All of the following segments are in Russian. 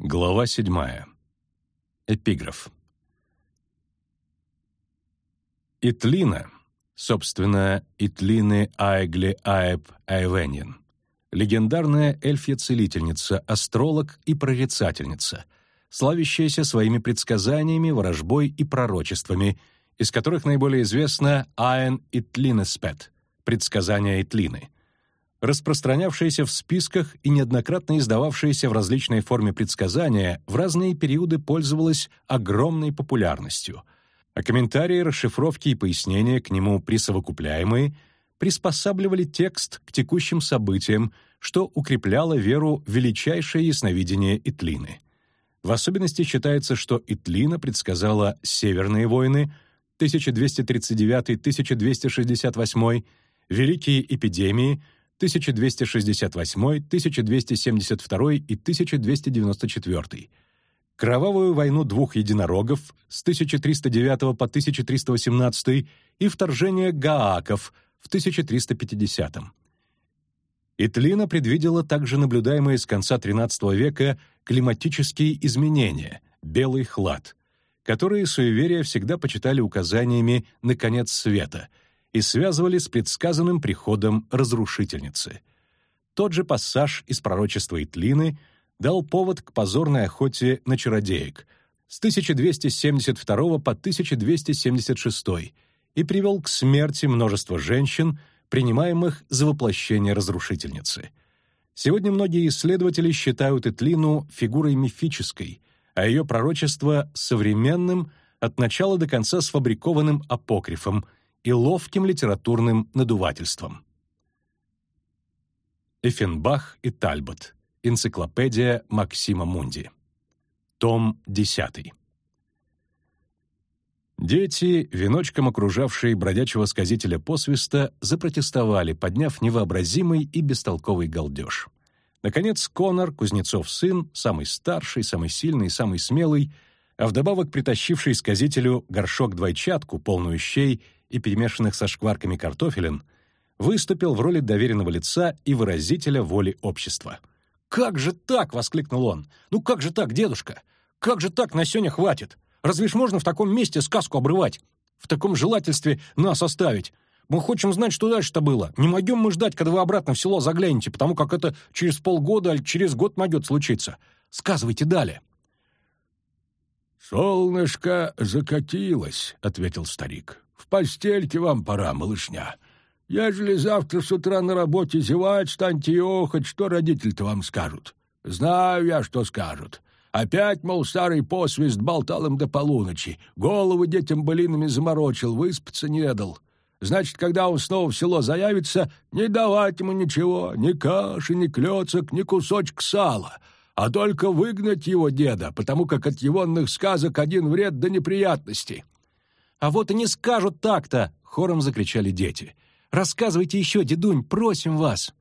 Глава седьмая. Эпиграф. Итлина, собственно, Итлины Айгли Аэб Айвенин, легендарная эльфья-целительница, астролог и прорицательница, славящаяся своими предсказаниями, ворожбой и пророчествами, из которых наиболее известна Аэн Итлинеспет, предсказания Итлины — распространявшиеся в списках и неоднократно издававшиеся в различной форме предсказания, в разные периоды пользовалась огромной популярностью, а комментарии, расшифровки и пояснения к нему присовокупляемые приспосабливали текст к текущим событиям, что укрепляло веру в величайшее ясновидение Итлины. В особенности считается, что Итлина предсказала «Северные войны» 1239-1268, «Великие эпидемии» 1268, 1272 и 1294, Кровавую войну двух единорогов с 1309 по 1318 и вторжение гааков в 1350. Итлина предвидела также наблюдаемые с конца XIII века климатические изменения, белый хлад, которые суеверия всегда почитали указаниями на конец света — и связывали с предсказанным приходом разрушительницы. Тот же пассаж из пророчества Итлины дал повод к позорной охоте на чародеек с 1272 по 1276 и привел к смерти множества женщин, принимаемых за воплощение разрушительницы. Сегодня многие исследователи считают Итлину фигурой мифической, а ее пророчество — современным, от начала до конца сфабрикованным апокрифом — и ловким литературным надувательством. Эффенбах и Тальбот. Энциклопедия Максима Мунди. Том 10. Дети, веночком окружавшие бродячего сказителя посвиста, запротестовали, подняв невообразимый и бестолковый галдеж. Наконец, Конор, Кузнецов сын, самый старший, самый сильный, самый смелый, а вдобавок притащивший сказителю горшок-двойчатку, полную щей и перемешанных со шкварками картофелин, выступил в роли доверенного лица и выразителя воли общества. «Как же так?» — воскликнул он. «Ну как же так, дедушка? Как же так на сегодня хватит? Разве ж можно в таком месте сказку обрывать? В таком желательстве нас оставить? Мы хотим знать, что дальше-то было. Не могем мы ждать, когда вы обратно в село заглянете, потому как это через полгода или через год могет случиться. Сказывайте далее». «Солнышко закатилось», — ответил старик. В постельке вам пора, малышня. Ежели завтра с утра на работе зевать, станьте и охоть, что родители-то вам скажут. Знаю я, что скажут. Опять, мол, старый посвист болтал им до полуночи, голову детям былинами заморочил, выспаться не дал. Значит, когда он снова в село заявится, не давать ему ничего, ни каши, ни клёцок, ни кусочек сала, а только выгнать его деда, потому как от егонных сказок один вред до неприятностей. «А вот и не скажут так-то!» — хором закричали дети. «Рассказывайте еще, дедунь, просим вас!»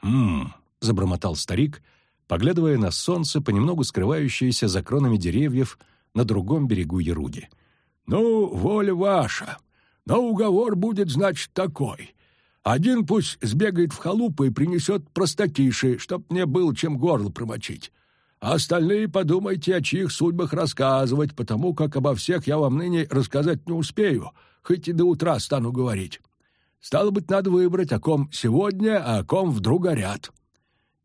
«Хм...» — забормотал старик, поглядывая на солнце, понемногу скрывающееся за кронами деревьев на другом берегу Яруги. «Ну, воля ваша! Но уговор будет, значит, такой. Один пусть сбегает в халупу и принесет простатиши, чтоб мне было чем горло промочить. А остальные подумайте, о чьих судьбах рассказывать, потому как обо всех я вам ныне рассказать не успею, хоть и до утра стану говорить. Стало быть, надо выбрать, о ком сегодня, а о ком вдруг горят».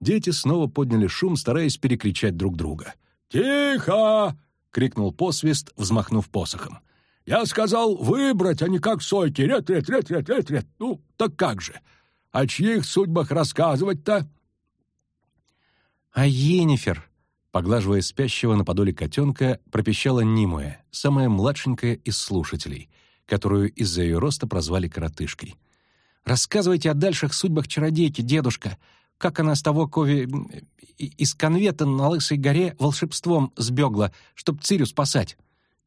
Дети снова подняли шум, стараясь перекричать друг друга. «Тихо!» — крикнул посвист, взмахнув посохом. «Я сказал выбрать, а не как сойки. Рет, рет, рет, рет, рет, рет. Ну, так как же? О чьих судьбах рассказывать-то?» «А Енифер?» Поглаживая спящего на подоле котенка, пропищала Нимуэ, самая младшенькая из слушателей, которую из-за ее роста прозвали коротышкой. «Рассказывайте о дальших судьбах чародейки, дедушка. Как она с того кови... из конвета на Лысой горе волшебством сбегла, чтоб Цирю спасать.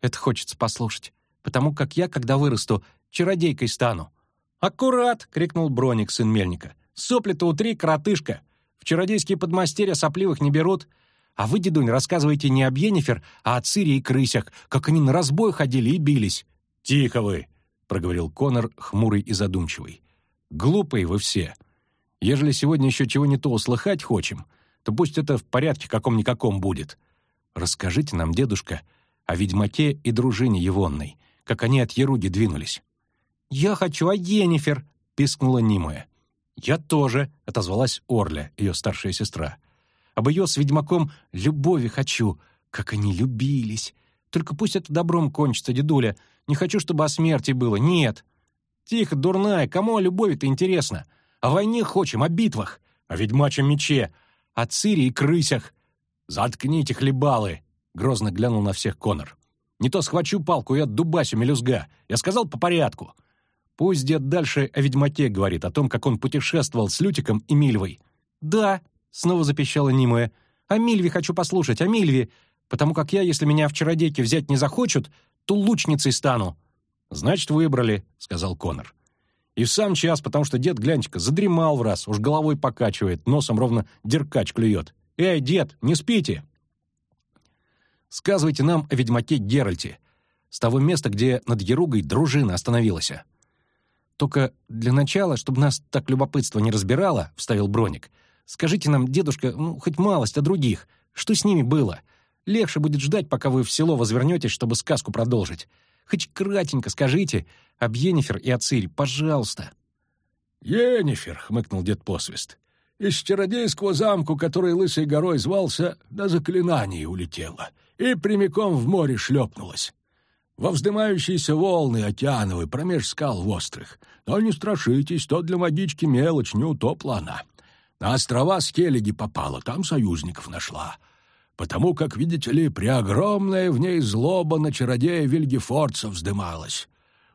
Это хочется послушать, потому как я, когда вырасту, чародейкой стану». «Аккурат!» — крикнул Броник, сын Мельника. «Сопли-то утри, коротышка! В чародейские подмастерья сопливых не берут». А вы, дедунь, рассказываете не об Йеннифер, а о Цире и крысях, как они на разбой ходили и бились». «Тихо вы!» — проговорил Конор, хмурый и задумчивый. «Глупые вы все. Ежели сегодня еще чего не то услыхать хочем, то пусть это в порядке каком-никаком будет. Расскажите нам, дедушка, о ведьмаке и дружине Егонной, как они от Еруги двинулись». «Я хочу о Енифер!» — пискнула Нимая. «Я тоже!» — отозвалась Орля, ее старшая сестра. «Об ее с ведьмаком любови хочу, как они любились. Только пусть это добром кончится, дедуля. Не хочу, чтобы о смерти было. Нет!» «Тихо, дурная, кому о любови-то интересно? О войне хочем, о битвах, о ведьмачьем мече, о цире и крысях. Заткните, хлебалы!» — грозно глянул на всех Конор. «Не то схвачу палку и отдубасю мелюзга. Я сказал по порядку. Пусть дед дальше о ведьмаке говорит, о том, как он путешествовал с Лютиком и Мильвой». «Да», — снова запищала Нимуя. «О Мильве хочу послушать, о Мильве, потому как я, если меня в чародейке взять не захочут, то лучницей стану». «Значит, выбрали», — сказал Конор. «И в сам час, потому что дед, гляньте-ка, задремал в раз, уж головой покачивает, носом ровно деркач клюет. Эй, дед, не спите!» Сказывайте нам о ведьмаке Геральте, с того места, где над Еругой дружина остановилась. Только для начала, чтобы нас так любопытство не разбирало, — вставил Броник, — скажите нам, дедушка, ну, хоть малость о других, что с ними было? Легче будет ждать, пока вы в село возвернетесь, чтобы сказку продолжить. Хоть кратенько скажите об Енифер и о Цири, пожалуйста». «Енифер», — хмыкнул дед Посвист, — «из чародейского замку, который Лысой горой звался, на заклинание улетела и прямиком в море шлепнулась. Во вздымающиеся волны океановой промеж скал острых. Но не страшитесь, то для магички мелочь, не утопла она. На острова Скеллиги попала, там союзников нашла. Потому как, видите ли, преогромная в ней злоба на чародея Вильгефорца вздымалась.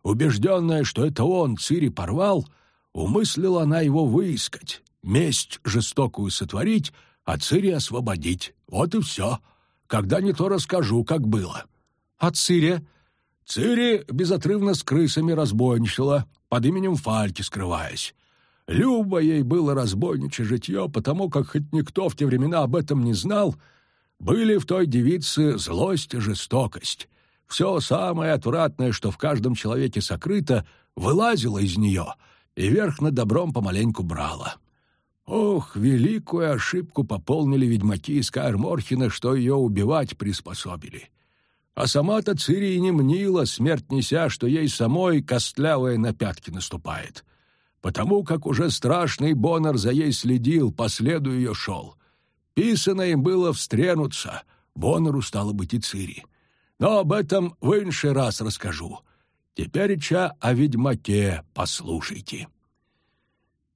Убежденная, что это он Цири порвал, умыслила она его выискать, месть жестокую сотворить, а Цири освободить. Вот и все. — когда не то расскажу, как было». «А Цири?» Цири безотрывно с крысами разбойничала, под именем Фальки скрываясь. Любо ей было разбойничье житье, потому как хоть никто в те времена об этом не знал, были в той девице злость и жестокость. Все самое отвратное, что в каждом человеке сокрыто, вылазило из нее и верх над добром помаленьку брало. Ох, великую ошибку пополнили ведьмаки из Каэр-Морхена, что ее убивать приспособили. А сама-то Цири не мнила, смерть неся, что ей самой костлявая на пятки наступает. Потому как уже страшный Боннер за ей следил, по следу ее шел. Писано им было встренуться, Боннеру стало быть и Цири. Но об этом в инший раз расскажу. Теперь, ча, о ведьмаке послушайте.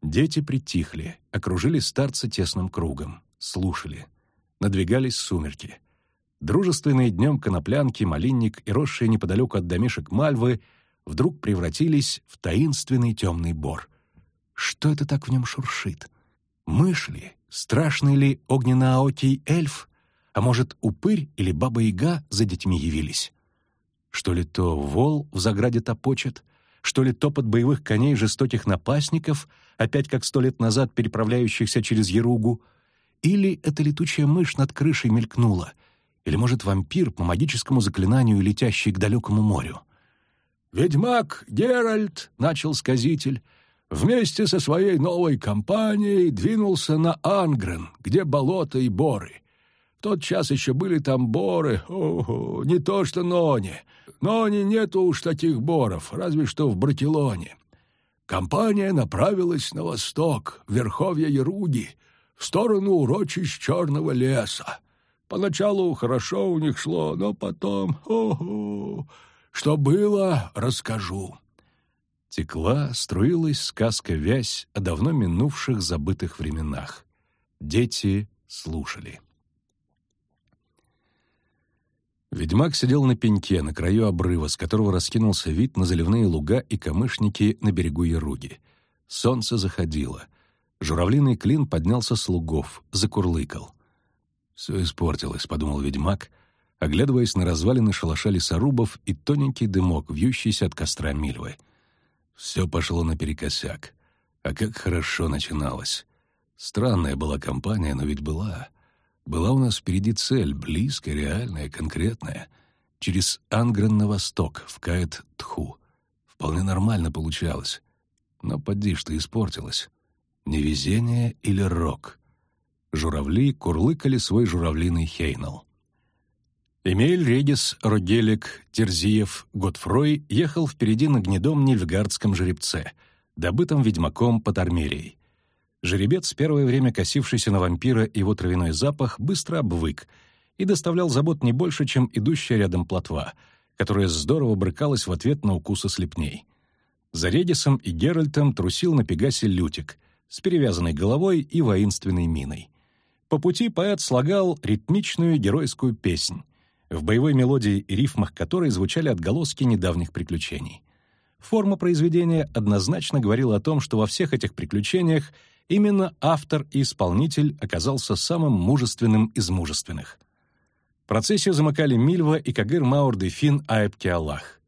Дети притихли, окружили старца тесным кругом, слушали. Надвигались сумерки. Дружественные днем коноплянки, малинник и росшие неподалеку от домишек мальвы вдруг превратились в таинственный темный бор. Что это так в нем шуршит? Мышь ли? Страшный ли огненноокий эльф? А может, упырь или баба-яга за детьми явились? Что ли то вол в заграде топочет? Что ли топот боевых коней жестоких напастников, опять как сто лет назад переправляющихся через Еругу? Или эта летучая мышь над крышей мелькнула? Или, может, вампир по магическому заклинанию, летящий к далекому морю? «Ведьмак Геральт», — начал сказитель, — вместе со своей новой компанией двинулся на Ангрен, где болото и боры. В тот час еще были там боры, ого, не то что Нони. Нони нету уж таких боров, разве что в Братилоне. Компания направилась на восток, в верховья Яруги, в сторону урочищ Черного леса. Поначалу хорошо у них шло, но потом... Ого! Что было, расскажу. Текла, струилась сказка-вязь о давно минувших забытых временах. Дети слушали. Ведьмак сидел на пеньке на краю обрыва, с которого раскинулся вид на заливные луга и камышники на берегу Яруги. Солнце заходило. Журавлиный клин поднялся с лугов, закурлыкал. «Все испортилось», — подумал ведьмак, оглядываясь на развалины шалаша лесорубов и тоненький дымок, вьющийся от костра Мильвы. Все пошло наперекосяк. А как хорошо начиналось. Странная была компания, но ведь была. Была у нас впереди цель, близкая, реальная, конкретная. Через Ангрен на восток, в Каэт-Тху. Вполне нормально получалось. Но поди, что испортилось. Невезение или рок? Журавли курлыкали свой журавлиный хейнал. Эмиль Редис, Рогелик, Терзиев, Готфрой ехал впереди на гнедом нильфгардском жеребце, добытом ведьмаком под Армерией. Жеребец, первое время косившийся на вампира и его травяной запах, быстро обвык и доставлял забот не больше, чем идущая рядом плотва, которая здорово брыкалась в ответ на укусы слепней. За Редисом и Геральтом трусил на Пегасе Лютик с перевязанной головой и воинственной миной. По пути поэт слагал ритмичную геройскую песнь, в боевой мелодии и рифмах которой звучали отголоски недавних приключений. Форма произведения однозначно говорила о том, что во всех этих приключениях именно автор и исполнитель оказался самым мужественным из мужественных. Процессию замыкали Мильва и Кагыр Маур Фин Аэб Аллах.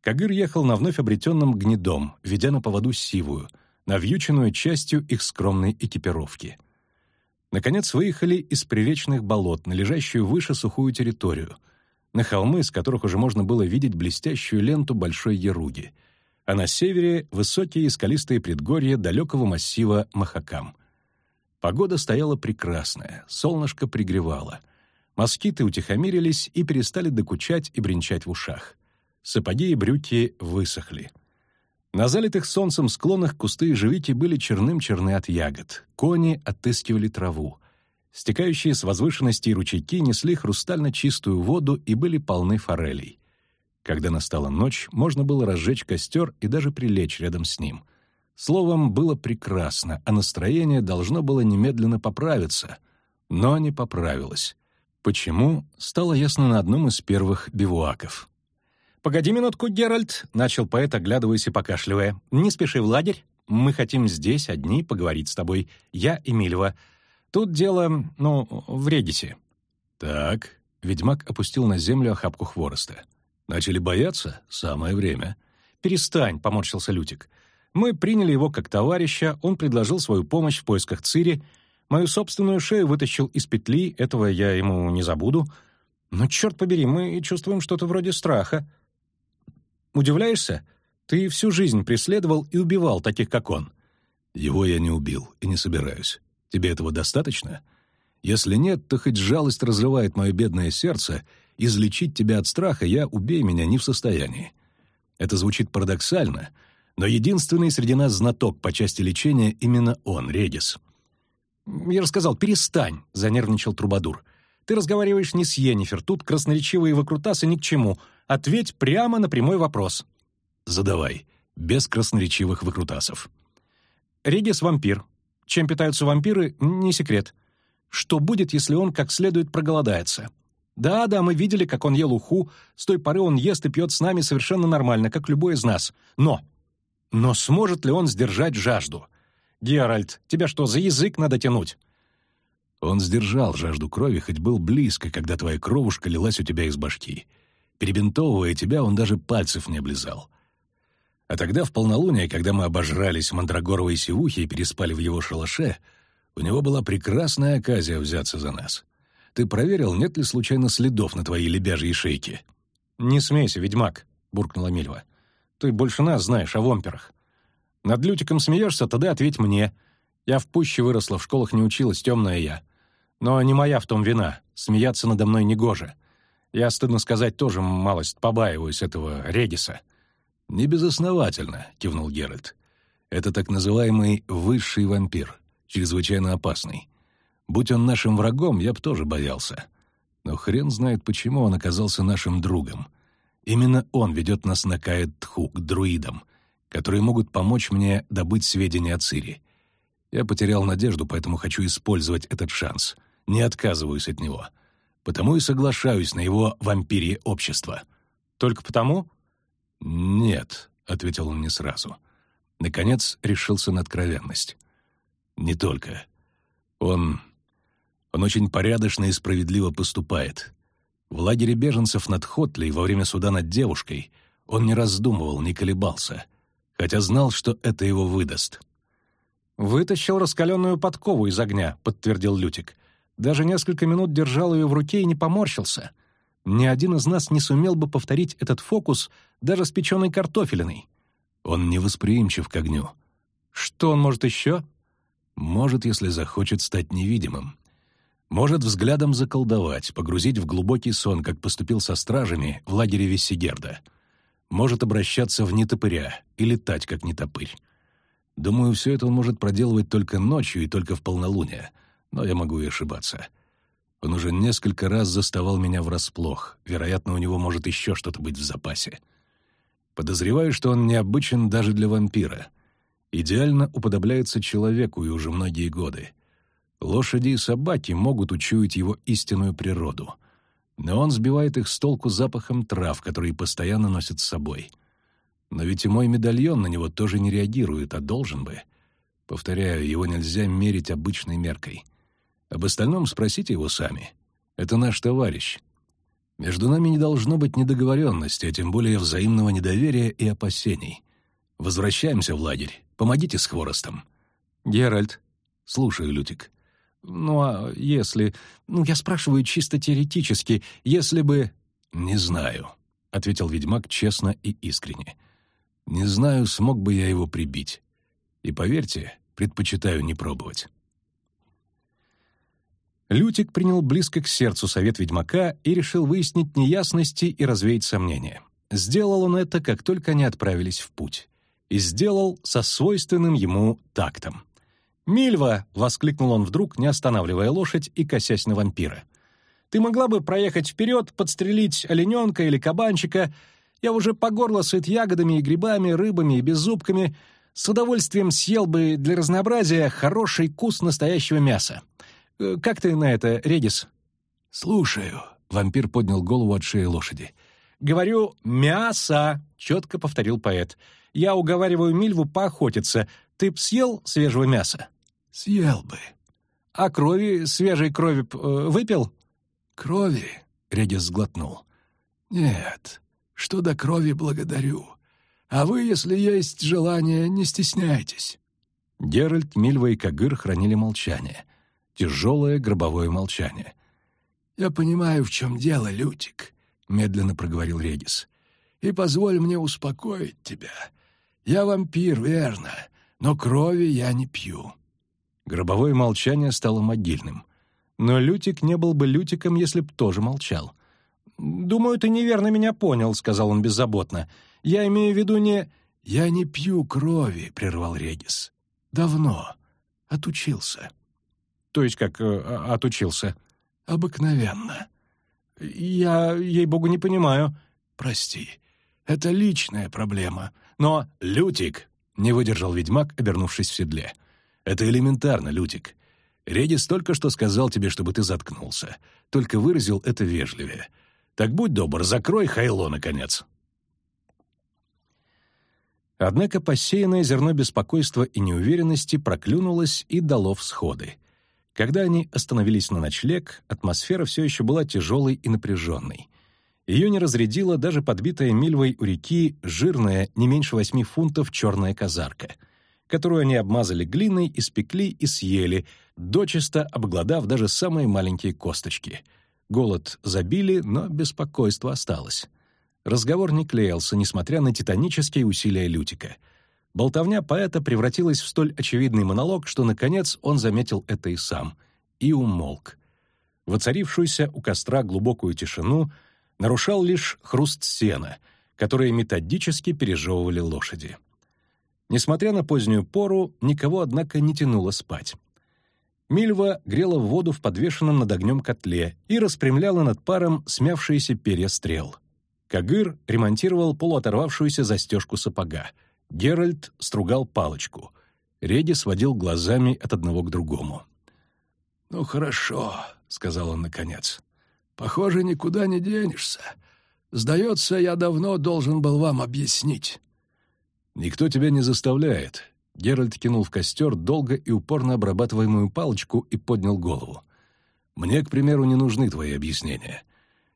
Кагыр ехал на вновь обретенном гнедом, ведя на поводу сивую, навьюченную частью их скромной экипировки — Наконец выехали из приречных болот на лежащую выше сухую территорию, на холмы, с которых уже можно было видеть блестящую ленту Большой Яруги, а на севере — высокие скалистые предгорья далекого массива Махакам. Погода стояла прекрасная, солнышко пригревало. Москиты утихомирились и перестали докучать и бренчать в ушах. Сапоги и брюки высохли — на залитых солнцем склонах кусты ежевики были черным-черны от ягод. Кони отыскивали траву. Стекающие с возвышенностей ручейки несли хрустально чистую воду и были полны форелей. Когда настала ночь, можно было разжечь костер и даже прилечь рядом с ним. Словом, было прекрасно, а настроение должно было немедленно поправиться. Но не поправилось. Почему, стало ясно на одном из первых бивуаков. «Погоди минутку, Геральт», — начал поэт, оглядываясь и покашливая. «Не спеши в лагерь. Мы хотим здесь одни поговорить с тобой. Я и Мильва. Тут дело, ну, в Редисе». «Так», — ведьмак опустил на землю охапку хвороста. «Начали бояться? Самое время». «Перестань», — поморщился Лютик. «Мы приняли его как товарища, он предложил свою помощь в поисках Цири, мою собственную шею вытащил из петли, этого я ему не забуду. Но, черт побери, мы чувствуем что-то вроде страха». Удивляешься? Ты всю жизнь преследовал и убивал таких, как он». «Его я не убил и не собираюсь. Тебе этого достаточно? Если нет, то хоть жалость разрывает мое бедное сердце, излечить тебя от страха я, убей меня, не в состоянии. Это звучит парадоксально, но единственный среди нас знаток по части лечения именно он, Редис». «Я рассказал, перестань», — занервничал Трубадур. «Ты разговариваешь не с Йеннифер, тут красноречивые выкрутасы ни к чему, Ответь прямо на прямой вопрос. Задавай, без красноречивых выкрутасов. Редис — вампир. Чем питаются вампиры — не секрет. Что будет, если он как следует проголодается? Да-да, мы видели, как он ел уху, с той поры он ест и пьет с нами совершенно нормально, как любой из нас. Но! Но сможет ли он сдержать жажду? Геральт, тебя что, за язык надо тянуть? Он сдержал жажду крови, хоть был близко, когда твоя кровушка лилась у тебя из башки. Перебинтовывая тебя, он даже пальцев не облизал. А тогда в полнолуние, когда мы обожрались мандрагоровой сивухи и переспали в его шалаше, у него была прекрасная оказия взяться за нас. Ты проверил, нет ли случайно следов на твоей лебяжьей шейке?» «Не смейся, ведьмак», — буркнула Мильва. «Ты больше нас знаешь о вомперах. Над Лютиком смеешься, тогда ответь мне. Я в пуще выросла, в школах не училась, темная я. Но не моя в том вина, смеяться надо мной негоже. Я, стыдно сказать, тоже малость побаиваюсь этого Редиса». «Небезосновательно», — кивнул Геральт. «Это так называемый высший вампир, чрезвычайно опасный. Будь он нашим врагом, я б тоже боялся. Но хрен знает, почему он оказался нашим другом. Именно он ведет нас на Каэт-Тху, к друидам, которые могут помочь мне добыть сведения о Цири. Я потерял надежду, поэтому хочу использовать этот шанс. Не отказываюсь от него потому и соглашаюсь на его вампирье общество». «Только потому?» «Нет», — ответил он не сразу. Наконец решился на откровенность. «Не только. Он... он очень порядочно и справедливо поступает. В лагере беженцев над Хотлей во время суда над девушкой он не раздумывал, не колебался, хотя знал, что это его выдаст». «Вытащил раскаленную подкову из огня», — подтвердил Лютик. Даже несколько минут держал ее в руке и не поморщился. Ни один из нас не сумел бы повторить этот фокус даже с печеной картофелиной. Он невосприимчив к огню. Что он может еще? Может, если захочет стать невидимым. Может взглядом заколдовать, погрузить в глубокий сон, как поступил со стражами в лагере Вессигерда. Может обращаться в нетопыря и летать, как нетопырь. Думаю, все это он может проделывать только ночью и только в полнолуние, но я могу и ошибаться. Он уже несколько раз заставал меня врасплох. Вероятно, у него может еще что-то быть в запасе. Подозреваю, что он необычен даже для вампира. Идеально уподобляется человеку и уже многие годы. Лошади и собаки могут учуять его истинную природу. Но он сбивает их с толку запахом трав, которые постоянно носит с собой. Но ведь и мой медальон на него тоже не реагирует, а должен бы. Повторяю, его нельзя мерить обычной меркой. Об остальном спросите его сами. Это наш товарищ. Между нами не должно быть недоговоренности, а тем более взаимного недоверия и опасений. Возвращаемся в лагерь. Помогите с хворостом. Геральт. Слушаю, Лютик. Ну, а если... Ну, я спрашиваю чисто теоретически. Если бы... Не знаю, — ответил ведьмак честно и искренне. Не знаю, смог бы я его прибить. И поверьте, предпочитаю не пробовать. Лютик принял близко к сердцу совет ведьмака и решил выяснить неясности и развеять сомнения. Сделал он это, как только они отправились в путь. И сделал со свойственным ему тактом. «Мильва!» — воскликнул он вдруг, не останавливая лошадь и косясь на вампира. «Ты могла бы проехать вперед, подстрелить олененка или кабанчика. Я уже по горло сыт ягодами и грибами, рыбами и беззубками. С удовольствием съел бы для разнообразия хороший кус настоящего мяса. Э, как ты на это, Редис?» «Слушаю», — вампир поднял голову от шеи лошади. «Говорю, мясо!» — четко повторил поэт. «Я уговариваю Мильву поохотиться. Ты б съел свежего мяса?» «Съел бы». «А крови, свежей крови э, выпил?» «Крови?» — Редис сглотнул. «Нет, что до крови благодарю. А вы, если есть желание, не стесняйтесь». Геральт, Мильва и Кагыр хранили молчание — Тяжелое гробовое молчание. «Я понимаю, в чем дело, Лютик», — медленно проговорил Редис. «И позволь мне успокоить тебя. Я вампир, верно, но крови я не пью». Гробовое молчание стало могильным. Но Лютик не был бы Лютиком, если б тоже молчал. «Думаю, ты неверно меня понял», — сказал он беззаботно. «Я имею в виду не...» «Я не пью крови», — прервал Редис. «Давно. Отучился». То есть как э, отучился? Обыкновенно. Я, ей-богу, не понимаю. Прости. Это личная проблема. Но, Лютик, не выдержал ведьмак, обернувшись в седле. Это элементарно, Лютик. Редис только что сказал тебе, чтобы ты заткнулся. Только выразил это вежливее. Так будь добр, закрой хайло, наконец. Однако посеянное зерно беспокойства и неуверенности проклюнулось и дало всходы. Когда они остановились на ночлег, атмосфера все еще была тяжелой и напряженной. Ее не разрядила даже подбитая мильвой у реки жирная, не меньше восьми фунтов, черная казарка, которую они обмазали глиной, испекли и съели, дочисто обглодав даже самые маленькие косточки. Голод забили, но беспокойство осталось. Разговор не клеился, несмотря на титанические усилия Лютика — Болтовня поэта превратилась в столь очевидный монолог, что, наконец, он заметил это и сам. И умолк. Воцарившуюся у костра глубокую тишину нарушал лишь хруст сена, который методически пережевывали лошади. Несмотря на позднюю пору, никого, однако, не тянуло спать. Мильва грела воду в подвешенном над огнем котле и распрямляла над паром смявшиеся перья стрел. Кагыр ремонтировал полуоторвавшуюся застежку сапога — Геральт стругал палочку. Реди сводил глазами от одного к другому. «Ну хорошо», — сказал он наконец. «Похоже, никуда не денешься. Сдается, я давно должен был вам объяснить». «Никто тебя не заставляет». Геральт кинул в костер долго и упорно обрабатываемую палочку и поднял голову. «Мне, к примеру, не нужны твои объяснения.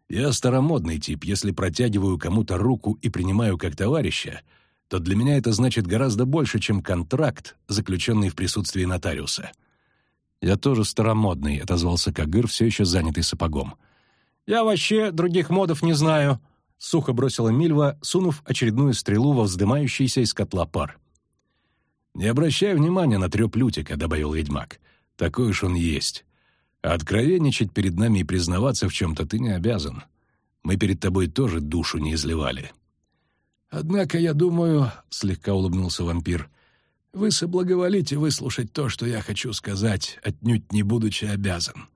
Я старомодный тип, если протягиваю кому-то руку и принимаю как товарища, то для меня это значит гораздо больше, чем контракт, заключенный в присутствии нотариуса. «Я тоже старомодный», — отозвался Кагыр, все еще занятый сапогом. «Я вообще других модов не знаю», — сухо бросила Мильва, сунув очередную стрелу во вздымающийся из котла пар. «Не обращай внимания на трёп Лютика», — добавил ведьмак. «Такой уж он есть. откровенничать перед нами и признаваться в чем-то ты не обязан. Мы перед тобой тоже душу не изливали». «Однако, я думаю, — слегка улыбнулся вампир, — вы соблаговолите выслушать то, что я хочу сказать, отнюдь не будучи обязан.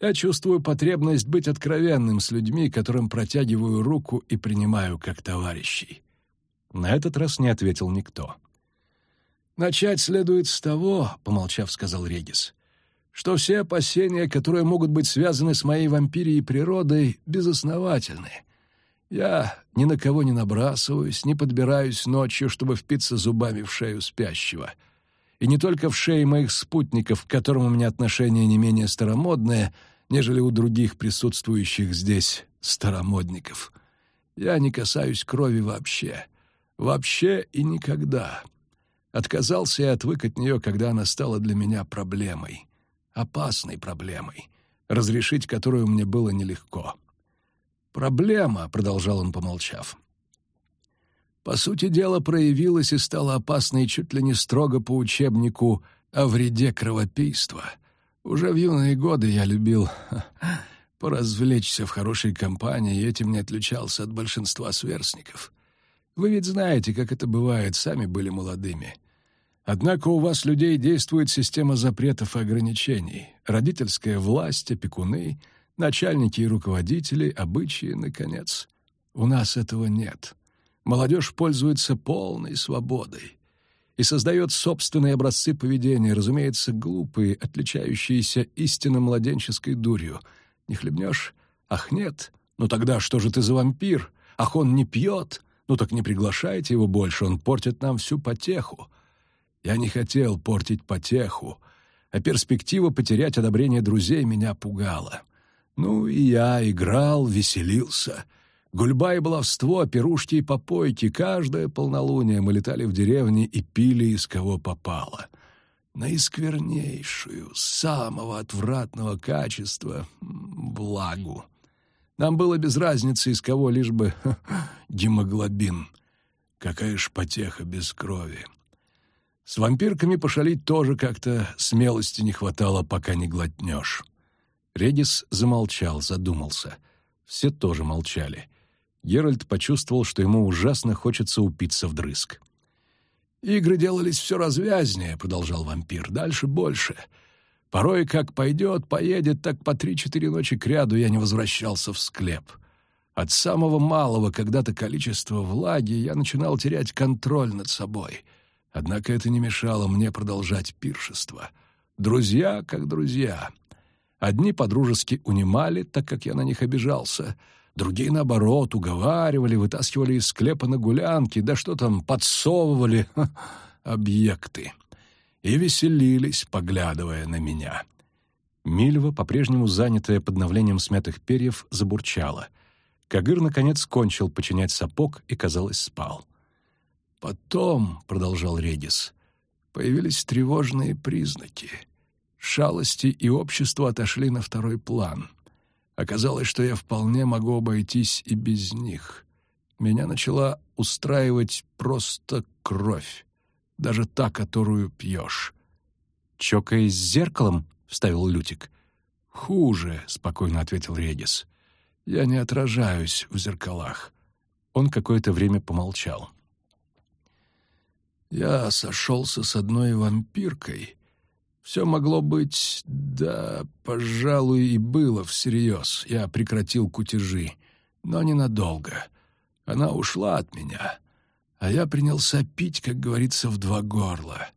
Я чувствую потребность быть откровенным с людьми, которым протягиваю руку и принимаю как товарищей». На этот раз не ответил никто. «Начать следует с того, — помолчав, сказал Регис, — что все опасения, которые могут быть связаны с моей вампирией природой, безосновательны. Я ни на кого не набрасываюсь, не подбираюсь ночью, чтобы впиться зубами в шею спящего. И не только в шее моих спутников, к которым у меня отношение не менее старомодное, нежели у других присутствующих здесь старомодников. Я не касаюсь крови вообще. Вообще и никогда. Отказался и отвык от нее, когда она стала для меня проблемой. Опасной проблемой, разрешить которую мне было нелегко. «Проблема», — продолжал он, помолчав, — «по сути дела проявилась и стала опасной чуть ли не строго по учебнику о вреде кровопийства. Уже в юные годы я любил поразвлечься в хорошей компании, и этим не отличался от большинства сверстников. Вы ведь знаете, как это бывает, сами были молодыми. Однако у вас, людей, действует система запретов и ограничений. Родительская власть, опекуны, начальники и руководители, обычаи, наконец. У нас этого нет. Молодежь пользуется полной свободой и создает собственные образцы поведения, разумеется, глупые, отличающиеся истинно младенческой дурью. Не хлебнешь? Ах, нет. Ну тогда что же ты за вампир? Ах, он не пьет? Ну так не приглашайте его больше, он портит нам всю потеху. Я не хотел портить потеху, а перспектива потерять одобрение друзей меня пугала. Ну и я играл, веселился. Гульба и баловство, пирушки и попойки. Каждое полнолуние мы летали в деревне и пили из кого попало. Наисквернейшую, самого отвратного качества благу. Нам было без разницы, из кого лишь бы гемоглобин. Какая ж потеха без крови. С вампирками пошалить тоже как-то смелости не хватало, пока не глотнешь. Редис замолчал, задумался. Все тоже молчали. Геральт почувствовал, что ему ужасно хочется упиться вдрызг. «Игры делались все развязнее», — продолжал вампир, — «дальше больше. Порой, как пойдет, поедет, так по три-четыре ночи кряду я не возвращался в склеп. От самого малого когда-то количества влаги я начинал терять контроль над собой. Однако это не мешало мне продолжать пиршество. Друзья как друзья. Одни подружески унимали, так как я на них обижался. Другие, наоборот, уговаривали, вытаскивали из склепа на гулянки, да что там, подсовывали ха, объекты и веселились, поглядывая на меня. Мильва, по-прежнему занятая подновлением смятых перьев, забурчала. Кагыр, наконец, кончил починять сапог и, казалось, спал. «Потом», — продолжал Редис, — «появились тревожные признаки. Шалости и общество отошли на второй план. Оказалось, что я вполне могу обойтись и без них. Меня начала устраивать просто кровь даже та, которую пьешь». «Чокаясь с зеркалом?» — вставил Лютик. «Хуже», — спокойно ответил Редис. «Я не отражаюсь в зеркалах». Он какое-то время помолчал. «Я сошелся с одной вампиркой. Все могло быть, да, пожалуй, и было всерьез. Я прекратил кутежи, но ненадолго. Она ушла от меня а я принялся пить, как говорится, в два горла.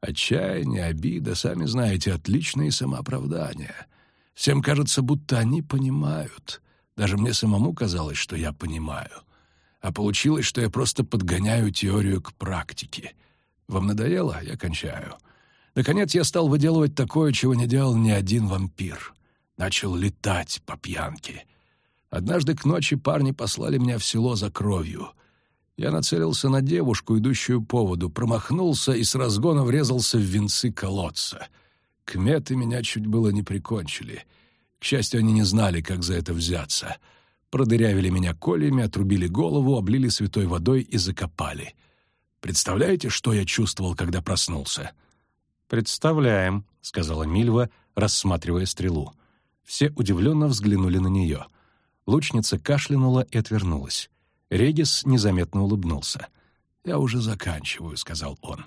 Отчаяние, обида, сами знаете, отличные самооправдания. Всем кажется, будто они понимают. Даже мне самому казалось, что я понимаю. А получилось, что я просто подгоняю теорию к практике. Вам надоело? Я кончаю. Наконец я стал выделывать такое, чего не делал ни один вампир. Начал летать по пьянке. Однажды к ночи парни послали меня в село за кровью — я нацелился на девушку, идущую по воду, промахнулся и с разгона врезался в венцы колодца. Кметы меня чуть было не прикончили. К счастью, они не знали, как за это взяться. Продырявили меня кольями, отрубили голову, облили святой водой и закопали. Представляете, что я чувствовал, когда проснулся? «Представляем», — сказала Мильва, рассматривая стрелу. Все удивленно взглянули на нее. Лучница кашлянула и отвернулась. Регис незаметно улыбнулся. «Я уже заканчиваю», — сказал он.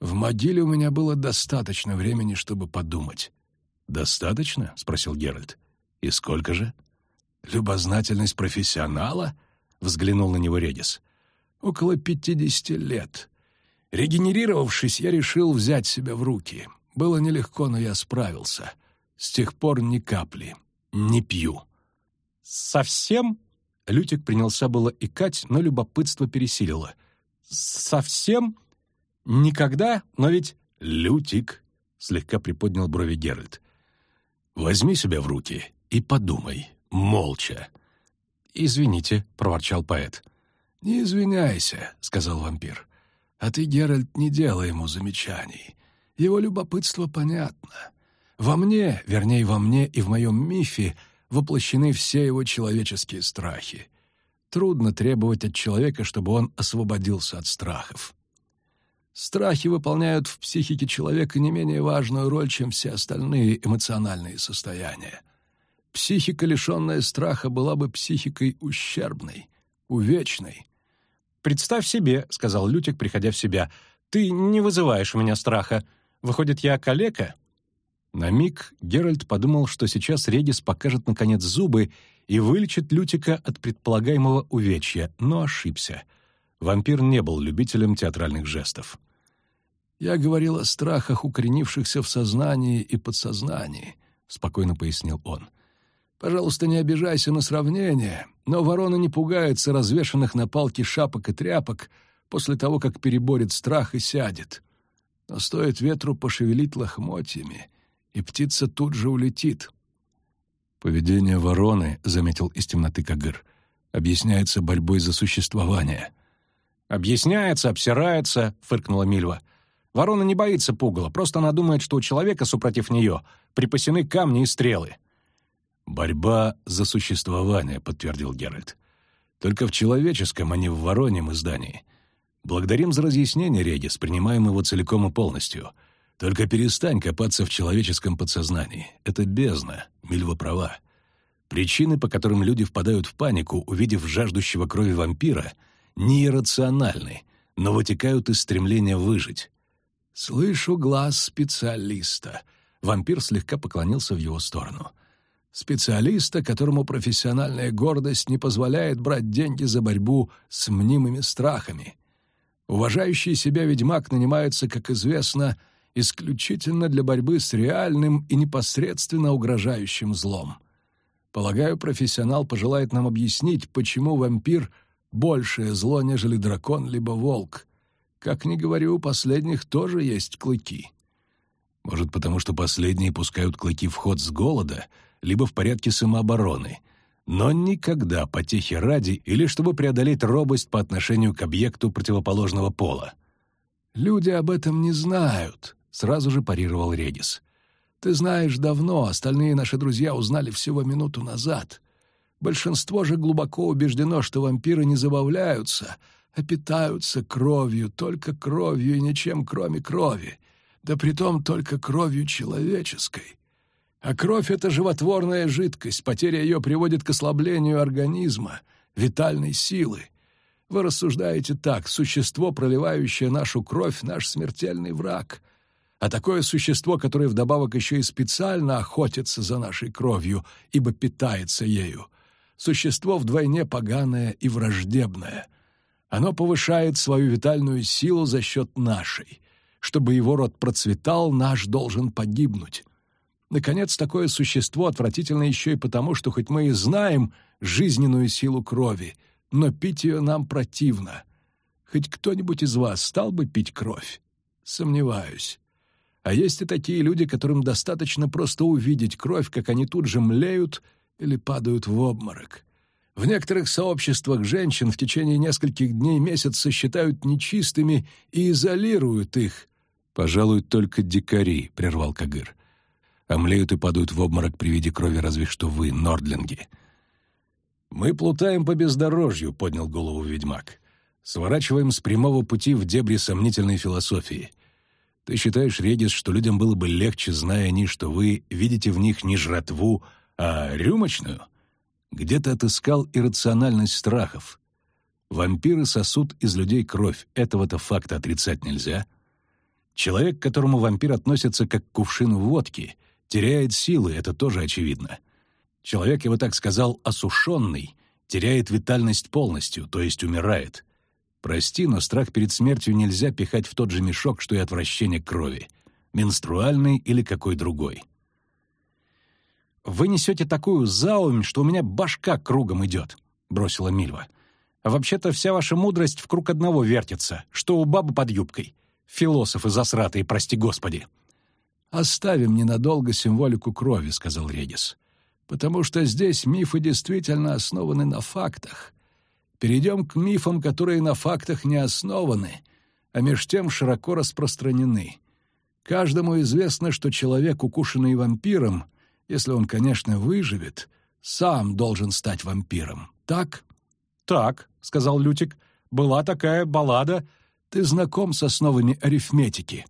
«В могиле у меня было достаточно времени, чтобы подумать». «Достаточно?» — спросил Геральт. «И сколько же?» «Любознательность профессионала?» — взглянул на него Редис. «Около пятидесяти лет. Регенерировавшись, я решил взять себя в руки. Было нелегко, но я справился. С тех пор ни капли. Не пью». «Совсем?» Лютик принялся было икать, но любопытство пересилило. «Совсем? Никогда? Но ведь...» «Лютик», — слегка приподнял брови Геральт. «Возьми себя в руки и подумай, молча». «Извините», — проворчал поэт. «Не извиняйся», — сказал вампир. «А ты, Геральт, не делай ему замечаний. Его любопытство понятно. Во мне, вернее, во мне и в моем мифе воплощены все его человеческие страхи. Трудно требовать от человека, чтобы он освободился от страхов. Страхи выполняют в психике человека не менее важную роль, чем все остальные эмоциональные состояния. Психика, лишенная страха, была бы психикой ущербной, увечной. «Представь себе», — сказал Лютик, приходя в себя, — «ты не вызываешь у меня страха. Выходит, я калека?» На миг Геральт подумал, что сейчас Регис покажет, наконец, зубы и вылечит Лютика от предполагаемого увечья, но ошибся. Вампир не был любителем театральных жестов. «Я говорил о страхах, укоренившихся в сознании и подсознании», — спокойно пояснил он. «Пожалуйста, не обижайся на сравнение, но ворона не пугается развешанных на палке шапок и тряпок после того, как переборет страх и сядет. Но стоит ветру пошевелить лохмотьями — и птица тут же улетит. «Поведение вороны», — заметил из темноты Кагыр, — «объясняется борьбой за существование». «Объясняется, обсирается», — фыркнула Мильва. «Ворона не боится пугала, просто она думает, что у человека, супротив нее, припасены камни и стрелы». «Борьба за существование», — подтвердил Геральт. «Только в человеческом, а не в вороньем издании. Благодарим за разъяснение, Регис, принимаем его целиком и полностью». Только перестань копаться в человеческом подсознании. Это бездна, Мильва права. Причины, по которым люди впадают в панику, увидев жаждущего крови вампира, не иррациональны, но вытекают из стремления выжить. «Слышу глаз специалиста». Вампир слегка поклонился в его сторону. «Специалиста, которому профессиональная гордость не позволяет брать деньги за борьбу с мнимыми страхами. Уважающий себя ведьмак нанимается, как известно, исключительно для борьбы с реальным и непосредственно угрожающим злом. Полагаю, профессионал пожелает нам объяснить, почему вампир — большее зло, нежели дракон либо волк. Как ни говорю, у последних тоже есть клыки. Может, потому что последние пускают клыки в ход с голода, либо в порядке самообороны, но никогда потехи ради или чтобы преодолеть робость по отношению к объекту противоположного пола. Люди об этом не знают, — сразу же парировал Редис. «Ты знаешь давно, остальные наши друзья узнали всего минуту назад. Большинство же глубоко убеждено, что вампиры не забавляются, а питаются кровью, только кровью и ничем, кроме крови, да притом только кровью человеческой. А кровь — это животворная жидкость, потеря ее приводит к ослаблению организма, витальной силы. Вы рассуждаете так, существо, проливающее нашу кровь, — наш смертельный враг — а такое существо, которое вдобавок еще и специально охотится за нашей кровью, ибо питается ею. Существо вдвойне поганое и враждебное. Оно повышает свою витальную силу за счет нашей. Чтобы его род процветал, наш должен погибнуть. Наконец, такое существо отвратительно еще и потому, что хоть мы и знаем жизненную силу крови, но пить ее нам противно. Хоть кто-нибудь из вас стал бы пить кровь? Сомневаюсь. А есть и такие люди, которым достаточно просто увидеть кровь, как они тут же млеют или падают в обморок. В некоторых сообществах женщин в течение нескольких дней месяца считают нечистыми и изолируют их. «Пожалуй, только дикари», — прервал Кагыр. «А млеют и падают в обморок при виде крови разве что вы, нордлинги». «Мы плутаем по бездорожью», — поднял голову ведьмак. «Сворачиваем с прямого пути в дебри сомнительной философии. Ты считаешь, Редис, что людям было бы легче, зная они, что вы видите в них не жратву, а рюмочную? Где ты отыскал иррациональность страхов? Вампиры сосут из людей кровь, этого-то факта отрицать нельзя. Человек, к которому вампир относится как к кувшину водки, теряет силы, это тоже очевидно. Человек, я бы так сказал, осушенный, теряет витальность полностью, то есть умирает. Прости, но страх перед смертью нельзя пихать в тот же мешок, что и отвращение к крови. Менструальный или какой другой. «Вы несете такую заумь, что у меня башка кругом идет», — бросила Мильва. «А вообще-то вся ваша мудрость в круг одного вертится, что у бабы под юбкой. Философы засратые, прости господи». «Оставим ненадолго символику крови», — сказал Редис. «Потому что здесь мифы действительно основаны на фактах. Перейдем к мифам, которые на фактах не основаны, а меж тем широко распространены. Каждому известно, что человек, укушенный вампиром, если он, конечно, выживет, сам должен стать вампиром. Так? Так, сказал Лютик. Была такая баллада. Ты знаком с основами арифметики?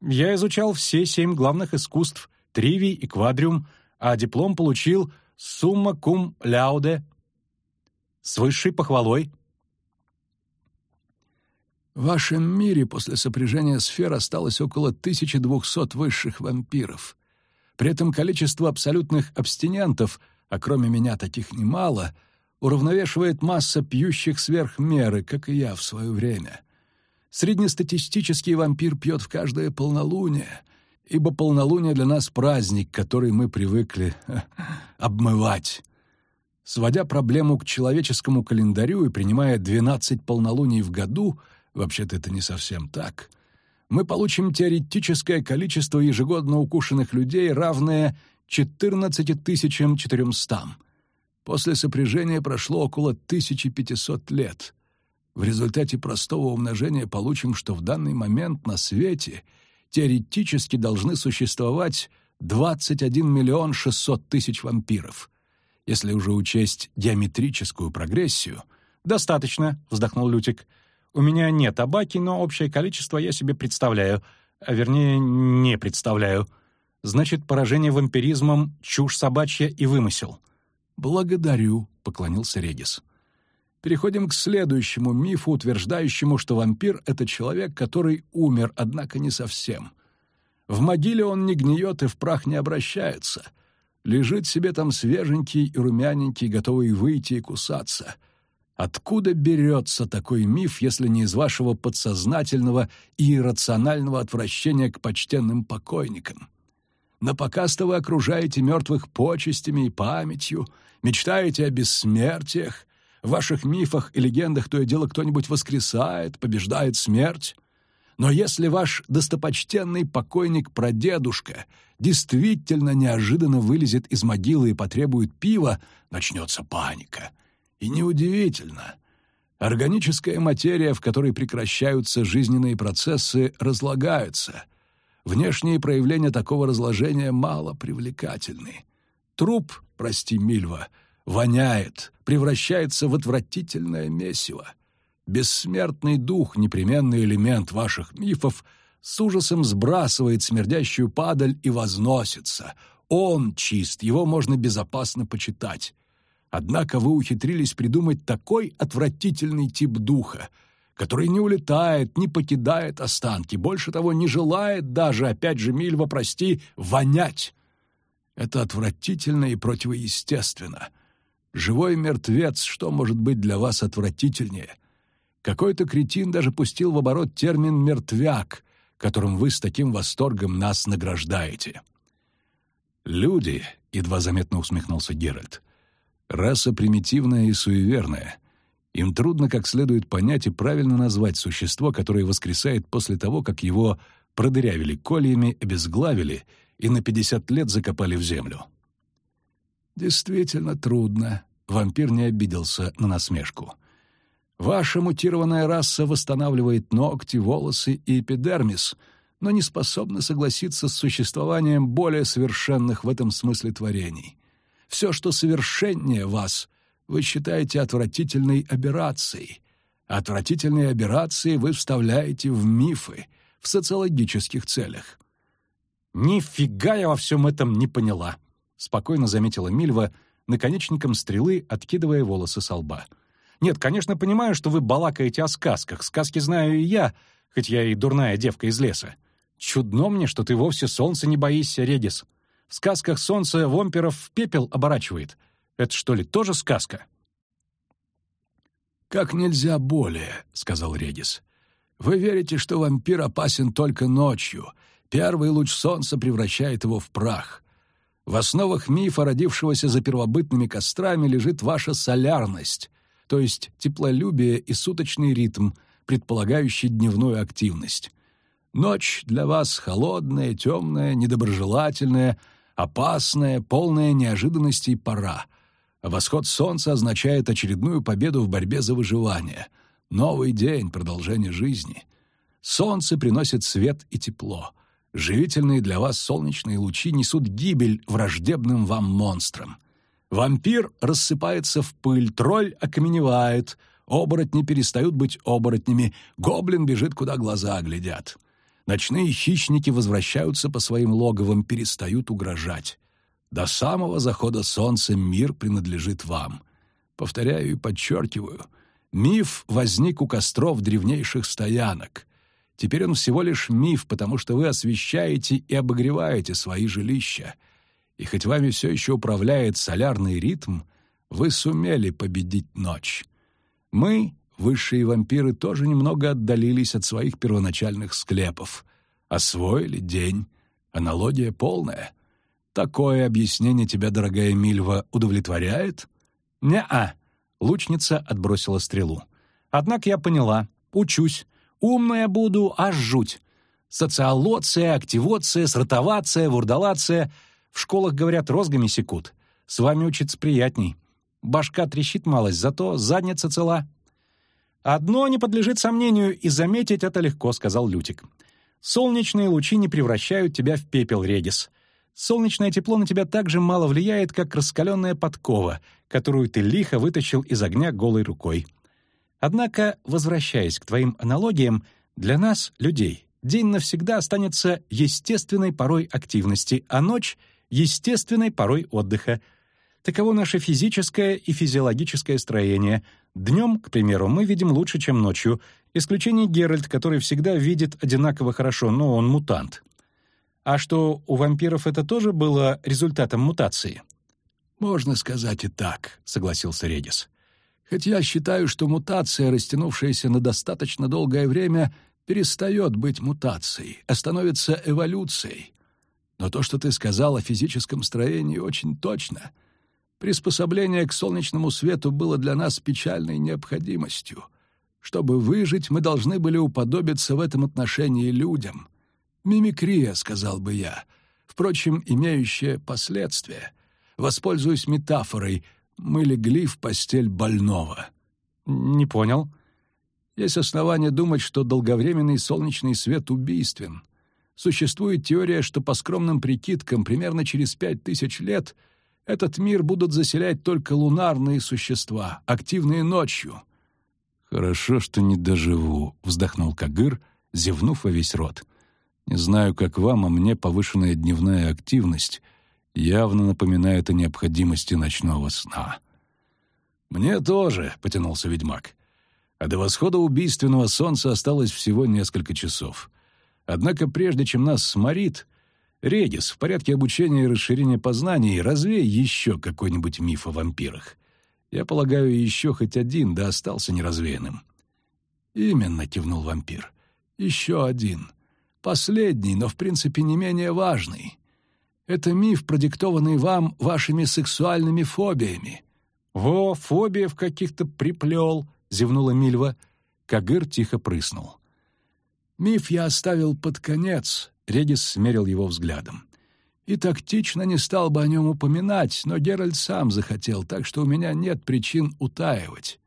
Я изучал все семь главных искусств, тривий и квадриум, а диплом получил сумма кум ляуде. С высшей похвалой. В вашем мире после сопряжения сфер осталось около 1200 высших вампиров. При этом количество абсолютных абстинентов, а кроме меня таких немало, уравновешивает масса пьющих сверх меры, как и я в свое время. Среднестатистический вампир пьет в каждое полнолуние, ибо полнолуние для нас праздник, который мы привыкли обмывать. Сводя проблему к человеческому календарю и принимая 12 полнолуний в году, вообще-то это не совсем так, мы получим теоретическое количество ежегодно укушенных людей, равное 14 400. После сопряжения прошло около 1500 лет. В результате простого умножения получим, что в данный момент на свете теоретически должны существовать 21 миллион 600 тысяч вампиров. Если уже учесть геометрическую прогрессию... «Достаточно», — вздохнул Лютик. У меня нет абаки, но общее количество я себе представляю. А вернее, не представляю. Значит, поражение вампиризмом — чушь собачья и вымысел. «Благодарю», — поклонился Редис. Переходим к следующему мифу, утверждающему, что вампир — это человек, который умер, однако не совсем. В могиле он не гниет и в прах не обращается. Лежит себе там свеженький и румяненький, готовый выйти и кусаться — Откуда берется такой миф, если не из вашего подсознательного и иррационального отвращения к почтенным покойникам? Напоказ-то вы окружаете мертвых почестями и памятью, мечтаете о бессмертиях, в ваших мифах и легендах то и дело кто-нибудь воскресает, побеждает смерть. Но если ваш достопочтенный покойник-прадедушка действительно неожиданно вылезет из могилы и потребует пива, начнется паника — и неудивительно. Органическая материя, в которой прекращаются жизненные процессы, разлагается. Внешние проявления такого разложения мало привлекательны. Труп, прости, Мильва, воняет, превращается в отвратительное месиво. Бессмертный дух, непременный элемент ваших мифов, с ужасом сбрасывает смердящую падаль и возносится. Он чист, его можно безопасно почитать. Однако вы ухитрились придумать такой отвратительный тип духа, который не улетает, не покидает останки, больше того, не желает даже, опять же, Мильва, прости, вонять. Это отвратительно и противоестественно. Живой мертвец, что может быть для вас отвратительнее? Какой-то кретин даже пустил в оборот термин «мертвяк», которым вы с таким восторгом нас награждаете. «Люди», — едва заметно усмехнулся Геральт, Раса примитивная и суеверная. Им трудно как следует понять и правильно назвать существо, которое воскресает после того, как его продырявили кольями, обезглавили и на 50 лет закопали в землю. «Действительно трудно», — вампир не обиделся на насмешку. «Ваша мутированная раса восстанавливает ногти, волосы и эпидермис, но не способна согласиться с существованием более совершенных в этом смысле творений. Все, что совершеннее вас, вы считаете отвратительной аберрацией. Отвратительные аберрации вы вставляете в мифы, в социологических целях. «Нифига я во всем этом не поняла», — спокойно заметила Мильва, наконечником стрелы откидывая волосы со лба. «Нет, конечно, понимаю, что вы балакаете о сказках. Сказки знаю и я, хоть я и дурная девка из леса. Чудно мне, что ты вовсе солнца не боишься, Редис. В сказках солнце вомперов в пепел оборачивает. Это что ли тоже сказка?» «Как нельзя более», — сказал Редис. «Вы верите, что вампир опасен только ночью. Первый луч солнца превращает его в прах. В основах мифа, родившегося за первобытными кострами, лежит ваша солярность, то есть теплолюбие и суточный ритм, предполагающий дневную активность. Ночь для вас холодная, темная, недоброжелательная, опасная, полная неожиданностей пора — Восход солнца означает очередную победу в борьбе за выживание. Новый день, продолжение жизни. Солнце приносит свет и тепло. Живительные для вас солнечные лучи несут гибель враждебным вам монстрам. Вампир рассыпается в пыль, тролль окаменевает, оборотни перестают быть оборотнями, гоблин бежит, куда глаза глядят. Ночные хищники возвращаются по своим логовам, перестают угрожать. До самого захода солнца мир принадлежит вам. Повторяю и подчеркиваю, миф возник у костров древнейших стоянок. Теперь он всего лишь миф, потому что вы освещаете и обогреваете свои жилища. И хоть вами все еще управляет солярный ритм, вы сумели победить ночь. Мы, высшие вампиры, тоже немного отдалились от своих первоначальных склепов. Освоили день. Аналогия полная — Такое объяснение тебя, дорогая Мильва, удовлетворяет? Не-а. Лучница отбросила стрелу. Однако я поняла. Учусь. Умная буду, аж жуть. Социалоция, активоция, сротовация, вурдалация. В школах, говорят, розгами секут. С вами учиться приятней. Башка трещит малость, зато задница цела. «Одно не подлежит сомнению, и заметить это легко», — сказал Лютик. «Солнечные лучи не превращают тебя в пепел, Редис. Солнечное тепло на тебя так же мало влияет, как раскаленная подкова, которую ты лихо вытащил из огня голой рукой. Однако, возвращаясь к твоим аналогиям, для нас, людей, день навсегда останется естественной порой активности, а ночь — естественной порой отдыха. Таково наше физическое и физиологическое строение. Днем, к примеру, мы видим лучше, чем ночью. Исключение Геральт, который всегда видит одинаково хорошо, но он мутант. А что, у вампиров это тоже было результатом мутации? «Можно сказать и так», — согласился Редис. «Хоть я считаю, что мутация, растянувшаяся на достаточно долгое время, перестает быть мутацией, а становится эволюцией. Но то, что ты сказал о физическом строении, очень точно. Приспособление к солнечному свету было для нас печальной необходимостью. Чтобы выжить, мы должны были уподобиться в этом отношении людям. Мимикрия, сказал бы я, впрочем, имеющая последствия. Воспользуюсь метафорой. Мы легли в постель больного. Не понял. Есть основания думать, что долговременный солнечный свет убийствен. Существует теория, что по скромным прикидкам примерно через пять тысяч лет этот мир будут заселять только лунарные существа, активные ночью. «Хорошо, что не доживу», — вздохнул Кагыр, зевнув во весь рот. Не знаю, как вам, а мне повышенная дневная активность явно напоминает о необходимости ночного сна. «Мне тоже», — потянулся ведьмак. А до восхода убийственного солнца осталось всего несколько часов. Однако прежде чем нас сморит, Редис, в порядке обучения и расширения познаний, развей еще какой-нибудь миф о вампирах. Я полагаю, еще хоть один, да остался неразвеянным. «Именно», — кивнул вампир. «Еще один. Последний, но в принципе не менее важный. Это миф, продиктованный вам вашими сексуальными фобиями. «Во, фобиев каких-то приплел», — зевнула Мильва. Кагыр тихо прыснул. «Миф я оставил под конец», — Редис смерил его взглядом. «И тактично не стал бы о нем упоминать, но Геральт сам захотел, так что у меня нет причин утаивать.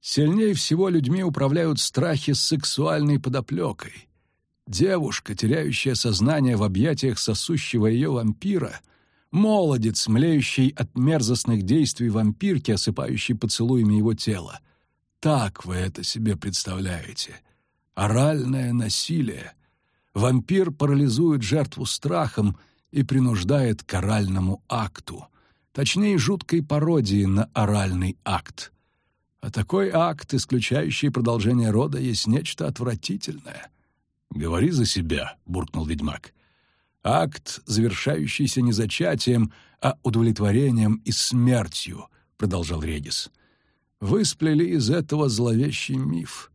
Сильнее всего людьми управляют страхи с сексуальной подоплекой. Девушка, теряющая сознание в объятиях сосущего ее вампира, молодец, млеющий от мерзостных действий вампирки, осыпающий поцелуями его тело. Так вы это себе представляете. оральное насилие. Вампир парализует жертву страхом и принуждает к оральному акту, точнее, жуткой пародии на оральный акт. А такой акт, исключающий продолжение рода, есть нечто отвратительное. «Говори за себя», — буркнул ведьмак. «Акт, завершающийся не зачатием, а удовлетворением и смертью», — продолжал Редис. «Вы сплели из этого зловещий миф.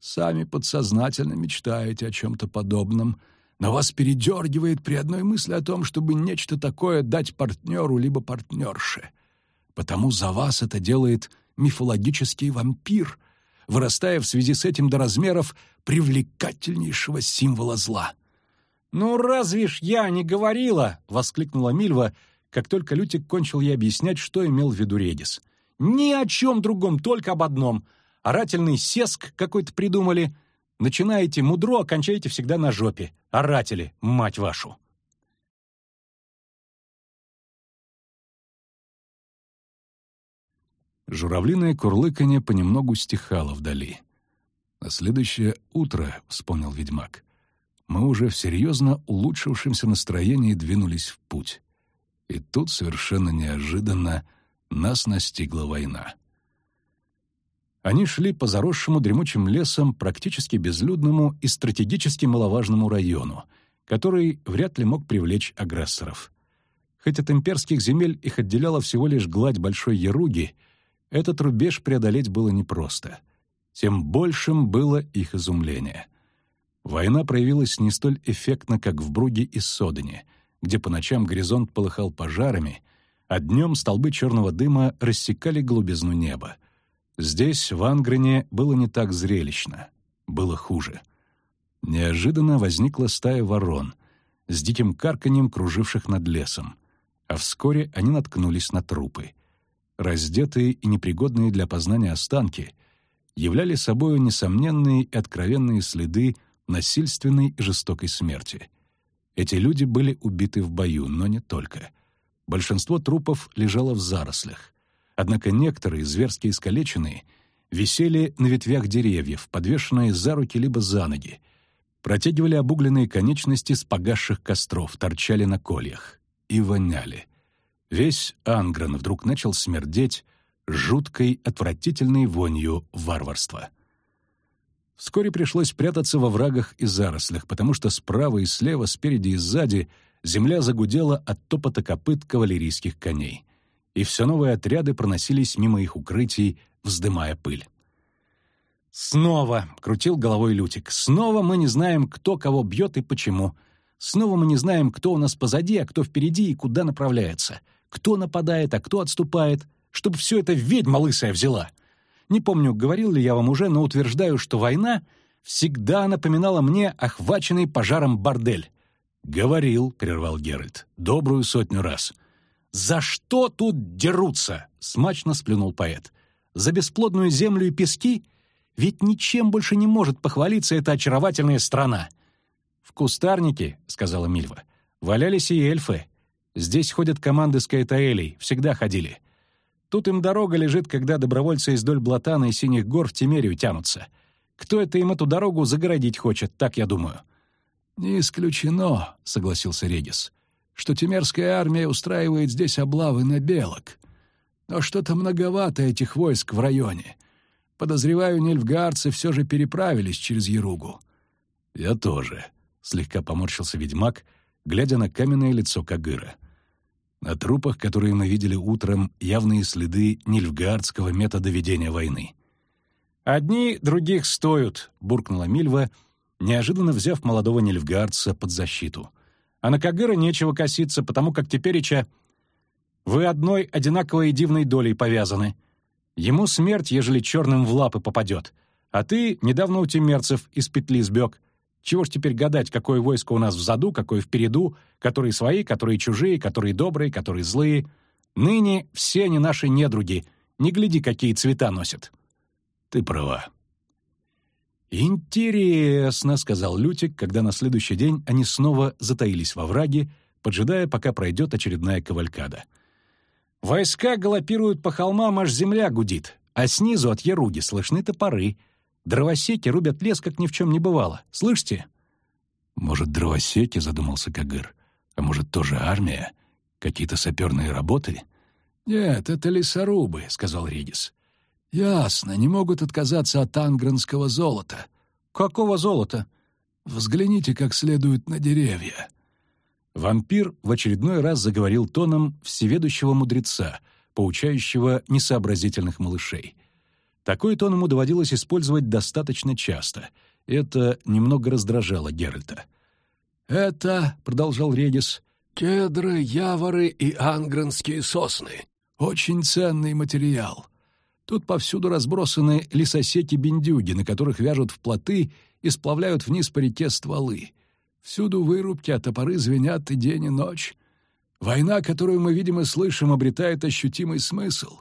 Сами подсознательно мечтаете о чем-то подобном, но вас передергивает при одной мысли о том, чтобы нечто такое дать партнеру либо партнерше. Потому за вас это делает мифологический вампир, вырастая в связи с этим до размеров привлекательнейшего символа зла. «Ну разве ж я не говорила!» — воскликнула Мильва, как только Лютик кончил ей объяснять, что имел в виду Редис. «Ни о чем другом, только об одном — орательный сеск какой-то придумали. Начинаете мудро, окончаете всегда на жопе. Оратели, мать вашу!» Журавлиное курлыканье понемногу стихало вдали. На следующее утро, — вспомнил ведьмак, — мы уже в серьезно улучшившемся настроении двинулись в путь. И тут совершенно неожиданно нас настигла война. Они шли по заросшему дремучим лесом практически безлюдному и стратегически маловажному району, который вряд ли мог привлечь агрессоров. Хоть от имперских земель их отделяла всего лишь гладь Большой Яруги, этот рубеж преодолеть было непросто. Тем большим было их изумление. Война проявилась не столь эффектно, как в Бруге и Содене, где по ночам горизонт полыхал пожарами, а днем столбы черного дыма рассекали голубизну неба. Здесь, в Ангрене, было не так зрелищно. Было хуже. Неожиданно возникла стая ворон с диким карканьем, круживших над лесом. А вскоре они наткнулись на трупы. Раздетые и непригодные для познания останки являли собою несомненные и откровенные следы насильственной и жестокой смерти. Эти люди были убиты в бою, но не только. Большинство трупов лежало в зарослях. Однако некоторые, зверски искалеченные, висели на ветвях деревьев, подвешенные за руки либо за ноги, протягивали обугленные конечности с погасших костров, торчали на кольях и воняли. Весь Ангрен вдруг начал смердеть жуткой, отвратительной вонью варварства. Вскоре пришлось прятаться во врагах и зарослях, потому что справа и слева, спереди и сзади земля загудела от топота копыт кавалерийских коней и все новые отряды проносились мимо их укрытий, вздымая пыль. «Снова!» — крутил головой Лютик. «Снова мы не знаем, кто кого бьет и почему. Снова мы не знаем, кто у нас позади, а кто впереди и куда направляется. Кто нападает, а кто отступает. Чтобы все это ведьма лысая взяла. Не помню, говорил ли я вам уже, но утверждаю, что война всегда напоминала мне охваченный пожаром бордель». «Говорил», — прервал Геральт, — «добрую сотню раз. «За что тут дерутся?» — смачно сплюнул поэт. «За бесплодную землю и пески? Ведь ничем больше не может похвалиться эта очаровательная страна». «В кустарнике», — сказала Мильва, — «валялись и эльфы. Здесь ходят команды с Каэтаэлей, всегда ходили. Тут им дорога лежит, когда добровольцы из доль Блатана и Синих гор в Темерию тянутся. Кто это им эту дорогу загородить хочет, так я думаю». «Не исключено», — согласился Редис что Тимерская армия устраивает здесь облавы на белок. Но что-то многовато этих войск в районе. Подозреваю, нильфгаарцы все же переправились через Яругу». «Я тоже», — слегка поморщился ведьмак, глядя на каменное лицо Кагыра. На трупах, которые мы видели утром, явные следы нильфгаардского метода ведения войны. «Одни других стоят», — буркнула Мильва, неожиданно взяв молодого нильфгаардца под защиту — а на Кагыра нечего коситься, потому как тепереча вы одной одинаковой и дивной долей повязаны. Ему смерть, ежели черным в лапы попадет. А ты недавно у тимерцев из петли сбег. Чего ж теперь гадать, какое войско у нас в заду, какое впереду, которые свои, которые чужие, которые добрые, которые злые. Ныне все они наши недруги. Не гляди, какие цвета носят. Ты права. «Интересно», — сказал Лютик, когда на следующий день они снова затаились во враге, поджидая, пока пройдет очередная кавалькада. «Войска галопируют по холмам, аж земля гудит, а снизу от Яруги слышны топоры. Дровосеки рубят лес, как ни в чем не бывало. Слышите?» «Может, дровосеки?» — задумался Кагыр. «А может, тоже армия? Какие-то саперные работы?» «Нет, это лесорубы», — сказал Ридис. «Ясно, не могут отказаться от ангранского золота». «Какого золота?» «Взгляните как следует на деревья». Вампир в очередной раз заговорил тоном всеведущего мудреца, поучающего несообразительных малышей. Такой тон ему доводилось использовать достаточно часто. Это немного раздражало Геральта. «Это, — продолжал Редис, — кедры, яворы и ангранские сосны. Очень ценный материал. Тут повсюду разбросаны лесосети-бендюги, на которых вяжут в плоты и сплавляют вниз по реке стволы. Всюду вырубки, а топоры звенят и день, и ночь. Война, которую мы видим и слышим, обретает ощутимый смысл.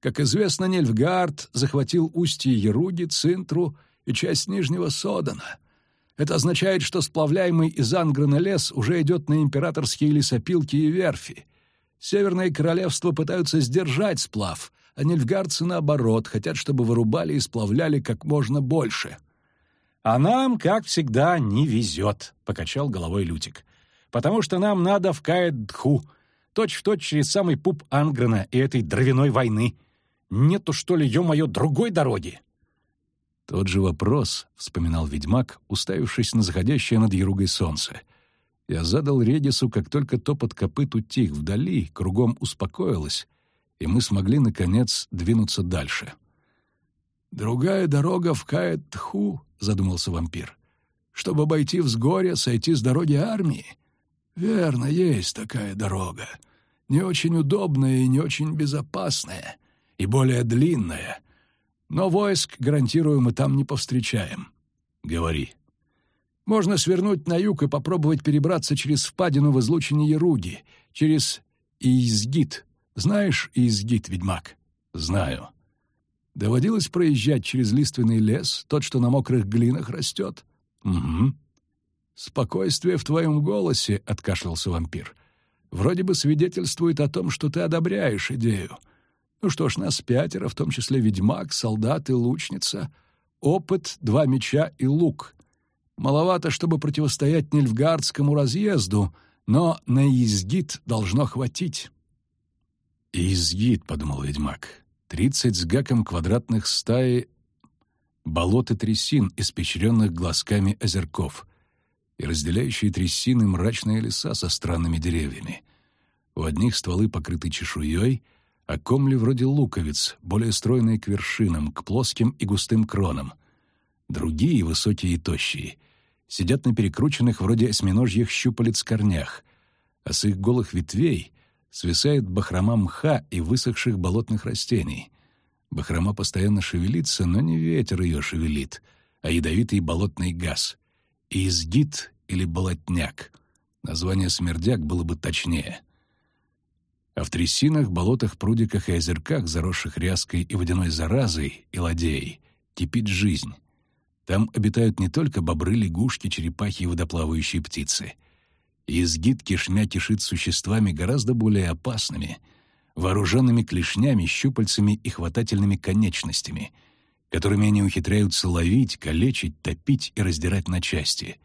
Как известно, Нельфгард захватил устье Яруги, Цинтру и часть Нижнего Содана. Это означает, что сплавляемый из Ангрена лес уже идет на императорские лесопилки и верфи. Северные королевства пытаются сдержать сплав, а нельфгардцы, наоборот, хотят, чтобы вырубали и сплавляли как можно больше — «А нам, как всегда, не везет», — покачал головой Лютик. «Потому что нам надо в Каэдху, точь-в-точь через самый пуп Ангрена и этой дровяной войны. Нету, что ли, ё-моё, другой дороги?» «Тот же вопрос», — вспоминал ведьмак, уставившись на заходящее над Яругой солнце. Я задал Редису, как только топот копыт утих вдали, кругом успокоилось, и мы смогли, наконец, двинуться дальше. «Другая дорога в Каэдху», — задумался вампир. «Чтобы обойти взгорье, сойти с дороги армии? Верно, есть такая дорога. Не очень удобная и не очень безопасная, и более длинная. Но войск, гарантирую, мы там не повстречаем». «Говори». «Можно свернуть на юг и попробовать перебраться через впадину в излучине Яруги, через Изгит. Знаешь Изгит, ведьмак?» «Знаю». Доводилось проезжать через лиственный лес, тот, что на мокрых глинах растет? Угу. Спокойствие в твоем голосе, — откашлялся вампир. Вроде бы свидетельствует о том, что ты одобряешь идею. Ну что ж, нас пятеро, в том числе ведьмак, солдат и лучница. Опыт, два меча и лук. Маловато, чтобы противостоять Нильфгардскому разъезду, но на изгид должно хватить. «Изгид», — подумал ведьмак, Тридцать с гаком квадратных стаи болот и трясин, испещренных глазками озерков, и разделяющие трясины мрачные леса со странными деревьями. У одних стволы покрыты чешуей, а комли вроде луковиц, более стройные к вершинам, к плоским и густым кронам. Другие, высокие и тощие, сидят на перекрученных вроде осьминожьих щупалец корнях, а с их голых ветвей свисает бахрома мха и высохших болотных растений. Бахрома постоянно шевелится, но не ветер ее шевелит, а ядовитый болотный газ. Изгид или болотняк. Название смердяк было бы точнее. А в трясинах, болотах, прудиках и озерках, заросших ряской и водяной заразой и ладеей, кипит жизнь. Там обитают не только бобры, лягушки, черепахи и водоплавающие птицы — и изгиб кишмя кишит существами гораздо более опасными, вооруженными клешнями, щупальцами и хватательными конечностями, которыми они ухитряются ловить, калечить, топить и раздирать на части.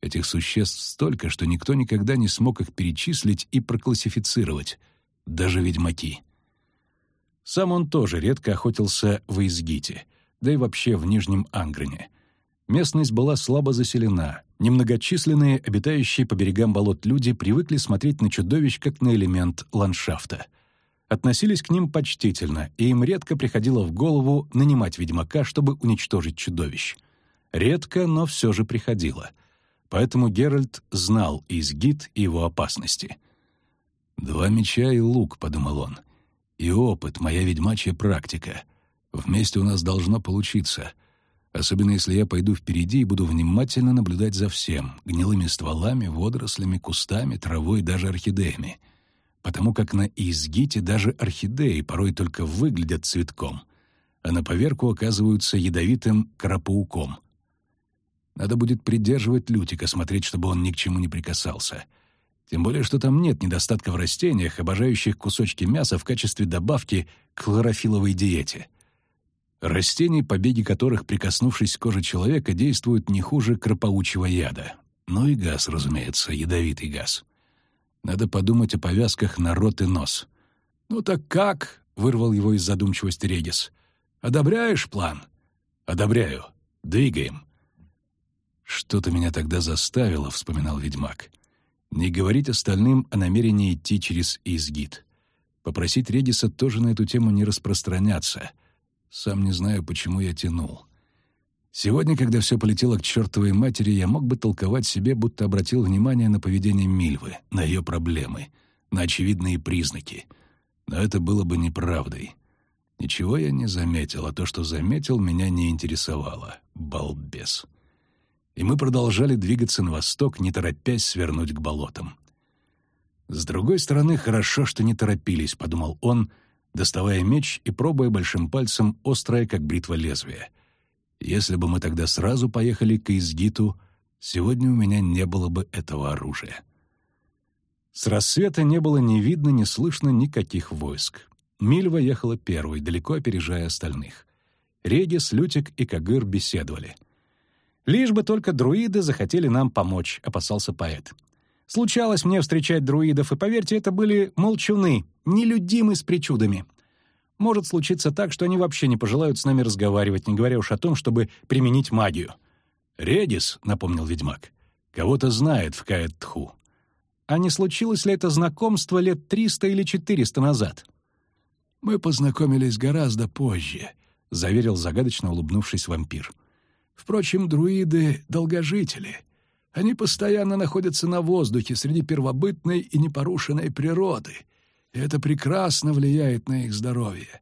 Этих существ столько, что никто никогда не смог их перечислить и проклассифицировать, даже ведьмаки. Сам он тоже редко охотился в Изгите, да и вообще в Нижнем Ангрене — Местность была слабо заселена. Немногочисленные, обитающие по берегам болот люди привыкли смотреть на чудовищ как на элемент ландшафта. Относились к ним почтительно, и им редко приходило в голову нанимать ведьмака, чтобы уничтожить чудовищ. Редко, но все же приходило. Поэтому Геральт знал Изгид и его опасности. «Два меча и лук», — подумал он. «И опыт, моя ведьмачья практика. Вместе у нас должно получиться» особенно если я пойду впереди и буду внимательно наблюдать за всем — гнилыми стволами, водорослями, кустами, травой, даже орхидеями. Потому как на изгите даже орхидеи порой только выглядят цветком, а на поверку оказываются ядовитым крапауком. Надо будет придерживать Лютика, смотреть, чтобы он ни к чему не прикасался. Тем более, что там нет недостатка в растениях, обожающих кусочки мяса в качестве добавки к хлорофиловой диете — Растений, побеги которых, прикоснувшись к коже человека, действуют не хуже кропаучего яда. Ну и газ, разумеется, ядовитый газ. Надо подумать о повязках на рот и нос. «Ну так как?» — вырвал его из задумчивости Регис. «Одобряешь план?» «Одобряю. Двигаем». «Что-то меня тогда заставило», — вспоминал ведьмак. «Не говорить остальным о намерении идти через изгид. Попросить Редиса тоже на эту тему не распространяться. Сам не знаю, почему я тянул. Сегодня, когда все полетело к чертовой матери, я мог бы толковать себе, будто обратил внимание на поведение Мильвы, на ее проблемы, на очевидные признаки. Но это было бы неправдой. Ничего я не заметил, а то, что заметил, меня не интересовало. Балбес. И мы продолжали двигаться на восток, не торопясь свернуть к болотам. С другой стороны, хорошо, что не торопились, подумал он, доставая меч и пробуя большим пальцем острое, как бритва лезвие. Если бы мы тогда сразу поехали к Изгиту, сегодня у меня не было бы этого оружия. С рассвета не было ни видно, ни слышно никаких войск. Мильва ехала первой, далеко опережая остальных. Редис, Лютик и Кагыр беседовали. «Лишь бы только друиды захотели нам помочь», — опасался поэт. Случалось мне встречать друидов, и, поверьте, это были молчуны, нелюдимы с причудами. Может случиться так, что они вообще не пожелают с нами разговаривать, не говоря уж о том, чтобы применить магию. «Редис», — напомнил ведьмак, — «кого-то знает в Каэт-Тху». А не случилось ли это знакомство лет триста или четыреста назад? «Мы познакомились гораздо позже», — заверил загадочно улыбнувшись вампир. «Впрочем, друиды — долгожители». Они постоянно находятся на воздухе среди первобытной и непорушенной природы, и это прекрасно влияет на их здоровье.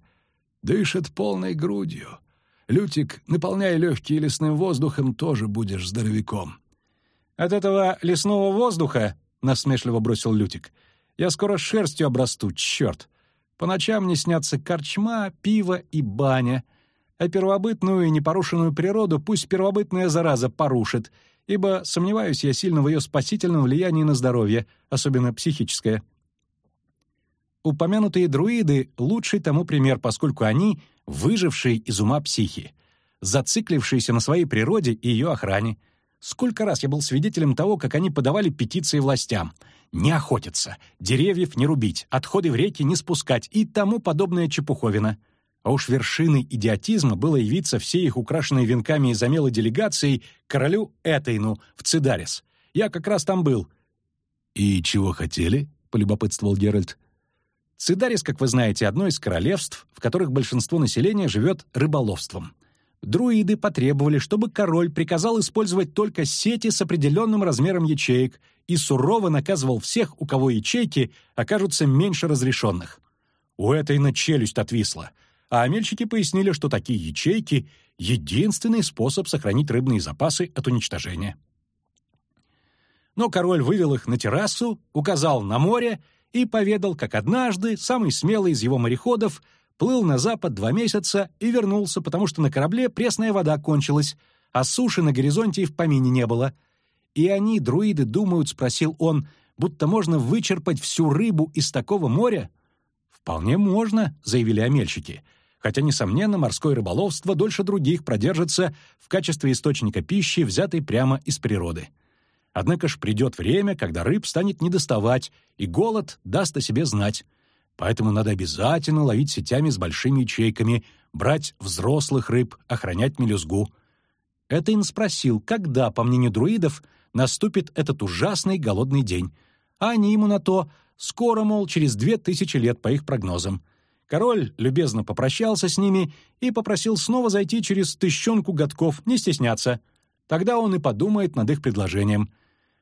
Дышат полной грудью. Лютик, наполняя легкие лесным воздухом, тоже будешь здоровяком. «От этого лесного воздуха, — насмешливо бросил Лютик, — я скоро шерстью обрасту, черт. По ночам мне снятся корчма, пиво и баня. А первобытную и непорушенную природу пусть первобытная зараза порушит — ибо сомневаюсь я сильно в ее спасительном влиянии на здоровье, особенно психическое. Упомянутые друиды — лучший тому пример, поскольку они — выжившие из ума психи, зациклившиеся на своей природе и ее охране. Сколько раз я был свидетелем того, как они подавали петиции властям. Не охотиться, деревьев не рубить, отходы в реки не спускать и тому подобная чепуховина — а уж вершиной идиотизма было явиться всей их украшенной венками и замелой делегацией королю Этейну в Цидарис. Я как раз там был. «И чего хотели?» — полюбопытствовал Геральт. Цидарис, как вы знаете, одно из королевств, в которых большинство населения живет рыболовством. Друиды потребовали, чтобы король приказал использовать только сети с определенным размером ячеек и сурово наказывал всех, у кого ячейки окажутся меньше разрешенных. У Этейна челюсть отвисла — а мельчики пояснили, что такие ячейки — единственный способ сохранить рыбные запасы от уничтожения. Но король вывел их на террасу, указал на море и поведал, как однажды самый смелый из его мореходов плыл на запад два месяца и вернулся, потому что на корабле пресная вода кончилась, а суши на горизонте и в помине не было. И они, друиды, думают, спросил он, будто можно вычерпать всю рыбу из такого моря? «Вполне можно», — заявили омельщики — хотя, несомненно, морское рыболовство дольше других продержится в качестве источника пищи, взятой прямо из природы. Однако ж придет время, когда рыб станет недоставать, и голод даст о себе знать. Поэтому надо обязательно ловить сетями с большими ячейками, брать взрослых рыб, охранять мелюзгу. Этейн спросил, когда, по мнению друидов, наступит этот ужасный голодный день. А они ему на то, скоро, мол, через две тысячи лет по их прогнозам — Король любезно попрощался с ними и попросил снова зайти через тыщенку годков, не стесняться. Тогда он и подумает над их предложением.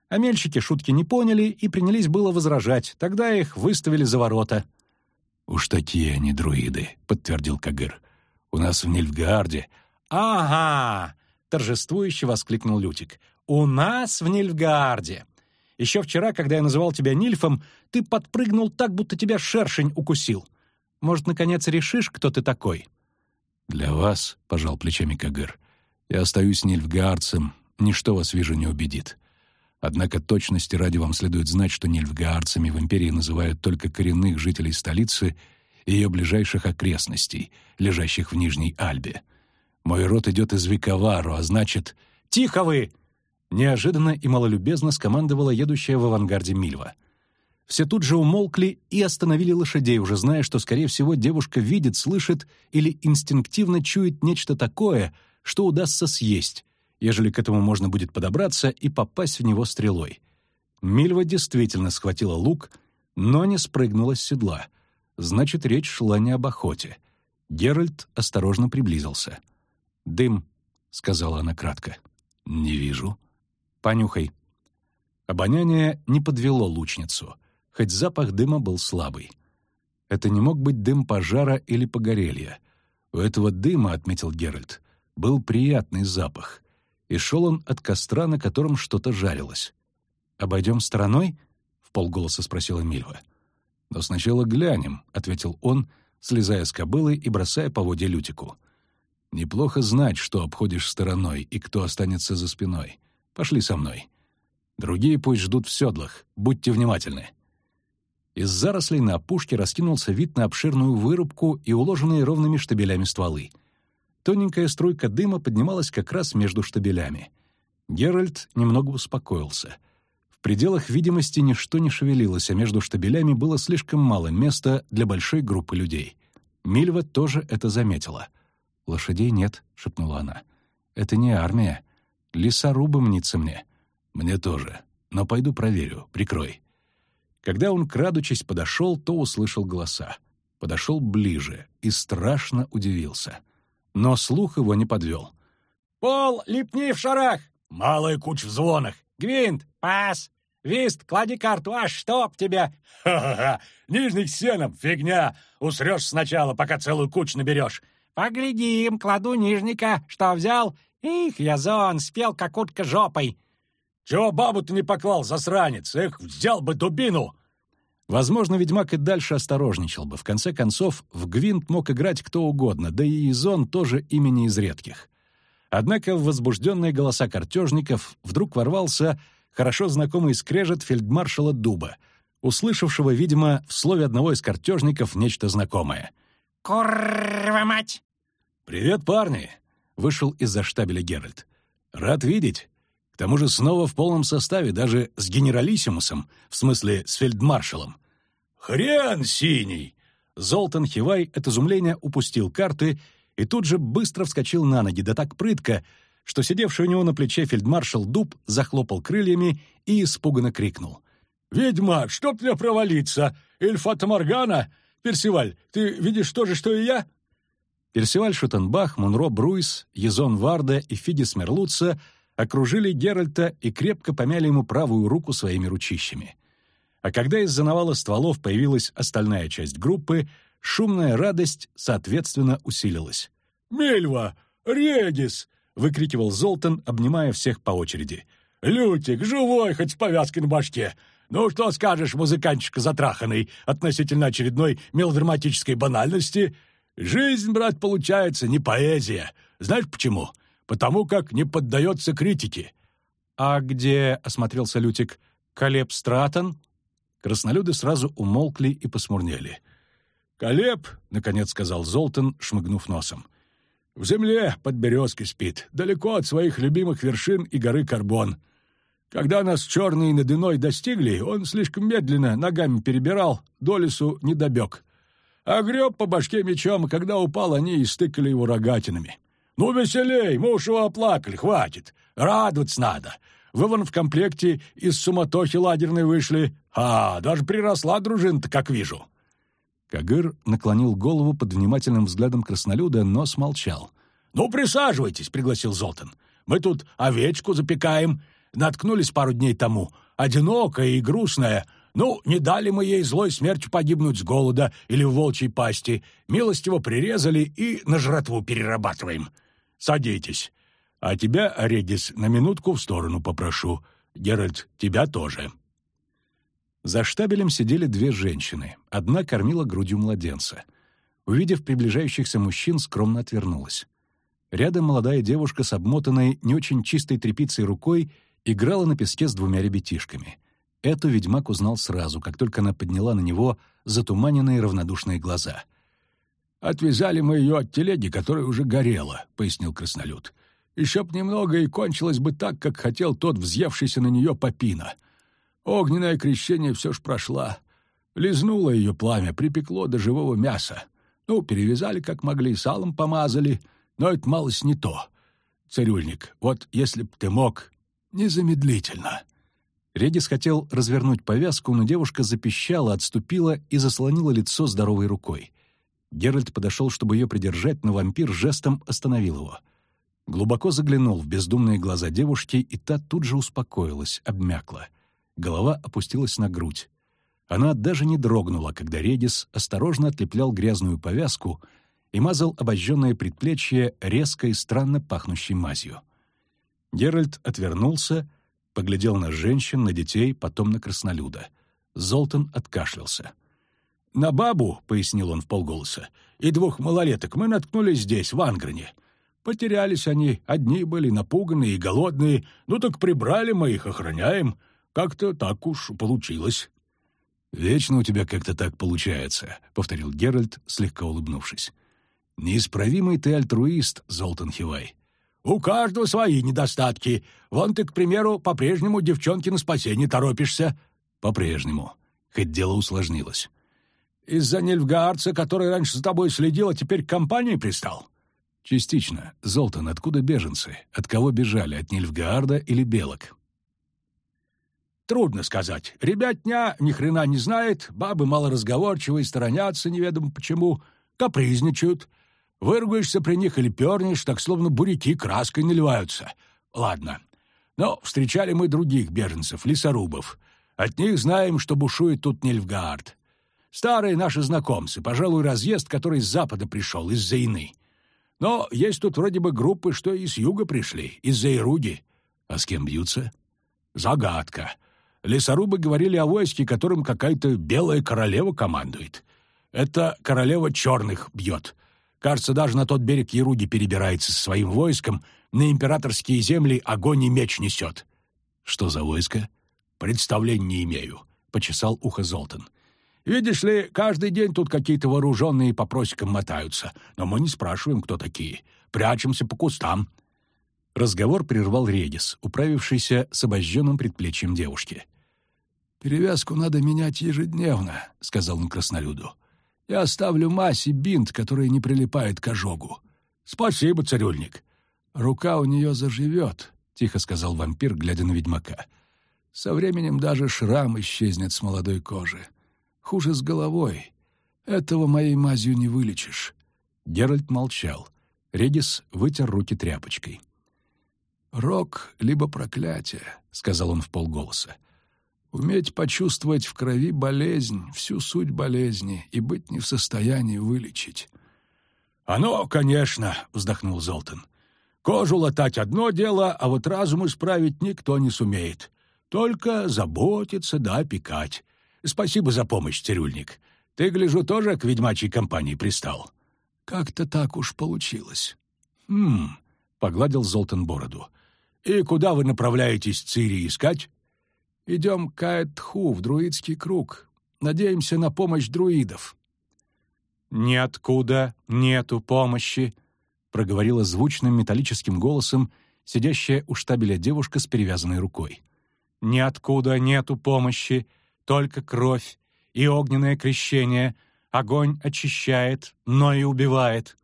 А мельщики шутки не поняли и принялись было возражать. Тогда их выставили за ворота. «Уж такие они друиды», — подтвердил Кагыр. «У нас в Нильфгаарде...» «Ага!» — торжествующе воскликнул Лютик. «У нас в Нильфгаарде!» Еще вчера, когда я называл тебя Нильфом, ты подпрыгнул так, будто тебя шершень укусил. Может, наконец решишь, кто ты такой?» «Для вас», — пожал плечами Кагыр, — «я остаюсь нильфгаарцем, ничто вас, вижу, не убедит. Однако точности ради вам следует знать, что нильфгаарцами в империи называют только коренных жителей столицы и ее ближайших окрестностей, лежащих в Нижней Альбе. Мой род идет из Виковару, а значит... «Тихо вы!» Неожиданно и малолюбезно скомандовала едущая в авангарде Мильва. Все тут же умолкли и остановили лошадей, уже зная, что, скорее всего, девушка видит, слышит или инстинктивно чует нечто такое, что удастся съесть, ежели к этому можно будет подобраться и попасть в него стрелой. Мильва действительно схватила лук, но не спрыгнула с седла. Значит, речь шла не об охоте. Геральт осторожно приблизился. «Дым», — сказала она кратко. «Не вижу». «Понюхай». Обоняние не подвело лучницу, хоть запах дыма был слабый. Это не мог быть дым пожара или погорелья. У этого дыма, — отметил Геральт, — был приятный запах, и шел он от костра, на котором что-то жарилось. «Обойдем стороной?» — в полголоса спросила Мильва. «Но сначала глянем», — ответил он, слезая с кобылы и бросая по воде Лютику. «Неплохо знать, что обходишь стороной и кто останется за спиной. Пошли со мной. Другие пусть ждут в седлах. Будьте внимательны». Из зарослей на опушке раскинулся вид на обширную вырубку и уложенные ровными штабелями стволы. Тоненькая струйка дыма поднималась как раз между штабелями. Геральт немного успокоился. В пределах видимости ничто не шевелилось, а между штабелями было слишком мало места для большой группы людей. Мильва тоже это заметила. «Лошадей нет», — шепнула она. «Это не армия. Лесорубы мнится мне». «Мне тоже. Но пойду проверю. Прикрой». Когда он, крадучись, подошел, то услышал голоса. Подошел ближе и страшно удивился. Но слух его не подвел. «Пол, липни в шарах! Малая куч в звонах! Гвинт, пас! Вист, клади карту, а чтоб тебя!» «Ха-ха-ха! Нижний сеном, фигня! Усрешь сначала, пока целую куч наберешь!» «Поглядим, кладу нижника, что взял? Их, язон, спел как утка жопой!» «Чего бабу-то не поклал, засранец? Эх, взял бы дубину!» Возможно, ведьмак и дальше осторожничал бы. В конце концов, в гвинт мог играть кто угодно, да и Изон тоже имени из редких. Однако в возбужденные голоса картежников вдруг ворвался хорошо знакомый скрежет фельдмаршала Дуба, услышавшего, видимо, в слове одного из картежников нечто знакомое. «Курва мать!» «Привет, парни!» — вышел из-за штабеля Геральт. «Рад видеть. К тому же снова в полном составе, даже с генералиссимусом, в смысле с фельдмаршалом. «Хрен синий!» Золтан Хивай от изумления упустил карты и тут же быстро вскочил на ноги, да так прытко, что сидевший у него на плече фельдмаршал Дуб захлопал крыльями и испуганно крикнул. «Ведьмак, чтоб мне провалиться! Эльфата Моргана! Персиваль, ты видишь то же, что и я?» Персиваль Шутенбах, Мунро Бруйс, Езон Варда и Фидис Мерлуца — окружили Геральта и крепко помяли ему правую руку своими ручищами. А когда из-за навала стволов появилась остальная часть группы, шумная радость, соответственно, усилилась. «Мельва! Регис!» — выкрикивал Золтан, обнимая всех по очереди. «Лютик, живой, хоть с повязкой на башке! Ну, что скажешь, музыкантчик затраханный, относительно очередной мелодраматической банальности? Жизнь, брат, получается не поэзия. Знаешь почему?» Потому как не поддается критике». «А где, — осмотрелся Лютик, — Колеб Стратон?» Краснолюды сразу умолкли и посмурнели. «Колеб, — наконец сказал Золтан, шмыгнув носом, — в земле под березкой спит, далеко от своих любимых вершин и горы Карбон. Когда нас черные над иной достигли, он слишком медленно ногами перебирал, до лесу не добег. А греб по башке мечом, и когда упал, они истыкали его рогатинами. «Ну, веселей, мы уж его оплакали, хватит. Радоваться надо. Вы вон в комплекте из суматохи лагерной вышли. А, даже приросла дружина-то, как вижу». Кагыр наклонил голову под внимательным взглядом краснолюда, но смолчал. «Ну, присаживайтесь», — пригласил Золтан. «Мы тут овечку запекаем. Наткнулись пару дней тому. Одинокая и грустная. Ну, не дали мы ей злой смертью погибнуть с голода или в волчьей пасти. Милостиво прирезали и на жратву перерабатываем. Садитесь. А тебя, Редис, на минутку в сторону попрошу. Геральт, тебя тоже». За штабелем сидели две женщины. Одна кормила грудью младенца. Увидев приближающихся мужчин, скромно отвернулась. Рядом молодая девушка с обмотанной, не очень чистой тряпицей рукой играла на песке с двумя ребятишками. Эту ведьмак узнал сразу, как только она подняла на него затуманенные равнодушные глаза — «Отвязали мы ее от телеги, которая уже горела», — пояснил краснолюд. «Еще б немного, и кончилось бы так, как хотел тот взъевшийся на нее попина. Огненное крещение все ж прошла. Лизнуло ее пламя, припекло до живого мяса. Ну, перевязали, как могли, салом помазали, но это малость не то. Цирюльник, вот если б ты мог, незамедлительно». Редис хотел развернуть повязку, но девушка запищала, отступила и заслонила лицо здоровой рукой. Геральт подошел, чтобы ее придержать, но вампир жестом остановил его. Глубоко заглянул в бездумные глаза девушки, и та тут же успокоилась, обмякла. Голова опустилась на грудь. Она даже не дрогнула, когда Редис осторожно отлеплял грязную повязку и мазал обожженное предплечье резкой, странно пахнущей мазью. Геральт отвернулся Поглядел на женщин, на детей, потом на краснолюда. Золтан откашлялся. «На бабу», — пояснил он вполголоса, — «и двух малолеток мы наткнулись здесь, в Ангране. Потерялись они, одни были напуганные и голодные, ну так прибрали мы их, охраняем. Как-то так уж получилось». «Вечно у тебя как-то так получается», — повторил Геральт, слегка улыбнувшись. «Неисправимый ты альтруист, Золтан Хивай. У каждого свои недостатки. Вон ты, к примеру, по-прежнему девчонки на спасение торопишься. По-прежнему. Хоть дело усложнилось. Из-за Нильфгаарца, который раньше за тобой следил, а теперь к компании пристал? Частично. Золтан, откуда беженцы? От кого бежали? От Нильфгаарда или Белок? Трудно сказать. Ребятня ни хрена не знает, бабы малоразговорчивые, сторонятся неведомо почему, капризничают — Выругаешься при них или пернешь, так словно буряки краской наливаются. Ладно. Но встречали мы других беженцев, лесорубов. От них знаем, что бушует тут Нильфгаард. Старые наши знакомцы, пожалуй, разъезд, который с запада пришел, из-за Ины. Но есть тут вроде бы группы, что и с юга пришли, из-за Ируди. А с кем бьются? Загадка. Лесорубы говорили о войске, которым какая-то белая королева командует. Это королева черных бьет — Кажется, даже на тот берег Еруги перебирается со своим войском, на императорские земли огонь и меч несет. Что за войско? Представления не имею, — почесал ухо Золтан. Видишь ли, каждый день тут какие-то вооруженные по просекам мотаются, но мы не спрашиваем, кто такие. Прячемся по кустам. Разговор прервал Редис, управившийся с обожженным предплечьем девушки. «Перевязку надо менять ежедневно», — сказал он краснолюду. Я оставлю Масе бинт, который не прилипает к ожогу. Спасибо, цирюльник. Рука у нее заживет, — тихо сказал вампир, глядя на ведьмака. Со временем даже шрам исчезнет с молодой кожи. Хуже с головой. Этого моей мазью не вылечишь. Геральт молчал. Редис вытер руки тряпочкой. «Рок либо проклятие», — сказал он в полголоса. Уметь почувствовать в крови болезнь, всю суть болезни, и быть не в состоянии вылечить. «Оно, конечно», — вздохнул Золтан. «Кожу латать одно дело, а вот разум исправить никто не сумеет. Только заботиться да опекать. Спасибо за помощь, цирюльник. Ты, гляжу, тоже к ведьмачьей компании пристал». «Как-то так уж получилось». «Хм», — погладил Золтан бороду. «И куда вы направляетесь Цири искать?» Идем к Аэтху, в друидский круг. Надеемся на помощь друидов». «Ниоткуда нету помощи», — проговорила звучным металлическим голосом сидящая у штабеля девушка с перевязанной рукой. «Ниоткуда нету помощи, только кровь и огненное крещение. Огонь очищает, но и убивает».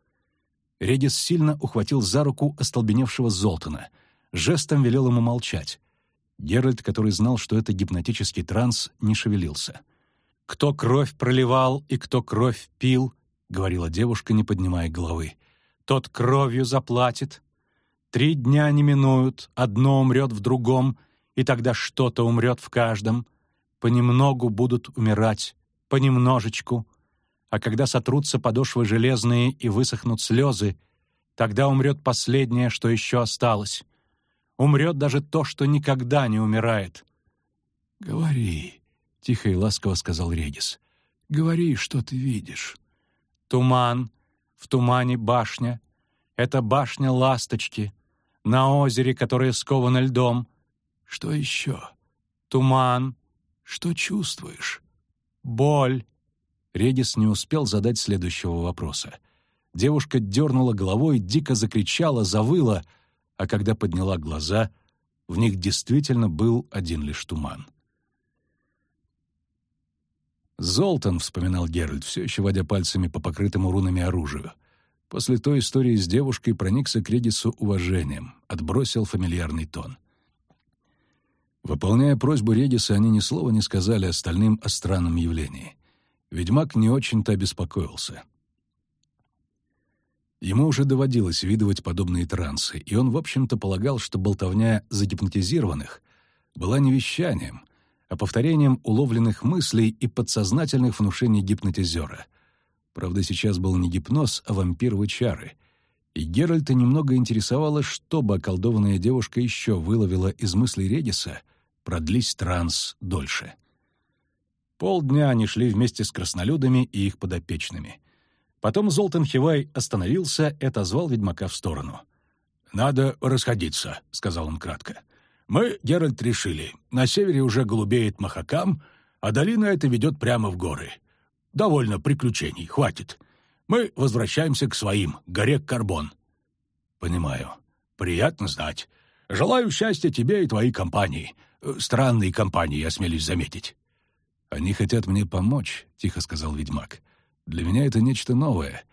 Редис сильно ухватил за руку остолбеневшего Золтана, жестом велел ему молчать. Геральт, который знал, что это гипнотический транс, не шевелился. «Кто кровь проливал и кто кровь пил», — говорила девушка, не поднимая головы, — «тот кровью заплатит. Три дня не минуют, одно умрет в другом, и тогда что-то умрет в каждом. Понемногу будут умирать, понемножечку. А когда сотрутся подошвы железные и высохнут слезы, тогда умрет последнее, что еще осталось. Умрет даже то, что никогда не умирает. «Говори», — тихо и ласково сказал Редис. «Говори, что ты видишь». «Туман. В тумане башня. Это башня ласточки. На озере, которое сковано льдом. Что еще?» «Туман. Что чувствуешь?» «Боль». Редис не успел задать следующего вопроса. Девушка дернула головой, дико закричала, завыла, а когда подняла глаза, в них действительно был один лишь туман. «Золтан», — вспоминал Геральт, все еще водя пальцами по покрытому рунами оружию. После той истории с девушкой проникся к Редису уважением, отбросил фамильярный тон. Выполняя просьбу Редиса, они ни слова не сказали остальным о странном явлении. Ведьмак не очень-то обеспокоился. Ему уже доводилось видывать подобные трансы, и он, в общем-то, полагал, что болтовня загипнотизированных была не вещанием, а повторением уловленных мыслей и подсознательных внушений гипнотизера. Правда, сейчас был не гипноз, а вампировые чары. И Геральта немного интересовало, что бы околдованная девушка еще выловила из мыслей Редиса, продлись транс дольше. Полдня они шли вместе с краснолюдами и их подопечными. Потом Золтан Хивай остановился и отозвал ведьмака в сторону. «Надо расходиться», — сказал он кратко. «Мы, Геральт, решили. На севере уже голубеет Махакам, а долина эта ведет прямо в горы. Довольно приключений, хватит. Мы возвращаемся к своим, горе Карбон». «Понимаю. Приятно знать. Желаю счастья тебе и твоей компании. Странной компании, осмелюсь заметить». «Они хотят мне помочь», — тихо сказал ведьмак. «Для меня это нечто новое,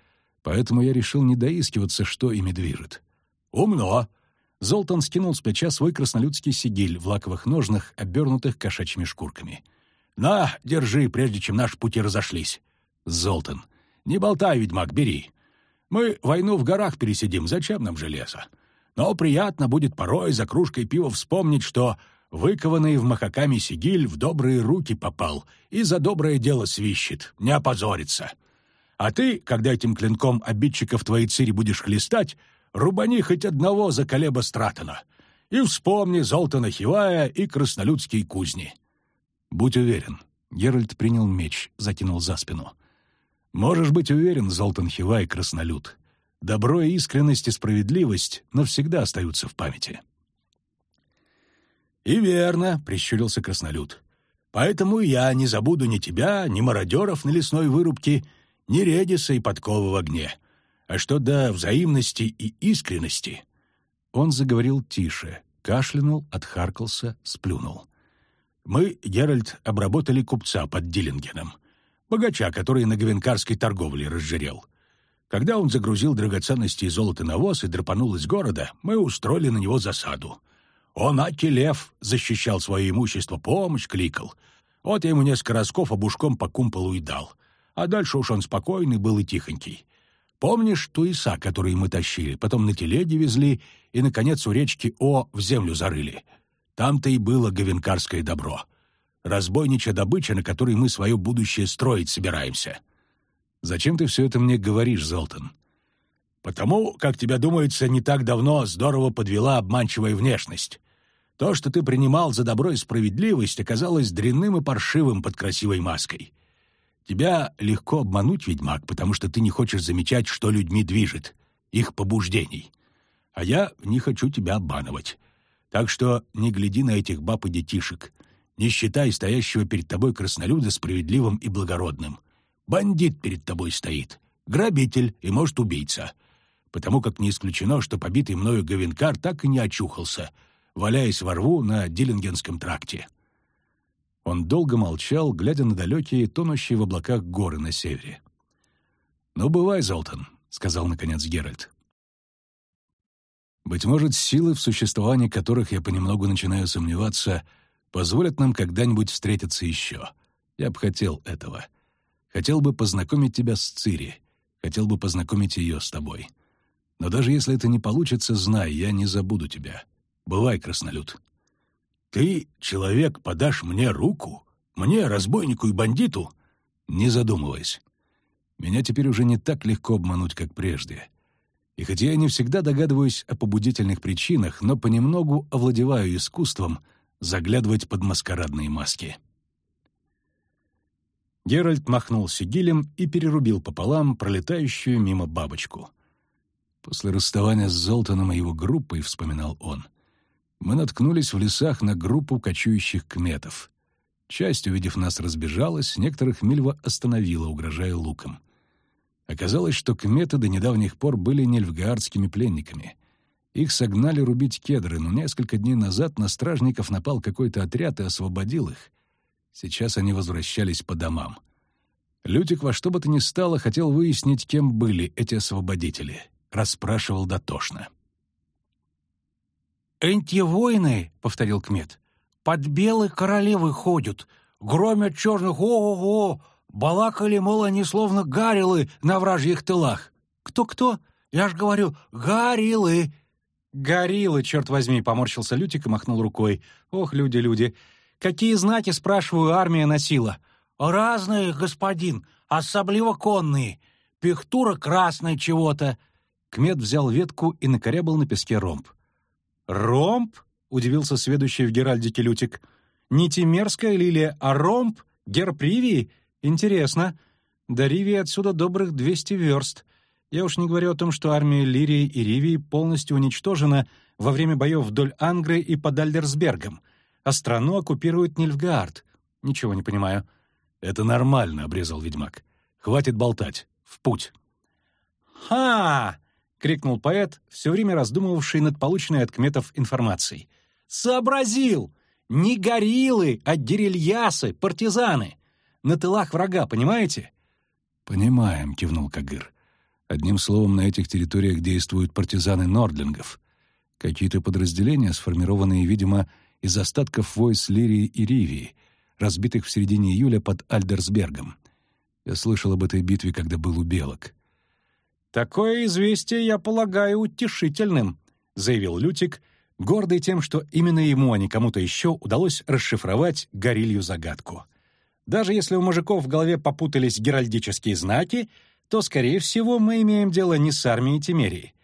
поэтому я решил не доискиваться, что ими движет». «Умно!» Золтан скинул с плеча свой краснолюдский сигиль в лаковых ножнах, обернутых кошачьими шкурками. «На, держи, прежде чем наши пути разошлись». «Золтан, не болтай, ведьмак, бери. Мы войну в горах пересидим, зачем нам железо? Но приятно будет порой за кружкой пива вспомнить, что выкованный в махаками сигиль в добрые руки попал и за доброе дело свищет, не опозорится. А ты, когда этим клинком обидчиков твоей цири будешь хлестать, рубани хоть одного за колеба Стратона. И вспомни Золтана Хивая и краснолюдские кузни. Будь уверен, Геральт принял меч, закинул за спину. Можешь быть уверен, Золтан Хивай краснолюд. Добро и искренность и справедливость навсегда остаются в памяти. «И верно», — прищурился краснолюд. «Поэтому я не забуду ни тебя, ни мародеров на лесной вырубке, ни редиса и подковы в огне. А что до взаимности и искренности...» Он заговорил тише, кашлянул, отхаркался, сплюнул. «Мы, Геральт, обработали купца под Диллингеном, богача, который на гавенкарской торговле разжирел. Когда он загрузил драгоценности и золото на воз и драпанул из города, мы устроили на него засаду. Он, Аки Лев, защищал свое имущество, помощь кликал. Вот я ему несколько разков обушком по кумполу и дал. А дальше уж он спокойный был и тихонький. Помнишь туиса, который мы тащили, потом на телеге везли и, наконец, у речки О в землю зарыли? Там-то и было гавенкарское добро. Разбойничья добыча, на которой мы свое будущее строить собираемся. Зачем ты все это мне говоришь, Золтан? Потому, как тебе думается, не так давно здорово подвела обманчивая внешность. То, что ты принимал за добро и справедливость, оказалось дрянным и паршивым под красивой маской. Тебя легко обмануть, ведьмак, потому что ты не хочешь замечать, что людьми движет, их побуждений. А я не хочу тебя обманывать. Так что не гляди на этих баб и детишек. Не считай стоящего перед тобой краснолюда справедливым и благородным. Бандит перед тобой стоит, грабитель и, может, убийца — потому как не исключено, что побитый мною Гавенкар так и не очухался, валяясь во рву на Диллингенском тракте. Он долго молчал, глядя на далекие, тонущие в облаках горы на севере. «Ну, бывай, Золтан», — сказал, наконец, Геральт. «Быть может, силы, в существовании которых я понемногу начинаю сомневаться, позволят нам когда-нибудь встретиться еще. Я бы хотел этого. Хотел бы познакомить тебя с Цири, хотел бы познакомить ее с тобой. Но даже если это не получится, знай, я не забуду тебя. Бывай, краснолюд. Ты, человек, подашь мне руку? Мне, разбойнику и бандиту? Не задумываясь. Меня теперь уже не так легко обмануть, как прежде. И хотя я не всегда догадываюсь о побудительных причинах, но понемногу овладеваю искусством заглядывать под маскарадные маски. Геральт махнул сигилем и перерубил пополам пролетающую мимо бабочку — После расставания с Золтаном и его группой, вспоминал он, мы наткнулись в лесах на группу кочующих кметов. Часть, увидев нас, разбежалась, некоторых Мильва остановила, угрожая луком. Оказалось, что кметы до недавних пор были нельфгаардскими пленниками. Их согнали рубить кедры, но несколько дней назад на стражников напал какой-то отряд и освободил их. Сейчас они возвращались по домам. Лютик во что бы то ни стало хотел выяснить, кем были эти освободители. Расспрашивал дотошно. «Эти воины, — повторил Кмет, — под белой королевы ходят, громят черных ого-го, балакали, мол, они словно гарилы на вражьих тылах. Кто-кто? Я ж говорю, гарилы!» «Гориллы, черт возьми!» — поморщился Лютик и махнул рукой. «Ох, люди, люди! Какие знаки, спрашиваю, армия носила?» «Разные, господин, особливо конные. Пихтура красная чего-то». Кмет взял ветку и накорябал на песке ромб. «Ромб?» — удивился сведущий в Геральдике Лютик. «Не Тимерская лилия, а ромб? Герб Ривии? Интересно. До Ривии отсюда добрых двести верст. Я уж не говорю о том, что армия Лирии и Ривии полностью уничтожена во время боев вдоль Ангры и под Альдерсбергом, а страну оккупирует Нильфгаард. Ничего не понимаю». «Это нормально», — обрезал ведьмак. «Хватит болтать. В путь». «Ха!» — крикнул поэт, все время раздумывавший над полученной от кметов информацией. «Сообразил! Не гориллы, а дерильясы, партизаны! На тылах врага, понимаете?» «Понимаем», — кивнул Кагыр. «Одним словом, на этих территориях действуют партизаны Нордлингов. Какие-то подразделения, сформированные, видимо, из остатков войск Лирии и Ривии, разбитых в середине июля под Альдерсбергом. Я слышал об этой битве, когда был у Белок. «Такое известие, я полагаю, утешительным», — заявил Лютик, гордый тем, что именно ему, а не кому-то еще, удалось расшифровать горилью загадку. Даже если у мужиков в голове попутались геральдические знаки, то, скорее всего, мы имеем дело не с армией Тимерии.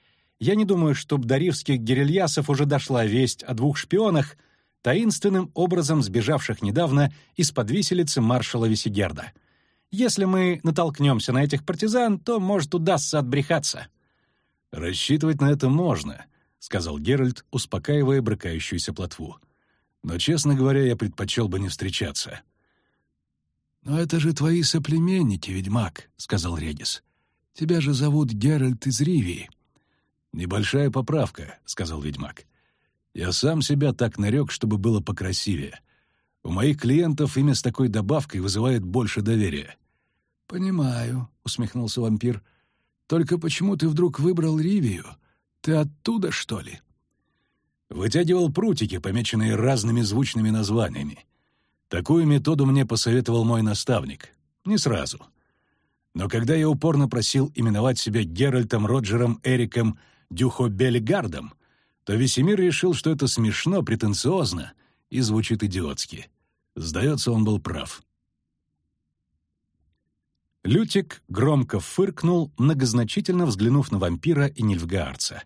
Я не думаю, чтоб до ривских гирильясов уже дошла весть о двух шпионах, таинственным образом сбежавших недавно из-под виселицы маршала Висигерда — если мы натолкнемся на этих партизан, то, может, удастся отбрехаться». «Рассчитывать на это можно», — сказал Геральт, успокаивая брыкающуюся плотву. «Но, честно говоря, я предпочел бы не встречаться». «Но это же твои соплеменники, ведьмак», — сказал Редис. «Тебя же зовут Геральт из Ривии». «Небольшая поправка», — сказал ведьмак. «Я сам себя так нарек, чтобы было покрасивее. У моих клиентов имя с такой добавкой вызывает больше доверия». «Понимаю», — усмехнулся вампир. «Только почему ты вдруг выбрал Ривию? Ты оттуда, что ли?» Вытягивал прутики, помеченные разными звучными названиями. Такую методу мне посоветовал мой наставник. Не сразу. Но когда я упорно просил именовать себя Геральтом Роджером Эриком Дюхо-Бельгардом, то Весемир решил, что это смешно, претенциозно и звучит идиотски. Сдается, он был прав. Лютик громко фыркнул, многозначительно взглянув на вампира и нильфгаарца.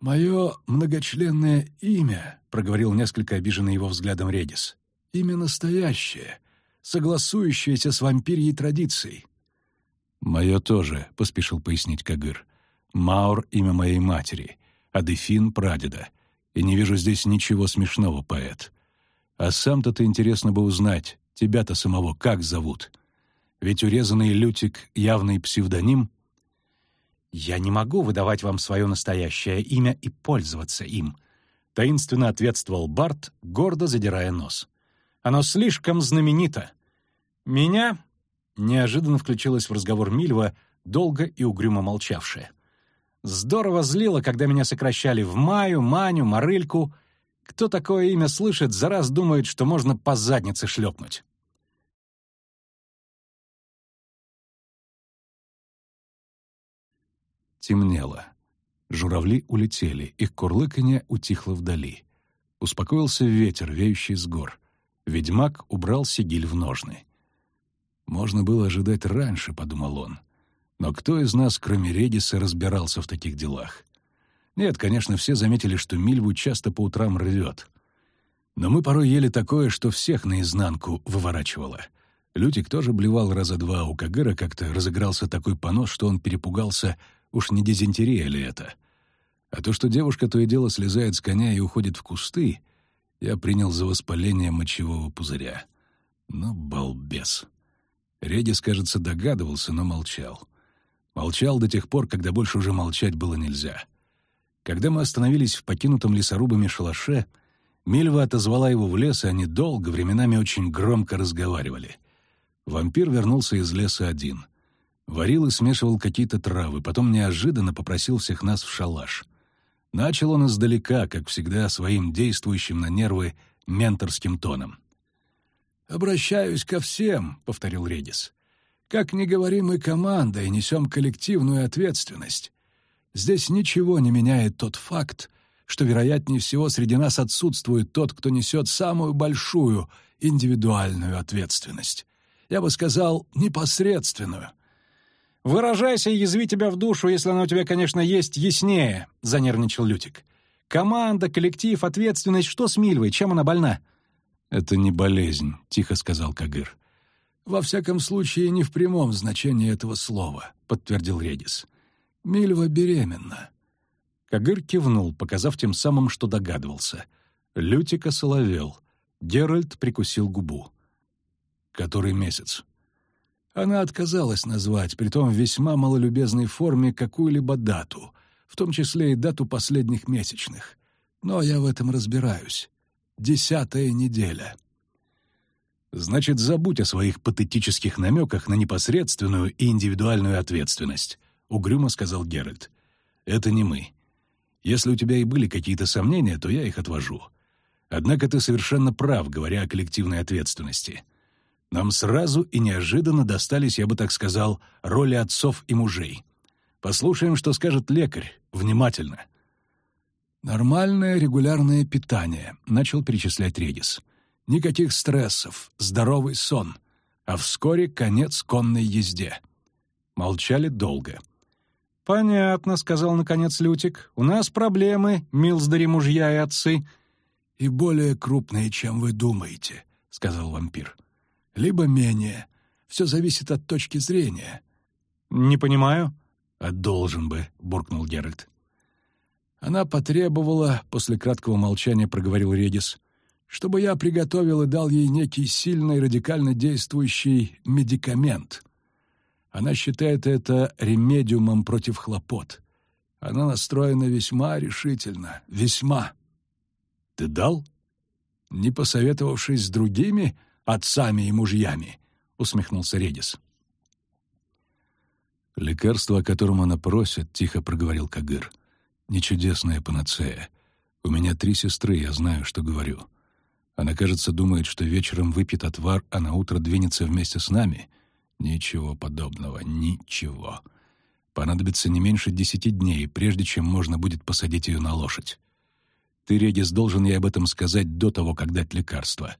«Мое многочленное имя», — проговорил несколько обиженный его взглядом Редис, — «имя настоящее, согласующееся с вампирьей традицией». «Мое тоже», — поспешил пояснить Кагыр. «Маур — имя моей матери, а Дефин — прадеда. И не вижу здесь ничего смешного, поэт. А сам-то ты интересно бы узнать, тебя-то самого как зовут? Ведь урезанный Лютик — явный псевдоним. «Я не могу выдавать вам свое настоящее имя и пользоваться им», — таинственно ответствовал Барт, гордо задирая нос. «Оно слишком знаменито. Меня...» — неожиданно включилась в разговор Мильва, долго и угрюмо молчавшая. «Здорово злило, когда меня сокращали в Маю, Маню, Марыльку, кто такое имя слышит, за раз думает, что можно по заднице шлепнуть. Темнело. Журавли улетели, их курлыканье утихло вдали. Успокоился ветер, веющий с гор. Ведьмак убрал сигиль в ножны. «Можно было ожидать раньше», — подумал он. «Но кто из нас, кроме Редиса, разбирался в таких делах? Нет, конечно, все заметили, что Мильву часто по утрам рвет. Но мы порой ели такое, что всех наизнанку выворачивало. Лютик тоже блевал раза два, у Кагыра как-то разыгрался такой понос, что он перепугался, уж не дизентерия ли это. А то, что девушка то и дело слезает с коня и уходит в кусты, я принял за воспаление мочевого пузыря. Ну, балбес. Редис, кажется, догадывался, но молчал. Молчал до тех пор, когда больше уже молчать было нельзя. Когда мы остановились в покинутом лесорубами шалаше, Мильва отозвала его в лес, и они долго, временами очень громко разговаривали. Вампир вернулся из леса один. Варил и смешивал какие-то травы, потом неожиданно попросил всех нас в шалаш. Начал он издалека, как всегда, своим действующим на нервы менторским тоном. «Обращаюсь ко всем», — повторил Редис. «Как ни говорим мы и несем коллективную ответственность. Здесь ничего не меняет тот факт, что, вероятнее всего, среди нас отсутствует тот, кто несет самую большую индивидуальную ответственность. Я бы сказал, непосредственную. «Выражайся и язви тебя в душу, если она у тебя, конечно, есть, яснее», — занервничал Лютик. «Команда, коллектив, ответственность, что с Мильвой, чем она больна?» «Это не болезнь», — тихо сказал Кагыр. «Во всяком случае, не в прямом значении этого слова», — подтвердил Редис. «Мильва беременна». Кагыр кивнул, показав тем самым, что догадывался. Лютика соловел. Геральт прикусил губу. «Который месяц?» Она отказалась назвать, притом в весьма малолюбезной форме, какую-либо дату, в том числе и дату последних месячных. Но я в этом разбираюсь. Десятая неделя. Значит, забудь о своих патетических намеках на непосредственную и индивидуальную ответственность, угрюмо сказал Геральт. Это не мы. Если у тебя и были какие-то сомнения, то я их отвожу. Однако ты совершенно прав, говоря о коллективной ответственности. Нам сразу и неожиданно достались, я бы так сказал, роли отцов и мужей. Послушаем, что скажет лекарь, внимательно. «Нормальное регулярное питание», — начал перечислять Редис. «Никаких стрессов, здоровый сон, а вскоре конец конной езде». Молчали долго. «Понятно», — сказал наконец Лютик. «У нас проблемы, милздари мужья и отцы». «И более крупные, чем вы думаете», — сказал вампир либо менее. Все зависит от точки зрения». «Не понимаю». «А должен бы», — буркнул Геральт. Она потребовала, после краткого молчания проговорил Редис, чтобы я приготовил и дал ей некий сильный радикально действующий медикамент. Она считает это ремедиумом против хлопот. Она настроена весьма решительно, весьма. Ты дал? Не посоветовавшись с другими, отцами и мужьями», — усмехнулся Редис. «Лекарство, о котором она просит», — тихо проговорил Кагыр, — «не чудесная панацея. У меня три сестры, я знаю, что говорю. Она, кажется, думает, что вечером выпьет отвар, а на утро двинется вместе с нами. Ничего подобного, ничего. Понадобится не меньше десяти дней, прежде чем можно будет посадить ее на лошадь. Ты, Редис, должен ей об этом сказать до того, как дать лекарство.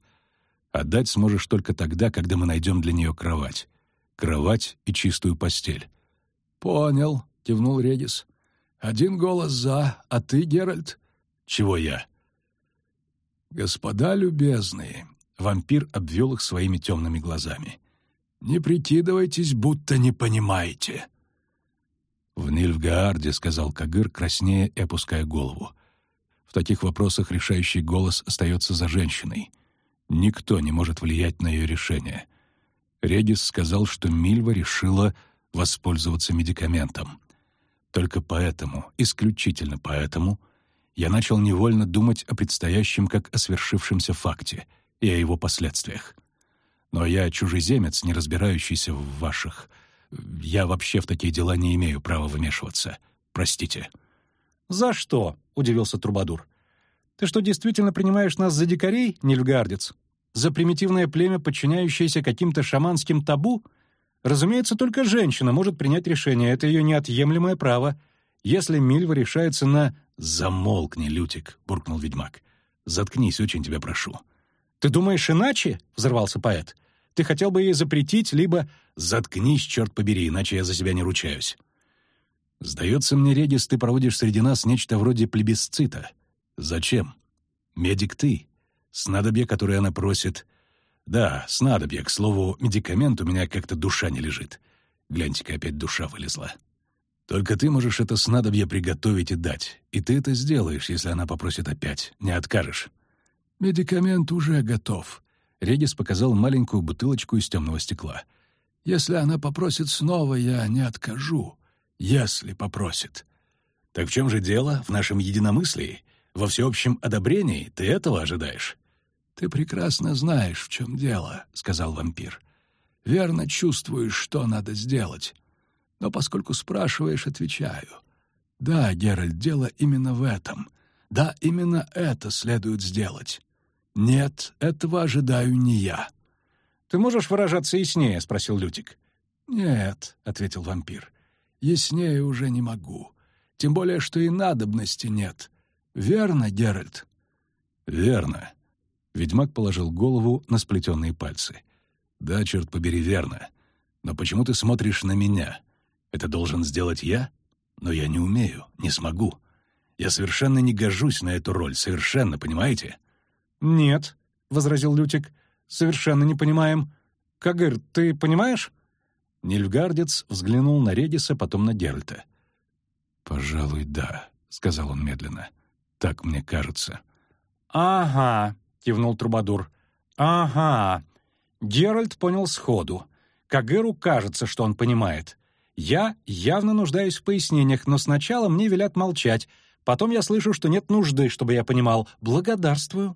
Отдать сможешь только тогда, когда мы найдем для нее кровать. Кровать и чистую постель». «Понял», — кивнул Редис. «Один голос за, а ты, Геральт?» «Чего я?» «Господа любезные», — вампир обвел их своими темными глазами. «Не прикидывайтесь, будто не понимаете». «В Нильфгаарде», — сказал Кагыр, краснея и опуская голову. «В таких вопросах решающий голос остается за женщиной». Никто не может влиять на ее решение. Редис сказал, что Мильва решила воспользоваться медикаментом. Только поэтому, исключительно поэтому, я начал невольно думать о предстоящем как о свершившемся факте и о его последствиях. Но я чужеземец, не разбирающийся в ваших... Я вообще в такие дела не имею права вмешиваться. Простите». «За что?» — удивился Трубадур. «Ты что, действительно принимаешь нас за дикарей, нильфгардец?» За примитивное племя, подчиняющееся каким-то шаманским табу? Разумеется, только женщина может принять решение, это ее неотъемлемое право. Если Мильва решается на «Замолкни, Лютик», — буркнул ведьмак. «Заткнись, очень тебя прошу». «Ты думаешь иначе?» — взорвался поэт. «Ты хотел бы ей запретить, либо...» «Заткнись, черт побери, иначе я за себя не ручаюсь». «Сдается мне, Редис, ты проводишь среди нас нечто вроде плебисцита. Зачем? Медик ты, Снадобье, которое она просит... Да, снадобье, к слову, медикамент у меня как-то душа не лежит. Гляньте-ка, опять душа вылезла. Только ты можешь это снадобье приготовить и дать. И ты это сделаешь, если она попросит опять. Не откажешь. «Медикамент уже готов». Редис показал маленькую бутылочку из темного стекла. «Если она попросит снова, я не откажу. Если попросит». «Так в чем же дело? В нашем единомыслии? Во всеобщем одобрении? Ты этого ожидаешь?» «Ты прекрасно знаешь, в чем дело», — сказал вампир. «Верно чувствуешь, что надо сделать. Но поскольку спрашиваешь, отвечаю. Да, Геральт, дело именно в этом. Да, именно это следует сделать. Нет, этого ожидаю не я». «Ты можешь выражаться яснее?» — спросил Лютик. «Нет», — ответил вампир. «Яснее уже не могу. Тем более, что и надобности нет. Верно, Геральт?» «Верно». Ведьмак положил голову на сплетенные пальцы. «Да, черт побери, верно. Но почему ты смотришь на меня? Это должен сделать я? Но я не умею, не смогу. Я совершенно не гожусь на эту роль, совершенно, понимаете?» «Нет», — возразил Лютик, — «совершенно не понимаем. Кагыр, ты понимаешь?» Нильфгардец взглянул на Редиса, потом на Геральта. «Пожалуй, да», — сказал он медленно. «Так мне кажется». «Ага», — кивнул Трубадур. «Ага». Геральт понял сходу. Кагыру кажется, что он понимает. Я явно нуждаюсь в пояснениях, но сначала мне велят молчать. Потом я слышу, что нет нужды, чтобы я понимал. Благодарствую.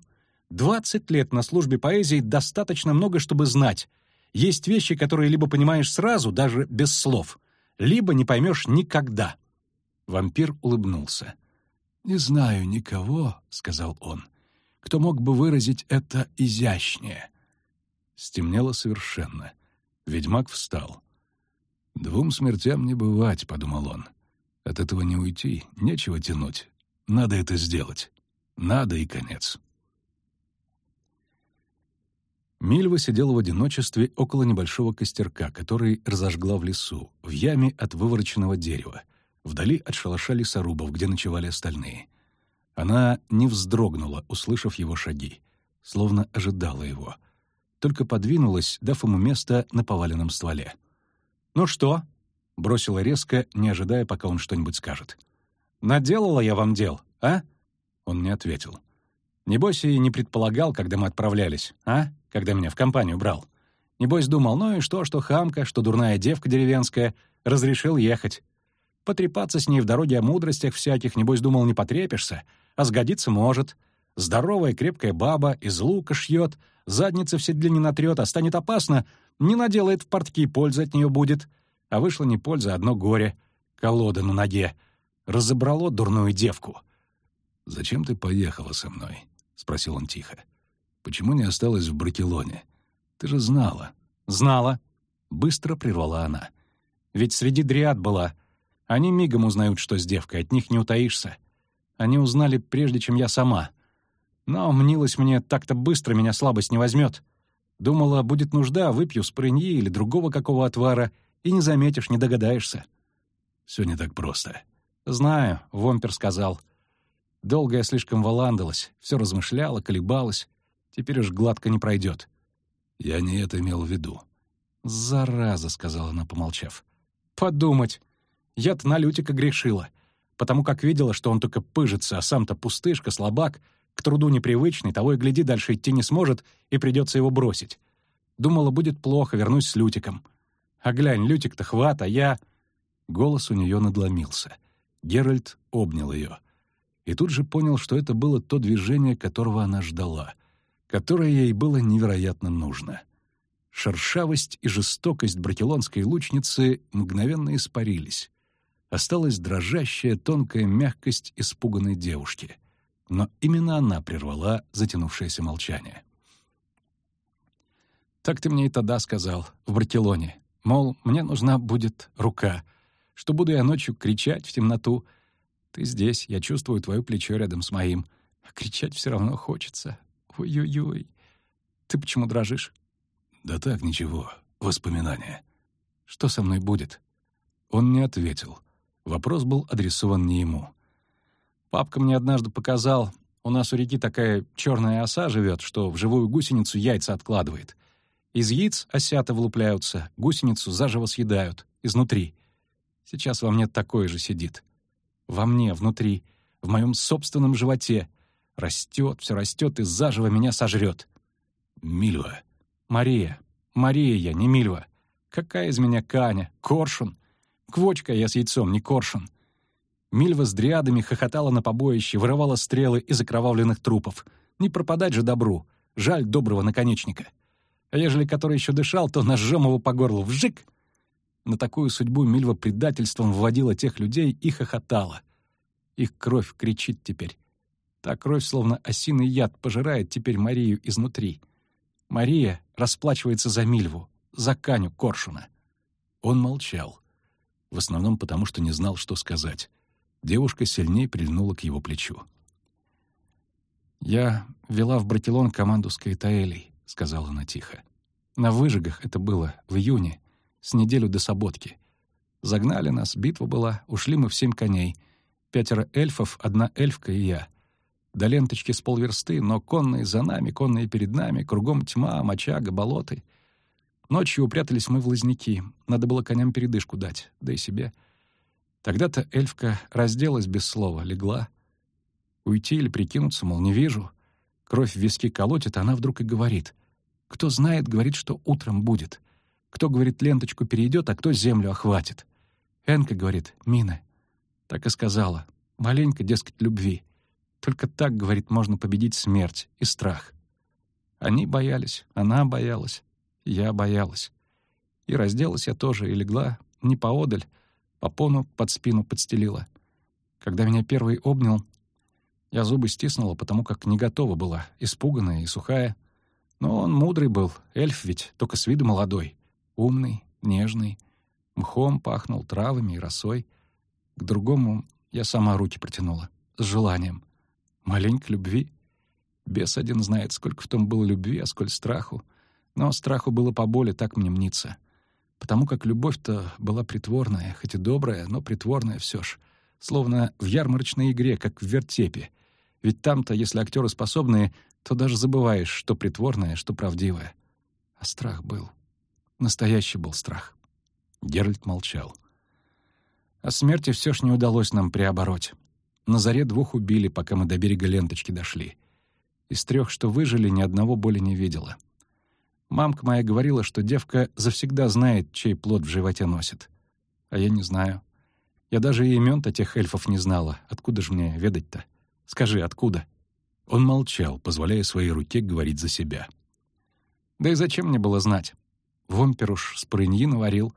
Двадцать лет на службе поэзии достаточно много, чтобы знать. Есть вещи, которые либо понимаешь сразу, даже без слов, либо не поймешь никогда. Вампир улыбнулся. «Не знаю никого», — сказал он, — «кто мог бы выразить это изящнее». Стемнело совершенно. Ведьмак встал. «Двум смертям не бывать», — подумал он. «От этого не уйти, нечего тянуть. Надо это сделать. Надо и конец». Мильва сидела в одиночестве около небольшого костерка, который разожгла в лесу, в яме от вывороченного дерева, вдали от шалаша лесорубов, где ночевали остальные. Она не вздрогнула, услышав его шаги, словно ожидала его. Только подвинулась, дав ему место на поваленном стволе. «Ну что?» — бросила резко, не ожидая, пока он что-нибудь скажет. «Наделала я вам дел, а?» Он не ответил. «Небось, и не предполагал, когда мы отправлялись, а?» Когда меня в компанию брал. Небось думал, ну и что, что хамка, что дурная девка деревенская, разрешил ехать. Потрепаться с ней в дороге о мудростях всяких, небось думал, не потрепишься, а сгодиться может. Здоровая крепкая баба, из лука шьет, задница в седле не натрет, а станет опасно, не наделает в портки, польза от нее будет. А вышло не польза, а одно горе. Колода на ноге. Разобрало дурную девку. «Зачем ты поехала со мной?» — спросил он тихо. Почему не осталась в Бракелоне? Ты же знала». «Знала», — быстро прервала она. «Ведь среди дриад была. Они мигом узнают, что с девкой, от них не утаишься. Они узнали, прежде чем я сама. Но мнилось мне, так-то быстро меня слабость не возьмет. Думала, будет нужда, выпью спрыньи или другого какого отвара, и не заметишь, не догадаешься». «Все не так просто». «Знаю», — Вомпер сказал. Долго я слишком валандалась, все размышляла, колебалась. Теперь уж гладко не пройдет. Я не это имел в виду. «Зараза», — сказала она, помолчав. «Подумать. Я-то на Лютика грешила, потому как видела, что он только пыжится, а сам-то пустышка, слабак, к труду непривычный, того и гляди, дальше идти не сможет, и придется его бросить. Думала, будет плохо, вернусь с Лютиком. А глянь, Лютик-то хват, а я...» Голос у нее надломился. Геральт обнял ее. И тут же понял, что это было то движение, которого она ждала — которое ей было невероятно нужно. Шершавость и жестокость бракелонской лучницы мгновенно испарились. Осталась дрожащая тонкая мягкость испуганной девушки. Но именно она прервала затянувшееся молчание. «Так ты мне и тогда сказал, в Бракелоне. Мол, мне нужна будет рука, что буду я ночью кричать в темноту. Ты здесь, я чувствую твое плечо рядом с моим. А кричать все равно хочется. Ой-ой-ой. Ты почему дрожишь? Да так, ничего. Воспоминания. Что со мной будет? Он не ответил. Вопрос был адресован не ему. Папка мне однажды показал, у нас у реки такая черная оса живет, что в живую гусеницу яйца откладывает. Из яиц осята вылупляются, гусеницу заживо съедают, изнутри. Сейчас во мне такое же сидит. Во мне, внутри, в моем собственном животе. Растет, все растет и заживо меня сожрет. Мильва. Мария. Мария я, не Мильва. Какая из меня Каня? Коршун. Квочка я с яйцом, не коршун. Мильва с дриадами хохотала на побоище, вырывала стрелы из окровавленных трупов. Не пропадать же добру. Жаль доброго наконечника. А ежели который еще дышал, то ножом его по горлу вжик. На такую судьбу Мильва предательством вводила тех людей и хохотала. Их кровь кричит теперь. Та кровь, словно осиный яд, пожирает теперь Марию изнутри. Мария расплачивается за Мильву, за Каню Коршуна. Он молчал. В основном потому, что не знал, что сказать. Девушка сильнее прильнула к его плечу. «Я вела в Братилон команду с Каэтаэлей», — сказала она тихо. «На выжигах это было, в июне, с неделю до Соботки. Загнали нас, битва была, ушли мы в семь коней. Пятеро эльфов, одна эльфка и я. До ленточки с полверсты, но конные за нами, конные перед нами, кругом тьма, мочага, болоты. Ночью упрятались мы в лозняки. Надо было коням передышку дать, да и себе. Тогда-то эльфка разделась без слова, легла. Уйти или прикинуться, мол, не вижу. Кровь в виски колотит, она вдруг и говорит. Кто знает, говорит, что утром будет. Кто, говорит, ленточку перейдет, а кто землю охватит. Энка говорит, Мина. Так и сказала. Маленько, дескать, любви. Только так, говорит, можно победить смерть и страх. Они боялись, она боялась, я боялась. И разделась я тоже, и легла не поодаль, попону под спину подстелила. Когда меня первый обнял, я зубы стиснула, потому как не готова была, испуганная и сухая. Но он мудрый был, эльф ведь, только с виду молодой. Умный, нежный, мхом пахнул, травами и росой. К другому я сама руки протянула, с желанием. Маленько любви. Бес один знает, сколько в том было любви, а сколь страху. Но страху было поболе, так мне мнится. Потому как любовь-то была притворная, хоть и добрая, но притворная все ж. Словно в ярмарочной игре, как в вертепе. Ведь там-то, если актеры способные, то даже забываешь, что притворное, что правдивое. А страх был. Настоящий был страх. Геральт молчал. О смерти все ж не удалось нам приобороть. На заре двух убили, пока мы до берега ленточки дошли. Из трех, что выжили, ни одного боли не видела. Мамка моя говорила, что девка завсегда знает, чей плод в животе носит. А я не знаю. Я даже и имен-то тех эльфов не знала. Откуда же мне ведать-то? Скажи, откуда?» Он молчал, позволяя своей руке говорить за себя. «Да и зачем мне было знать? Вомпер уж с прыньи наварил.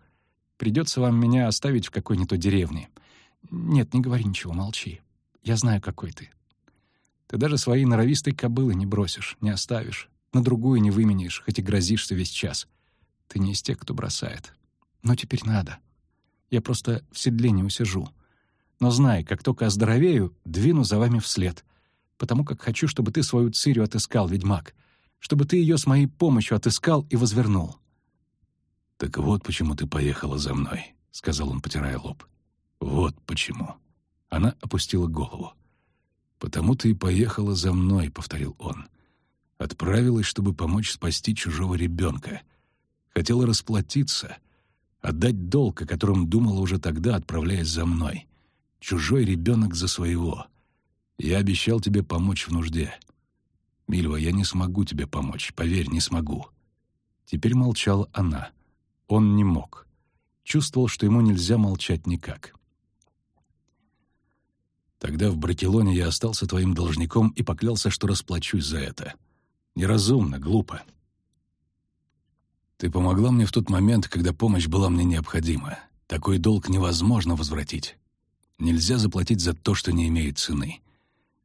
Придется вам меня оставить в какой-нибудь деревне. Нет, не говори ничего, молчи. Я знаю, какой ты. Ты даже свои норовистой кобылы не бросишь, не оставишь. На другую не выменишь, хоть и грозишься весь час. Ты не из тех, кто бросает. Но теперь надо. Я просто в седле не усижу. Но знай, как только оздоровею, двину за вами вслед. Потому как хочу, чтобы ты свою Цирю отыскал, ведьмак. Чтобы ты ее с моей помощью отыскал и возвернул. «Так вот почему ты поехала за мной», — сказал он, потирая лоб. «Вот почему». Она опустила голову. «Потому ты и поехала за мной», — повторил он. «Отправилась, чтобы помочь спасти чужого ребенка. Хотела расплатиться, отдать долг, о котором думала уже тогда, отправляясь за мной чужой ребенок за своего. Я обещал тебе помочь в нужде. Мильва, я не смогу тебе помочь, поверь, не смогу». Теперь молчала она. Он не мог. Чувствовал, что ему нельзя молчать никак. Тогда в Бракелоне я остался твоим должником и поклялся, что расплачусь за это. Неразумно, глупо. Ты помогла мне в тот момент, когда помощь была мне необходима. Такой долг невозможно возвратить. Нельзя заплатить за то, что не имеет цены.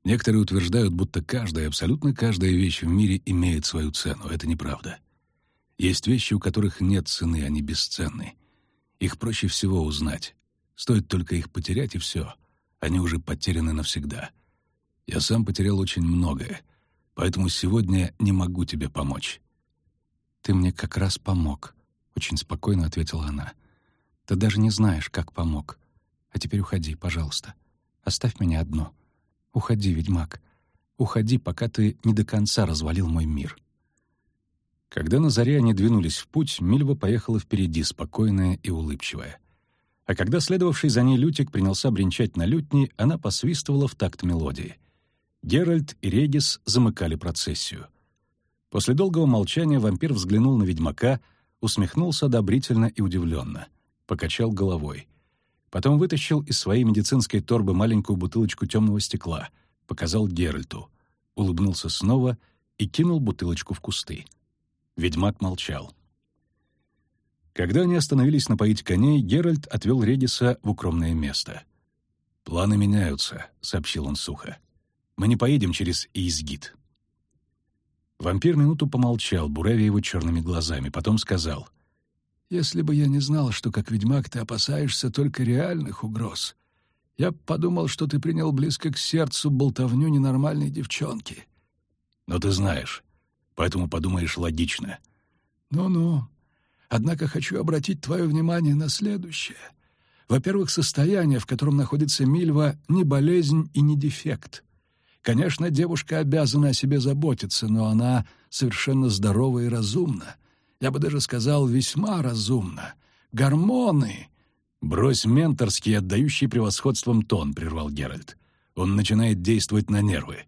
Некоторые утверждают, будто каждая, абсолютно каждая вещь в мире имеет свою цену. Это неправда. Есть вещи, у которых нет цены, они бесценны. Их проще всего узнать. Стоит только их потерять, и все. Они уже потеряны навсегда. Я сам потерял очень многое, поэтому сегодня не могу тебе помочь». «Ты мне как раз помог», — очень спокойно ответила она. «Ты даже не знаешь, как помог. А теперь уходи, пожалуйста. Оставь меня одну. Уходи, ведьмак. Уходи, пока ты не до конца развалил мой мир». Когда на заре они двинулись в путь, Мильва поехала впереди, спокойная и улыбчивая. А когда следовавший за ней Лютик принялся бренчать на лютни, она посвистывала в такт мелодии. Геральт и Регис замыкали процессию. После долгого молчания вампир взглянул на ведьмака, усмехнулся одобрительно и удивленно, покачал головой. Потом вытащил из своей медицинской торбы маленькую бутылочку темного стекла, показал Геральту, улыбнулся снова и кинул бутылочку в кусты. Ведьмак молчал. Когда они остановились напоить коней, Геральт отвел Редиса в укромное место. «Планы меняются», — сообщил он сухо. «Мы не поедем через Изгит». Вампир минуту помолчал, буравя его черными глазами, потом сказал. «Если бы я не знал, что как ведьмак ты опасаешься только реальных угроз, я б подумал, что ты принял близко к сердцу болтовню ненормальной девчонки». «Но ты знаешь, поэтому подумаешь логично». «Ну-ну. Однако хочу обратить твое внимание на следующее. Во-первых, состояние, в котором находится Мильва, не болезнь и не дефект. Конечно, девушка обязана о себе заботиться, но она совершенно здорова и разумна. Я бы даже сказал, весьма разумна. Гормоны!» «Брось менторский, отдающий превосходством тон», — прервал Геральт. «Он начинает действовать на нервы».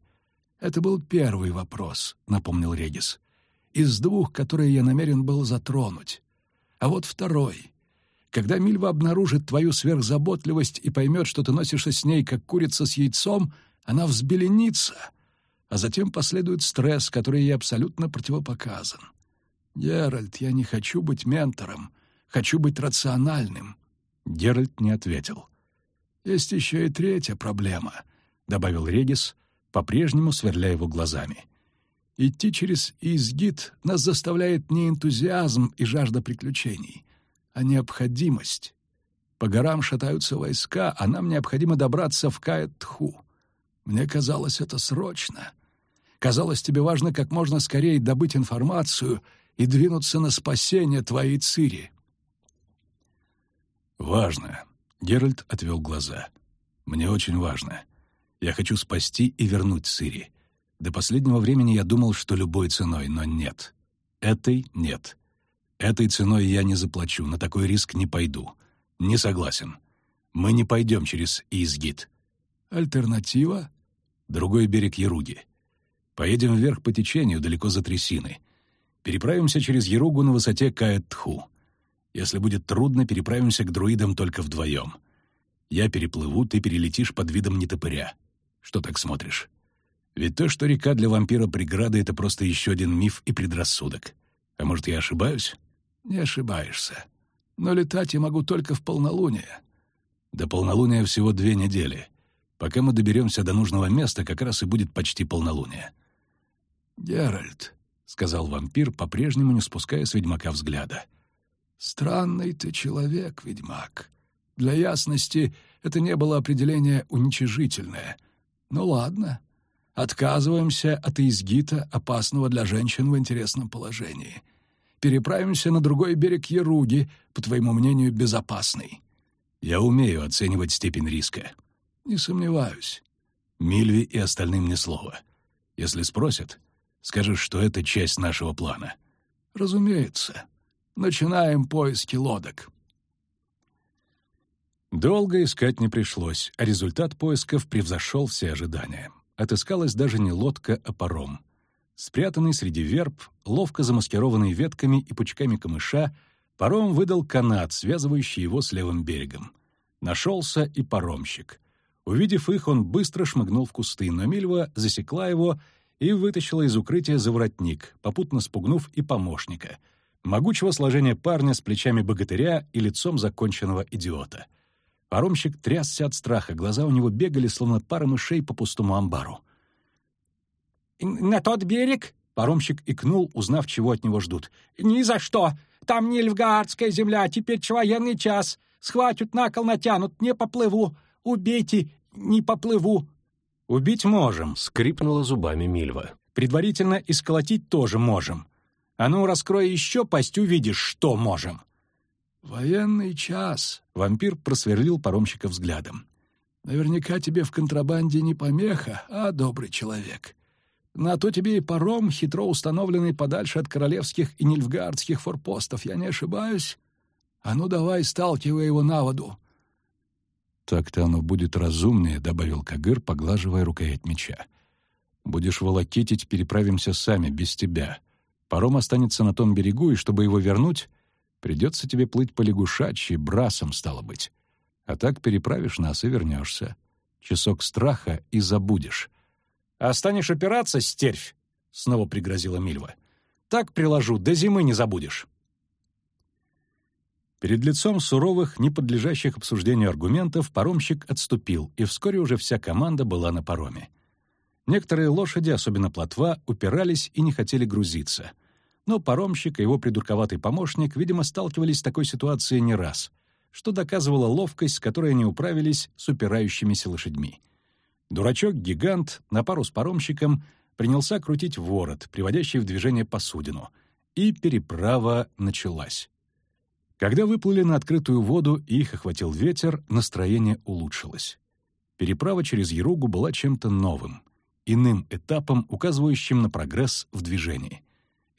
«Это был первый вопрос», — напомнил Регис. «Из двух, которые я намерен был затронуть. А вот второй. Когда Мильва обнаружит твою сверхзаботливость и поймет, что ты носишься с ней, как курица с яйцом, она взбеленится, а затем последует стресс, который ей абсолютно противопоказан. Геральт, я не хочу быть ментором, хочу быть рациональным. Геральт не ответил. Есть еще и третья проблема, добавил Регис, по-прежнему сверля его глазами. Идти через изгид нас заставляет не энтузиазм и жажда приключений, а необходимость. По горам шатаются войска, а нам необходимо добраться в Каэт-Тху. Мне казалось это срочно. Казалось, тебе важно как можно скорее добыть информацию и двинуться на спасение твоей Цири. «Важно», — Геральт отвел глаза. «Мне очень важно. Я хочу спасти и вернуть Цири. До последнего времени я думал, что любой ценой, но нет. Этой нет. Этой ценой я не заплачу, на такой риск не пойду. Не согласен. Мы не пойдем через Изгит. Альтернатива? другой берег Яруги. Поедем вверх по течению, далеко за трясины. Переправимся через Яругу на высоте Каэтху. Если будет трудно, переправимся к друидам только вдвоем. Я переплыву, ты перелетишь под видом нетопыря. Что так смотришь? Ведь то, что река для вампира преграда, это просто еще один миф и предрассудок. А может, я ошибаюсь? Не ошибаешься. Но летать я могу только в полнолуние. До полнолуния всего две недели. Пока мы доберемся до нужного места, как раз и будет почти полнолуние. «Геральт», — сказал вампир, по-прежнему не спуская с ведьмака взгляда. «Странный ты человек, ведьмак. Для ясности это не было определение уничижительное. Ну ладно, отказываемся от изгита, опасного для женщин в интересном положении. Переправимся на другой берег Яруги, по твоему мнению, безопасный». «Я умею оценивать степень риска», «Не сомневаюсь». Мильви и остальным ни слова. Если спросят, скажешь, что это часть нашего плана. «Разумеется. Начинаем поиски лодок». Долго искать не пришлось, а результат поисков превзошел все ожидания. Отыскалась даже не лодка, а паром. Спрятанный среди верб, ловко замаскированный ветками и пучками камыша, паром выдал канат, связывающий его с левым берегом. Нашелся и паромщик. Увидев их, он быстро шмыгнул в кусты, но Мильва засекла его и вытащила из укрытия заворотник, попутно спугнув и помощника. Могучего сложения парня с плечами богатыря и лицом законченного идиота. Паромщик трясся от страха, глаза у него бегали, словно пара мышей по пустому амбару. «На тот берег?» — паромщик икнул, узнав, чего от него ждут. «Ни за что! Там не львгардская земля, теперь военный час. Схватят, на кол натянут, не поплыву. Убейте не поплыву». «Убить можем», — скрипнула зубами Мильва. «Предварительно исколотить тоже можем. А ну, раскрой еще пасть, увидишь, что можем». «Военный час», — вампир просверлил паромщика взглядом. «Наверняка тебе в контрабанде не помеха, а добрый человек. На то тебе и паром, хитро установленный подальше от королевских и нильфгардских форпостов, я не ошибаюсь? А ну давай, сталкивай его на воду. «Так-то оно будет разумнее», — добавил Кагыр, поглаживая рукоять меча. Будешь волокитить, переправимся сами, без тебя. Паром останется на том берегу, и чтобы его вернуть, придется тебе плыть по лягушачьи, брасом, стало быть. А так переправишь нас и вернешься. Часок страха и забудешь. «А станешь опираться, стервь!» — снова пригрозила Мильва. «Так приложу, до зимы не забудешь». Перед лицом суровых, не подлежащих обсуждению аргументов, паромщик отступил, и вскоре уже вся команда была на пароме. Некоторые лошади, особенно плотва, упирались и не хотели грузиться. Но паромщик и его придурковатый помощник, видимо, сталкивались с такой ситуацией не раз, что доказывало ловкость, с которой они управились с упирающимися лошадьми. Дурачок-гигант на пару с паромщиком принялся крутить ворот, приводящий в движение посудину, и переправа началась. Когда выплыли на открытую воду и их охватил ветер, настроение улучшилось. Переправа через Яругу была чем-то новым, иным этапом, указывающим на прогресс в движении.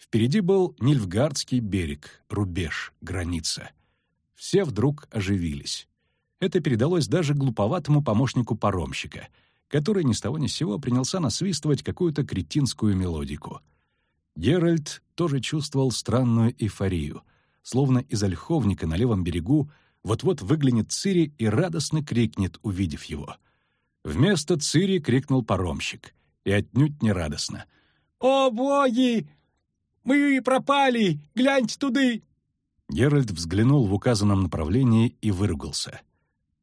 Впереди был Нильфгардский берег, рубеж, граница. Все вдруг оживились. Это передалось даже глуповатому помощнику паромщика, который ни с того ни с сего принялся насвистывать какую-то кретинскую мелодику. Геральт тоже чувствовал странную эйфорию — словно из ольховника на левом берегу, вот-вот выглянет Цири и радостно крикнет, увидев его. Вместо Цири крикнул паромщик, и отнюдь не радостно. «О, боги! Мы пропали! Гляньте туды!» Геральт взглянул в указанном направлении и выругался.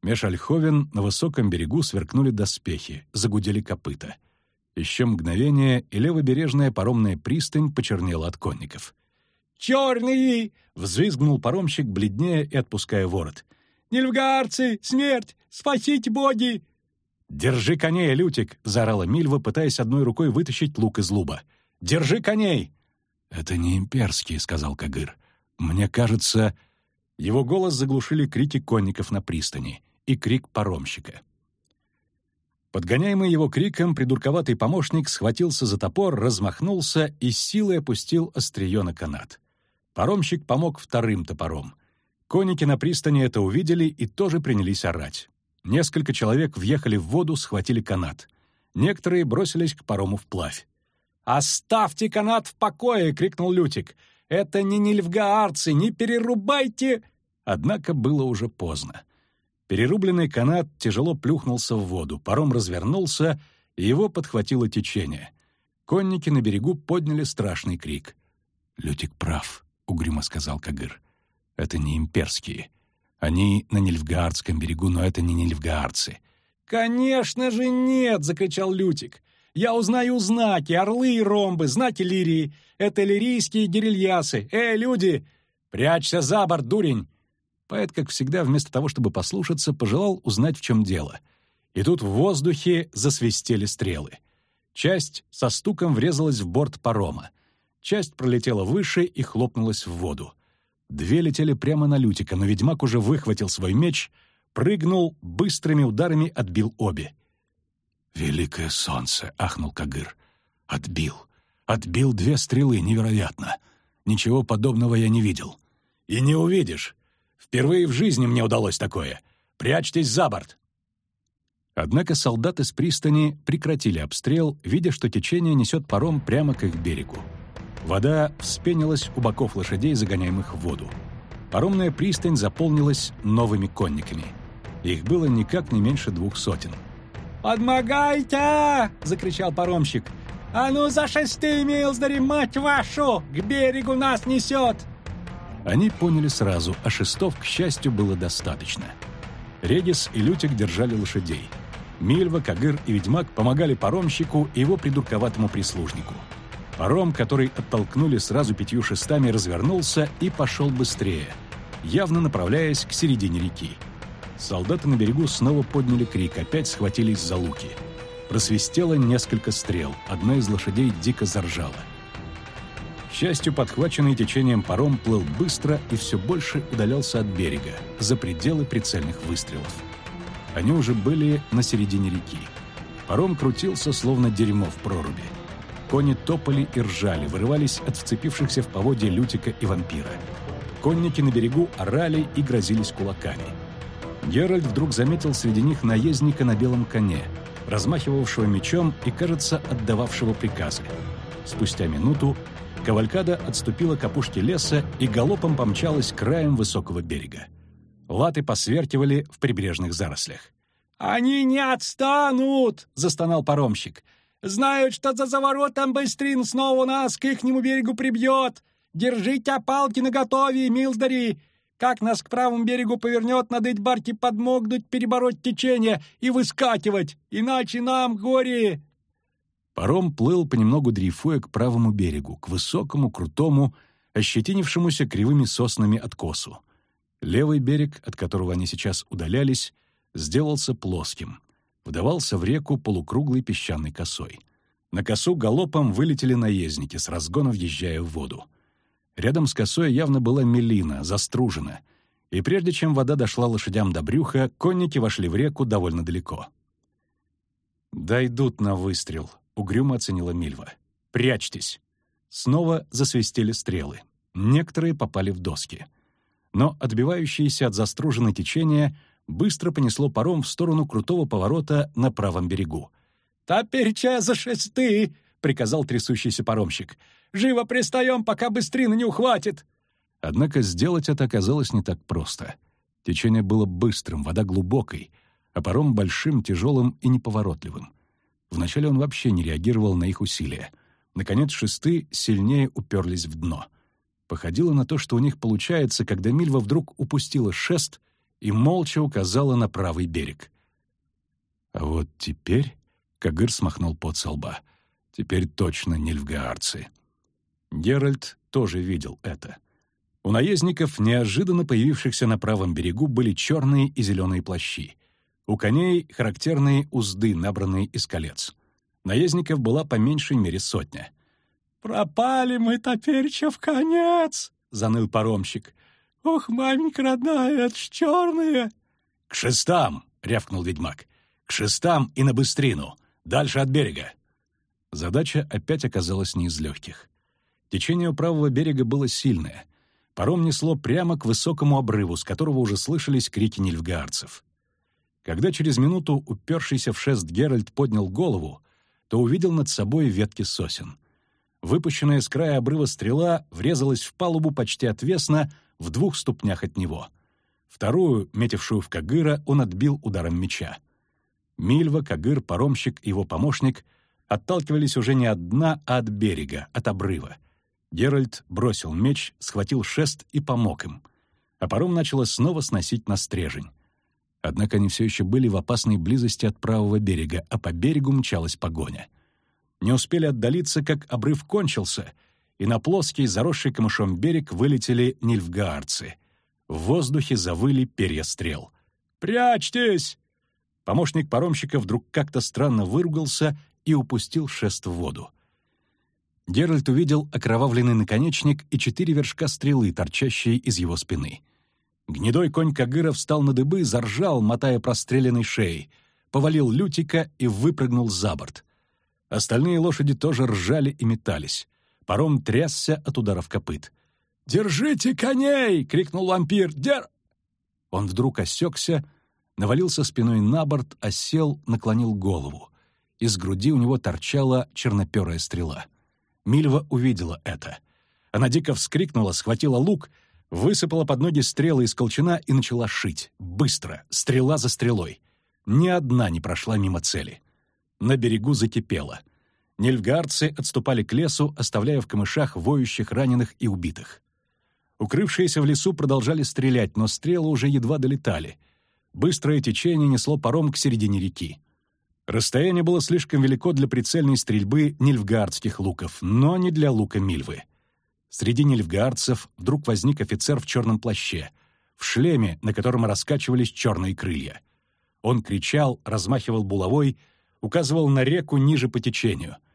Меж Ольховен на высоком берегу сверкнули доспехи, загудели копыта. Еще мгновение, и левобережная паромная пристань почернела от конников — «Черные!» — взвизгнул паромщик, бледнее и отпуская ворот. «Нильфгаарцы! Смерть! Спасите боги!» «Держи коней, Лютик!» — заорала Мильва, пытаясь одной рукой вытащить лук из луба. «Держи коней!» «Это не имперские», — сказал Кагыр. «Мне кажется...» Его голос заглушили крики конников на пристани и крик паромщика. Подгоняемый его криком, придурковатый помощник схватился за топор, размахнулся и силой опустил острие на канат. Паромщик помог вторым топором. Конники на пристани это увидели и тоже принялись орать. Несколько человек въехали в воду, схватили канат. Некоторые бросились к парому вплавь. «Оставьте канат в покое!» — крикнул Лютик. «Это не нильфгаарцы, не перерубайте!» Однако было уже поздно. Перерубленный канат тяжело плюхнулся в воду, паром развернулся, и его подхватило течение. Конники на берегу подняли страшный крик. «Лютик прав», — угрюмо сказал Кагыр. «Это не имперские. Они на Нильфгаардском берегу, но это не нильфгаарцы». «Конечно же нет!» — закричал Лютик. «Я узнаю знаки, орлы и ромбы, знаки лирии. Это лирийские гирильясы. Эй, люди! Прячься за борт, дурень! Поэт, как всегда, вместо того, чтобы послушаться, пожелал узнать, в чем дело. И тут в воздухе засвистели стрелы. Часть со стуком врезалась в борт парома. Часть пролетела выше и хлопнулась в воду. Две летели прямо на Лютика, но ведьмак уже выхватил свой меч, прыгнул, быстрыми ударами отбил обе. «Великое солнце!» — ахнул Кагыр. «Отбил! Отбил две стрелы, невероятно! Ничего подобного я не видел». «И не увидишь! Впервые в жизни мне удалось такое! Прячьтесь за борт!» Однако солдаты с пристани прекратили обстрел, видя, что течение несет паром прямо к их берегу. Вода вспенилась у боков лошадей, загоняемых в воду. Паромная пристань заполнилась новыми конниками. Их было никак не меньше двух сотен. «Подмогайте!» — закричал паромщик. «А ну за шесты, Милсдари, мать вашу! К берегу нас несет!» Они поняли сразу, а шестов, к счастью, было достаточно. Редис и Лютик держали лошадей. Мильва, Кагыр и Ведьмак помогали паромщику и его придурковатому прислужнику. Паром, который оттолкнули сразу пятью шестами, развернулся и пошел быстрее, явно направляясь к середине реки. Солдаты на берегу снова подняли крик, опять схватились за луки. Просвистело несколько стрел, одна из лошадей дико заржала. К счастью, подхваченный течением паром плыл быстро и все больше удалялся от берега, за пределы прицельных выстрелов. Они уже были на середине реки. Паром крутился, словно дерьмо в проруби. Кони топали и ржали, вырывались от вцепившихся в поводья Лютика и вампира. Конники на берегу орали и грозились кулаками. Геральт вдруг заметил среди них наездника на белом коне. размахивавшего мечом и, кажется, отдававшего приказы. Спустя минуту Кавалькада отступила к опушке леса и галопом помчалась краем высокого берега. Латы посверкивали в прибрежных зарослях. «Они не отстанут!» — застонал паромщик. «Знают, что за заворотом Быстрин снова нас к ихнему берегу прибьет! Держите опалки наготове, милздари! Как нас к правому берегу повернет, надо эти барки подмогнуть, перебороть течение и выскакивать, иначе нам горе!» Паром плыл понемногу дрейфуя к правому берегу, к высокому, крутому, ощетинившемуся кривыми соснами откосу. Левый берег, от которого они сейчас удалялись, сделался плоским, вдавался в реку полукруглой песчаной косой. На косу галопом вылетели наездники, с разгона въезжая в воду. Рядом с косой явно была мелина, застружена, и прежде чем вода дошла лошадям до брюха, конники вошли в реку довольно далеко. «Дойдут на выстрел», — угрюмо оценила Мильва. «Прячьтесь». Снова засвистели стрелы. Некоторые попали в доски. Но отбивающееся от заструженной течения быстро понесло паром в сторону крутого поворота на правом берегу. «Топерча за шесты!» — приказал трясущийся паромщик. «Живо пристаем, пока быстрина не ухватит!» Однако сделать это оказалось не так просто. Течение было быстрым, вода глубокой, а паром большим, тяжелым и неповоротливым. Вначале он вообще не реагировал на их усилия. Наконец шесты сильнее уперлись в дно. Походило на то, что у них получается, когда Мильва вдруг упустила шест и молча указала на правый берег. А вот теперь Кагыр смахнул пот со лба. Теперь точно нильфгаарцы. Геральт тоже видел это. У наездников, неожиданно появившихся на правом берегу, были черные и зеленые плащи. У коней — характерные узды, набранные из колец. Наездников была по меньшей мере сотня. «Пропали мы топереча в конец!» — заныл паромщик. «Ох, маменька родная, это ж черные!» «К шестам!» — рявкнул ведьмак. «К шестам и на быстрину! Дальше от берега!» Задача опять оказалась не из легких. Течение у правого берега было сильное. Паром несло прямо к высокому обрыву, с которого уже слышались крики нильфгаарцев. Когда через минуту упершийся в шест Геральт поднял голову, то увидел над собой ветки сосен. Выпущенная с края обрыва стрела врезалась в палубу почти отвесно, в двух ступнях от него. Вторую, метившую в Кагыра, он отбил ударом меча. Мильва, Кагыр, паромщик и его помощник отталкивались уже не от дна, а от берега, от обрыва. Геральт бросил меч, схватил шест и помог им. А паром начало снова сносить на стрежень. Однако они все еще были в опасной близости от правого берега, а по берегу мчалась погоня. Не успели отдалиться, как обрыв кончился — и на плоский, заросший камышом берег вылетели нильфгаарцы. В воздухе завыли перья стрел. «Прячьтесь!» Помощник паромщика вдруг как-то странно выругался и упустил шест в воду. Геральт увидел окровавленный наконечник и четыре вершка стрелы, торчащие из его спины. Гнедой конь Кагыра встал на дыбы, заржал, мотая простреленной шеей, повалил Лютика и выпрыгнул за борт. Остальные лошади тоже ржали и метались. Паром трясся от ударов копыт. «Держите коней!» — крикнул вампир. «Дер...» Он вдруг осекся, навалился спиной на борт, осел, наклонил голову. Из груди у него торчала черноперая стрела. Мильва увидела это. Она дико вскрикнула, схватила лук, высыпала под ноги стрелы из колчана и начала шить. Быстро, стрела за стрелой. Ни одна не прошла мимо цели. На берегу закипело — Нильфгардцы отступали к лесу, оставляя в камышах воющих раненых и убитых. Укрывшиеся в лесу продолжали стрелять, но стрелы уже едва долетали. Быстрое течение несло паром к середине реки. Расстояние было слишком велико для прицельной стрельбы нильфгардских луков, но не для лука Мильвы. Среди нильфгардцев вдруг возник офицер в черном плаще, в шлеме, на котором раскачивались черные крылья. Он кричал, размахивал булавой, указывал на реку ниже по течению —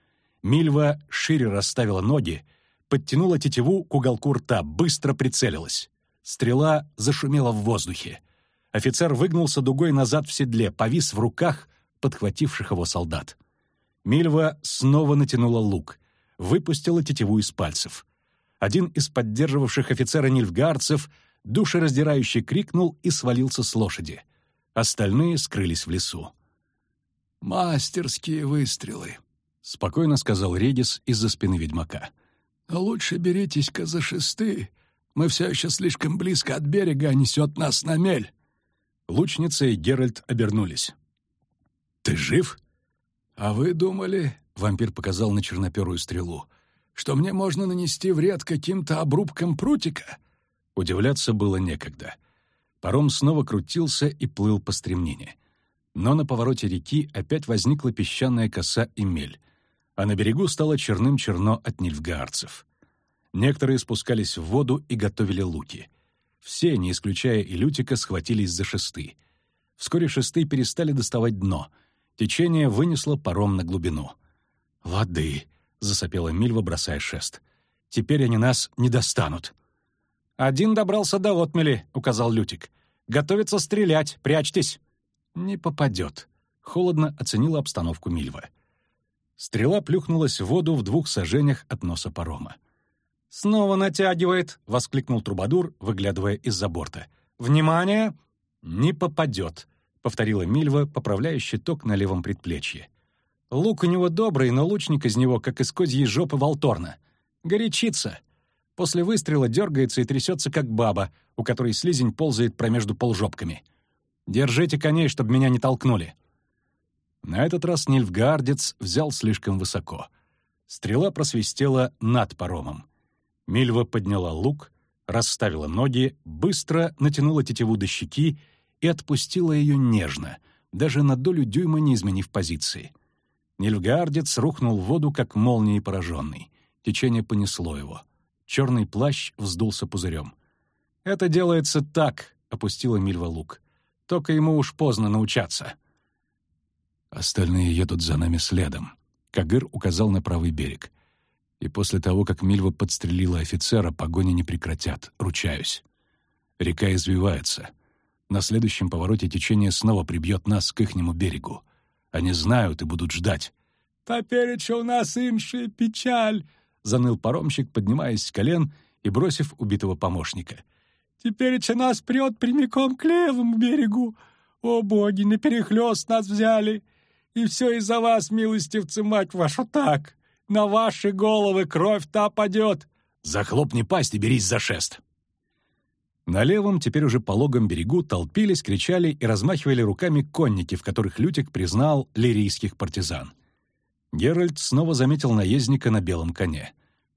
Мильва шире расставила ноги, подтянула тетиву к уголку рта, быстро прицелилась. Стрела зашумела в воздухе. Офицер выгнулся дугой назад в седле, повис в руках подхвативших его солдат. Мильва снова натянула лук, выпустила тетиву из пальцев. Один из поддерживавших офицера нильфгаарцев душераздирающе крикнул и свалился с лошади. Остальные скрылись в лесу. «Мастерские выстрелы», — спокойно сказал Редис из-за спины ведьмака. «Но лучше беритесь-ка за шесты. Мы все еще слишком близко от берега, а несет нас на мель». Лучница и Геральт обернулись. «Ты жив?» «А вы думали...» — вампир показал на черноперую стрелу — что мне можно нанести вред каким-то обрубкам прутика?» Удивляться было некогда. Паром снова крутился и плыл по стремнине. Но на повороте реки опять возникла песчаная коса и мель, а на берегу стало черным-черно от нильфгаарцев. Некоторые спускались в воду и готовили луки. Все, не исключая и Лютика, схватились за шесты. Вскоре шесты перестали доставать дно. Течение вынесло паром на глубину. «Лады!» засопела Мильва, бросая шест. «Теперь они нас не достанут». «Один добрался до отмели», — указал Лютик. «Готовится стрелять, прячьтесь». «Не попадет», — холодно оценила обстановку Мильва. Стрела плюхнулась в воду в двух сажениях от носа парома. «Снова натягивает!» — воскликнул Трубадур, выглядывая из-за борта. «Внимание!» «Не попадет!» — повторила Мильва, поправляя щиток на левом предплечье. Лук у него добрый, но лучник из него, как из козьей жопы Волторна. Горячится. После выстрела дергается и трясется, как баба, у которой слизень ползает промежду полжопками. Держите коней, чтобы меня не толкнули. На этот раз Нильфгардец взял слишком высоко. Стрела просвистела над паромом. Мильва подняла лук, расставила ноги, быстро натянула тетиву до щеки и отпустила ее нежно, даже на долю дюйма не изменив позиции. Нильфгаардец рухнул в воду, как молнией пораженный. Течение понесло его. Черный плащ вздулся пузырем. «Это делается так», — опустила Мильва лук. «Только ему уж поздно научаться». «Остальные едут за нами следом», — Кагыр указал на правый берег. «И после того, как Мильва подстрелила офицера, погони не прекратят, ручаюсь. Река извивается. На следующем повороте течение снова прибьет нас к ихнему берегу. Они знают и будут ждать. «Попереча у нас иншая печаль», — заныл паромщик, поднимаясь с колен и бросив убитого помощника. «Тепереча нас прет прямиком к левому берегу. О, боги, наперехлёст нас взяли! И все из-за вас, милостивцы, мать вашу, так! На ваши головы кровь та падет!» «Захлопни пасть и берись за шест!» На левом, теперь уже пологом берегу, толпились, кричали и размахивали руками конники, в которых Лютик признал лирийских партизан. Геральт снова заметил наездника на белом коне.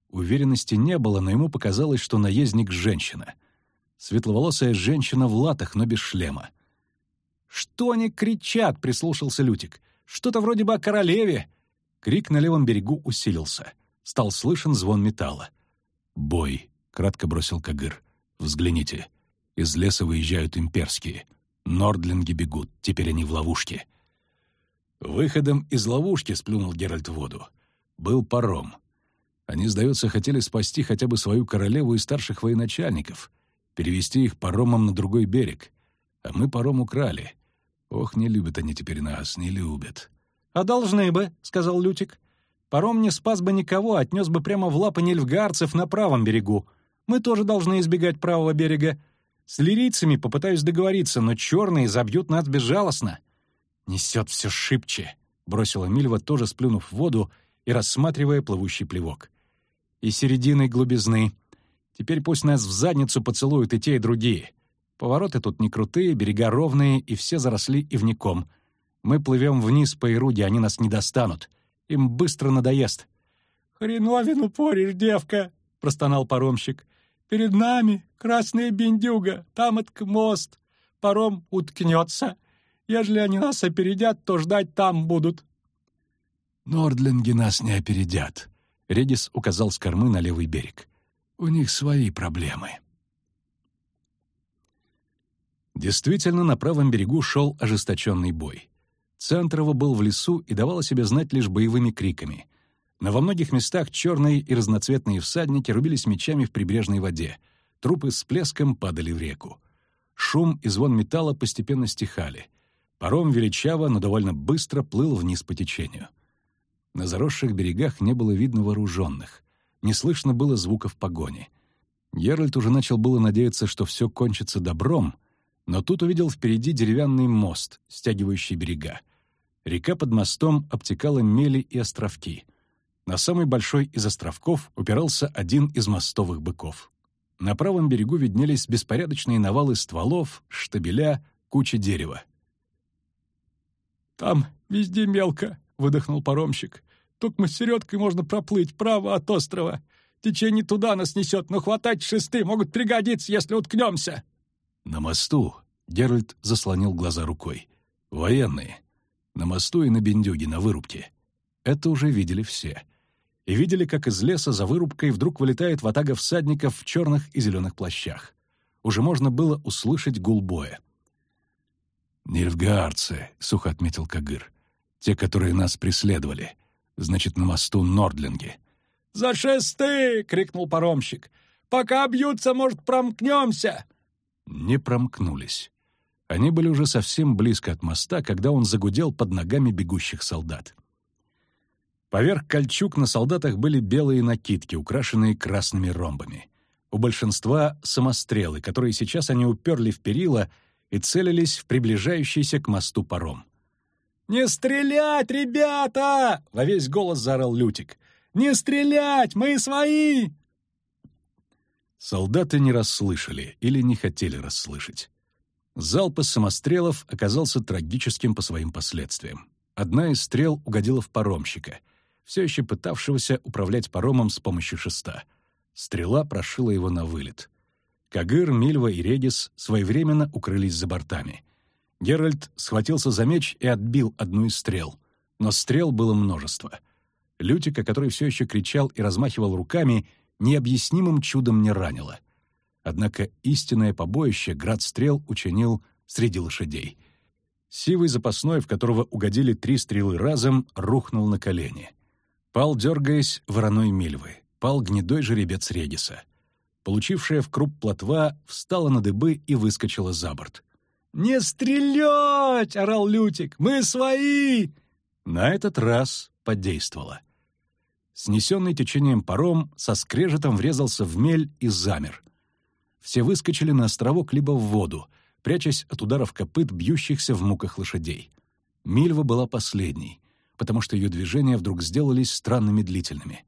Уверенности не было, но ему показалось, что наездник — женщина. Светловолосая женщина в латах, но без шлема. «Что они кричат?» — прислушался Лютик. «Что-то вроде бы о королеве!» Крик на левом берегу усилился. Стал слышен звон металла. «Бой!» — кратко бросил Кагыр. Взгляните. Из леса выезжают имперские. Нордлинги бегут, теперь они в ловушке. Выходом из ловушки сплюнул Геральт в воду. Был паром. Они, сдается, хотели спасти хотя бы свою королеву и старших военачальников, перевести их паромом на другой берег. А мы паром украли. Ох, не любят они теперь нас, не любят. «А должны бы», — сказал Лютик. «Паром не спас бы никого, отнес бы прямо в лапы нельфгарцев на правом берегу. Мы тоже должны избегать правого берега. С лирийцами попытаюсь договориться, но черные забьют нас безжалостно». «Несет все шибче», — бросила Мильва, тоже сплюнув в воду и рассматривая плывущий плевок. «И серединой глубизны. Теперь пусть нас в задницу поцелуют и те, и другие. Повороты тут не крутые, берега ровные, и все заросли ивником. Мы плывем вниз по Ируде, они нас не достанут. Им быстро надоест». «Хреновину поришь, девка!» — простонал паромщик. Перед нами красная бендюга, там от мост. Паром уткнется. Ежели они нас опередят, то ждать там будут». «Нордлинги нас не опередят», — Редис указал с кормы на левый берег. «У них свои проблемы». Действительно, на правом берегу шел ожесточенный бой. Центр его был в лесу и давал о себе знать лишь боевыми криками но во многих местах черные и разноцветные всадники рубились мечами в прибрежной воде, трупы с плеском падали в реку. Шум и звон металла постепенно стихали. Паром величаво, но довольно быстро плыл вниз по течению. На заросших берегах не было видно вооруженных. Не слышно было звуков погони. Геральт уже начал было надеяться, что все кончится добром, но тут увидел впереди деревянный мост, стягивающий берега. Река под мостом обтекала мели и островки. На самый большой из островков упирался один из мостовых быков. На правом берегу виднелись беспорядочные навалы стволов, штабеля, куча дерева. «Там везде мелко», — выдохнул паромщик. «Только мы с середкой можно проплыть право от острова. Течение туда нас несет, но хватать шесты могут пригодиться, если уткнемся». «На мосту», — Геральт заслонил глаза рукой. «Военные. На мосту и на бендюге, на вырубке. Это уже видели все. И видели, как из леса за вырубкой вдруг вылетает ватага всадников в черных и зеленых плащах. Уже можно было услышать гул боя. «Нильфгаарцы», — сухо отметил Кагыр. «Те, которые нас преследовали. Значит, на мосту Нордлинги». «За шесты!» — крикнул паромщик. «Пока бьются, может, промкнемся!» Не промкнулись. Они были уже совсем близко от моста, когда он загудел под ногами бегущих солдат. Поверх кольчуг на солдатах были белые накидки, украшенные красными ромбами. У большинства — самострелы, которые сейчас они уперли в перила и целились в приближающийся к мосту паром. «Не стрелять, ребята!» — во весь голос заорал Лютик. «Не стрелять! Мы свои!» Солдаты не расслышали или не хотели расслышать. Залп из самострелов оказался трагическим по своим последствиям. Одна из стрел угодила в паромщика, все еще пытавшегося управлять паромом с помощью шеста. Стрела прошила его на вылет. Кагыр, Мильва и Редис своевременно укрылись за бортами. Геральт схватился за меч и отбил одну из стрел. Но стрел было множество. Лютика, который все еще кричал и размахивал руками, необъяснимым чудом не ранило. Однако истинное побоище град стрел учинил среди лошадей. Сивый запасной, в которого угодили три стрелы разом, рухнул на колени. Пал, дергаясь, вороной мильвы. Пал гнедой жеребец Редиса. Получившая в круп плотва встала на дыбы и выскочила за борт. «Не стрелять!» — орал Лютик. «Мы свои!» На этот раз подействовало. Снесенный течением паром со скрежетом врезался в мель и замер — все выскочили на островок либо в воду, прячась от ударов копыт, бьющихся в муках лошадей. Мильва была последней, потому что ее движения вдруг сделались странно длительными.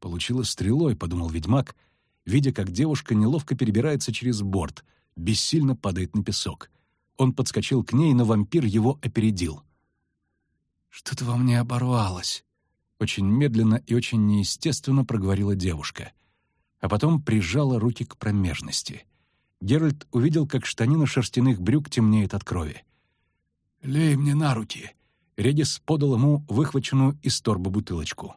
«Получила стрелой», — подумал ведьмак, видя, как девушка неловко перебирается через борт, бессильно падает на песок. Он подскочил к ней, но вампир его опередил. «Что-то во мне оборвалось», — очень медленно и очень неестественно проговорила девушка а потом прижала руки к промежности. Геральт увидел, как штанина шерстяных брюк темнеет от крови. «Лей мне на руки!» Редис подал ему выхваченную из торбы бутылочку.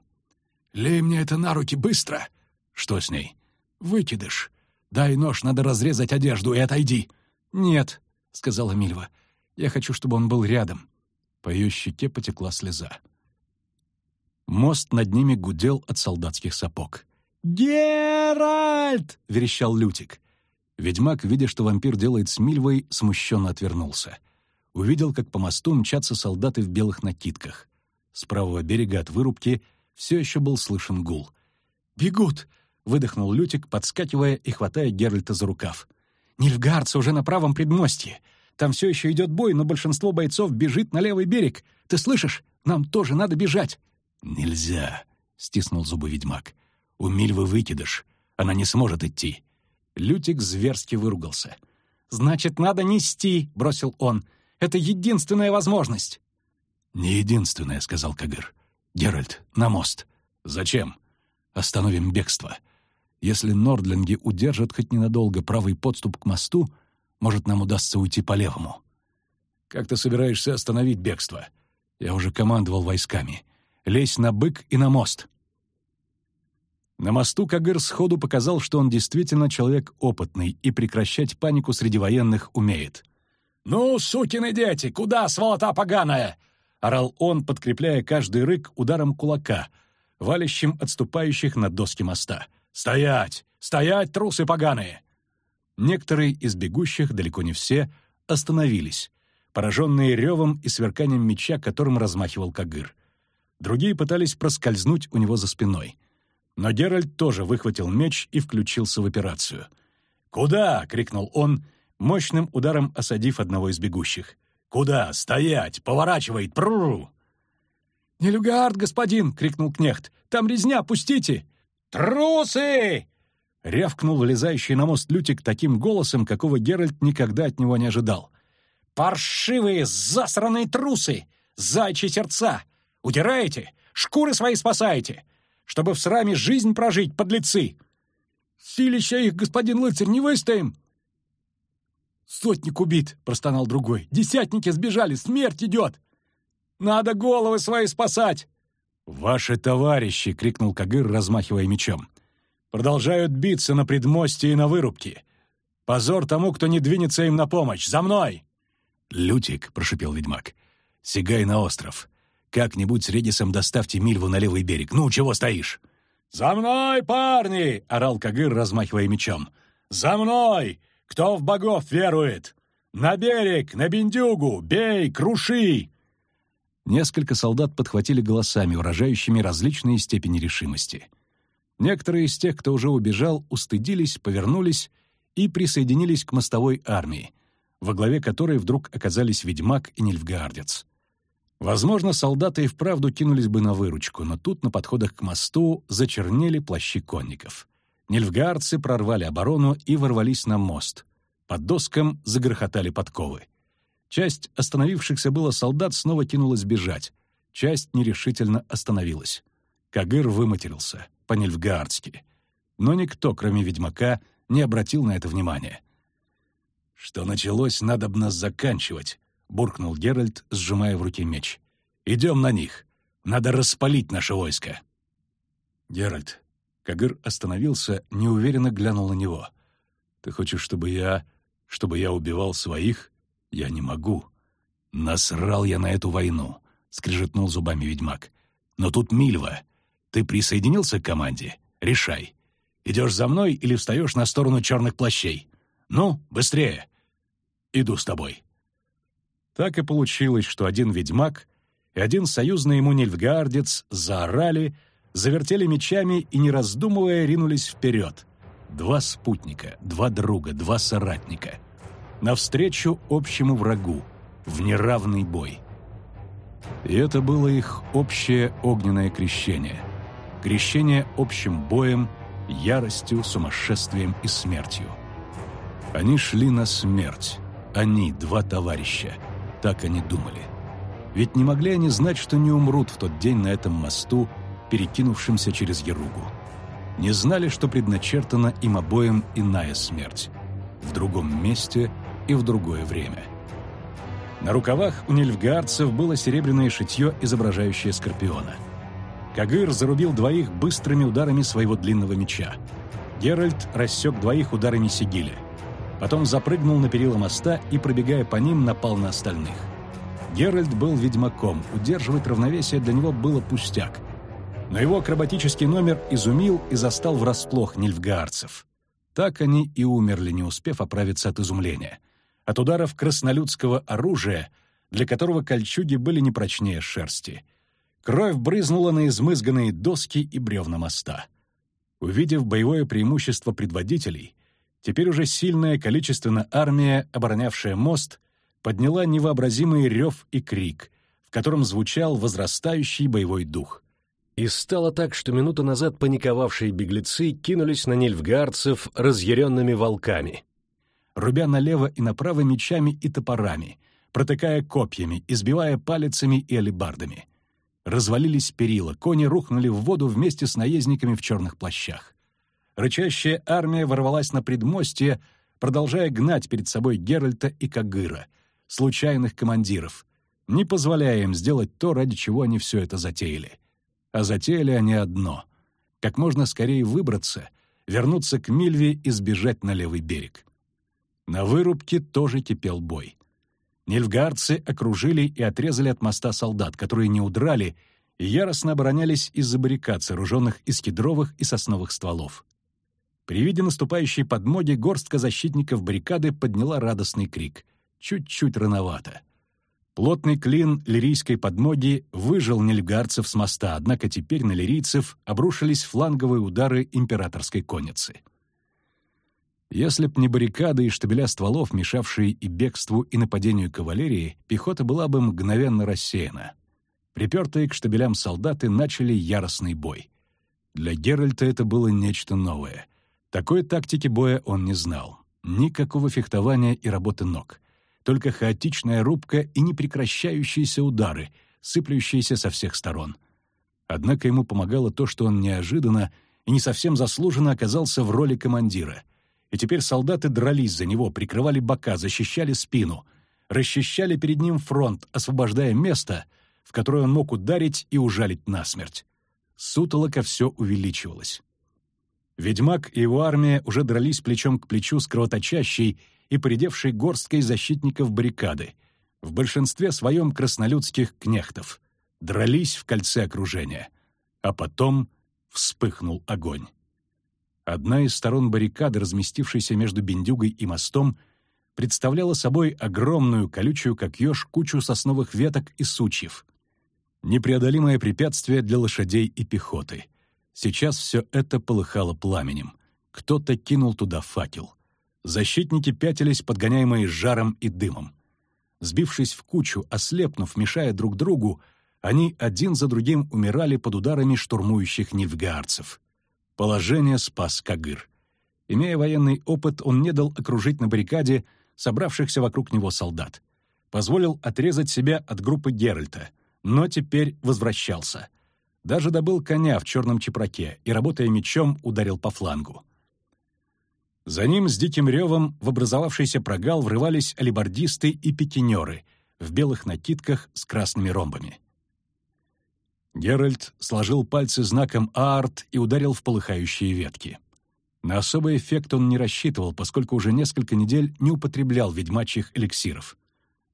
«Лей мне это на руки, быстро!» «Что с ней?» «Выкидыш. Дай нож, надо разрезать одежду и отойди». «Нет», — сказала Мильва. «Я хочу, чтобы он был рядом». По ее щеке потекла слеза. Мост над ними гудел от солдатских сапог. «Геральт!» — верещал Лютик. Ведьмак, видя, что вампир делает с Мильвой, смущенно отвернулся. Увидел, как по мосту мчатся солдаты в белых накидках. С правого берега от вырубки все еще был слышен гул. «Бегут!» — выдохнул Лютик, подскакивая и хватая Геральта за рукав. «Нильфгардцы уже на правом предмостье. Там все еще идет бой, но большинство бойцов бежит на левый берег. Ты слышишь? Нам тоже надо бежать!» «Нельзя!» — стиснул зубы ведьмак. У Мильвы выкидыш. Она не сможет идти». Лютик зверски выругался. «Значит, надо нести», — бросил он. «Это единственная возможность». «Не единственная», — сказал Кагыр. «Геральт, на мост». «Зачем?» «Остановим бегство. Если Нордлинги удержат хоть ненадолго правый подступ к мосту, может, нам удастся уйти по левому». «Как ты собираешься остановить бегство?» «Я уже командовал войсками. Лезь на бык и на мост». На мосту Кагыр сходу показал, что он действительно человек опытный и прекращать панику среди военных умеет. «Ну, сукины дети, куда, сволота поганая?» — орал он, подкрепляя каждый рык ударом кулака, валящим отступающих на доски моста. «Стоять! Стоять, трусы поганые!» Некоторые из бегущих, далеко не все, остановились, пораженные ревом и сверканием меча, которым размахивал Кагыр. Другие пытались проскользнуть у него за спиной — но Геральт тоже выхватил меч и включился в операцию. «Куда?» — крикнул он, мощным ударом осадив одного из бегущих. «Куда? Стоять! Поворачивает! Пру!» «Нелюгард, господин!» — крикнул кнехт. «Там резня, пустите!» «Трусы!» — рявкнул влезающий на мост Лютик таким голосом, какого Геральт никогда от него не ожидал. «Паршивые, засранные трусы! Зайчьи сердца! Удираете? Шкуры свои спасаете! Чтобы в сраме жизнь прожить, подлецы!» «Силища их, господин лыцарь, не выстоим!» «Сотник убит!» — простонал другой. «Десятники сбежали! Смерть идет! Надо головы свои спасать!» «Ваши товарищи!» — крикнул Кагыр, размахивая мечом. «Продолжают биться на предмосте и на вырубке. Позор тому, кто не двинется им на помощь! За мной!» «Лютик!» — прошипел ведьмак. «Сигай на остров. Как-нибудь с Редисом доставьте Мильву на левый берег. Ну, чего стоишь?» «За мной, парни!» — орал Кагыр, размахивая мечом. «За мной! Кто в богов верует? На берег, на бендюгу! Бей, круши!» Несколько солдат подхватили голосами, выражающими различные степени решимости. Некоторые из тех, кто уже убежал, устыдились, повернулись и присоединились к мостовой армии, во главе которой вдруг оказались ведьмак и нильфгаардец. Возможно, солдаты и вправду кинулись бы на выручку, но тут на подходах к мосту зачернели плащи конников. Нильфгаардцы прорвали оборону и ворвались на мост. Под доскам загрохотали подковы. Часть остановившихся было солдат снова кинулась бежать. Часть нерешительно остановилась. Кагыр выматерился, по-нильфгаардски. Но никто, кроме ведьмака, не обратил на это внимания. «Что началось, надо нас заканчивать», — буркнул Геральт, сжимая в руке меч. «Идем на них. Надо распалить наше войско». «Геральт», — Кагыр остановился, неуверенно глянул на него. «Ты хочешь, чтобы я... чтобы я убивал своих?» «Я не могу. Насрал я на эту войну», — скрежетнул зубами ведьмак. «Но тут Мильва. Ты присоединился к команде? Решай. Идешь за мной или встаешь на сторону черных плащей? Ну, быстрее. Иду с тобой». Так и получилось, что один ведьмак и один союзный ему нильфгаардец заорали, завертели мечами и, не раздумывая, ринулись вперед. Два спутника, два друга, два соратника — навстречу общему врагу, в неравный бой. И это было их общее огненное крещение. Крещение общим боем, яростью, сумасшествием и смертью. Они шли на смерть. Они, два товарища. Так они думали. Ведь не могли они знать, что не умрут в тот день на этом мосту, перекинувшемся через Яругу. Не знали, что предначертана им обоим иная смерть. В другом месте — и в другое время. На рукавах у нильфгаарцев было серебряное шитье, изображающее скорпиона. Кагыр зарубил двоих быстрыми ударами своего длинного меча. Геральт рассек двоих ударами сигиля. Потом запрыгнул на перила моста и, пробегая по ним, напал на остальных. Геральт был ведьмаком, удерживать равновесие для него было пустяк. Но его акробатический номер изумил и застал врасплох нильфгаарцев. Так они и умерли, не успев оправиться от изумления от ударов краснолюдского оружия, для которого кольчуги были не прочнее шерсти. Кровь брызнула на измызганные доски и бревна моста. Увидев боевое преимущество предводителей, теперь уже сильная количественная армия, оборонявшая мост, подняла невообразимый рев и крик, в котором звучал возрастающий боевой дух. И стало так, что минуту назад паниковавшие беглецы кинулись на нильфгаарцев разъяренными волками — рубя налево и направо мечами и топорами, протыкая копьями, избивая палицами и алебардами. Развалились перила, кони рухнули в воду вместе с наездниками в черных плащах. Рычащая армия ворвалась на предмостье, продолжая гнать перед собой Геральта и Кагыра, случайных командиров, не позволяя им сделать то, ради чего они все это затеяли. А затеяли они одно — как можно скорее выбраться, вернуться к Мильве и сбежать на левый берег. На вырубке тоже кипел бой. Нильфгардцы окружили и отрезали от моста солдат, которые не удрали и яростно оборонялись из-за баррикад, сооруженных из кедровых и сосновых стволов. При виде наступающей подмоги горстка защитников баррикады подняла радостный крик. Чуть-чуть рановато. Плотный клин лирийской подмоги выжил нильфгардцев с моста, однако теперь на лирийцев обрушились фланговые удары императорской конницы. Если б не баррикады и штабеля стволов, мешавшие и бегству, и нападению кавалерии, пехота была бы мгновенно рассеяна. Припертые к штабелям солдаты начали яростный бой. Для Геральта это было нечто новое. Такой тактики боя он не знал. Никакого фехтования и работы ног. Только хаотичная рубка и непрекращающиеся удары, сыплющиеся со всех сторон. Однако ему помогало то, что он неожиданно и не совсем заслуженно оказался в роли командира. И теперь солдаты дрались за него, прикрывали бока, защищали спину, расчищали перед ним фронт, освобождая место, в которое он мог ударить и ужалить насмерть. Сутолока все увеличивалась. Ведьмак и его армия уже дрались плечом к плечу с кровоточащей и поредевшей горсткой защитников баррикады, в большинстве своем краснолюдских кнехтов. Дрались в кольце окружения. А потом вспыхнул огонь. Одна из сторон баррикады, разместившейся между Бендюгой и мостом, представляла собой огромную, колючую, как еж, кучу сосновых веток и сучьев. Непреодолимое препятствие для лошадей и пехоты. Сейчас все это полыхало пламенем. Кто-то кинул туда факел. Защитники пятились, подгоняемые жаром и дымом. Сбившись в кучу, ослепнув, мешая друг другу, они один за другим умирали под ударами штурмующих нильфгаарцев. Положение спас Кагыр. Имея военный опыт, он не дал окружить на баррикаде собравшихся вокруг него солдат. Позволил отрезать себя от группы Геральта, но теперь возвращался. Даже добыл коня в черном чепраке и, работая мечом, ударил по флангу. За ним с диким ревом в образовавшийся прогал врывались алибардисты и пикинеры в белых накидках с красными ромбами. Геральт сложил пальцы знаком «Арт» и ударил в полыхающие ветки. На особый эффект он не рассчитывал, поскольку уже несколько недель не употреблял ведьмачьих эликсиров.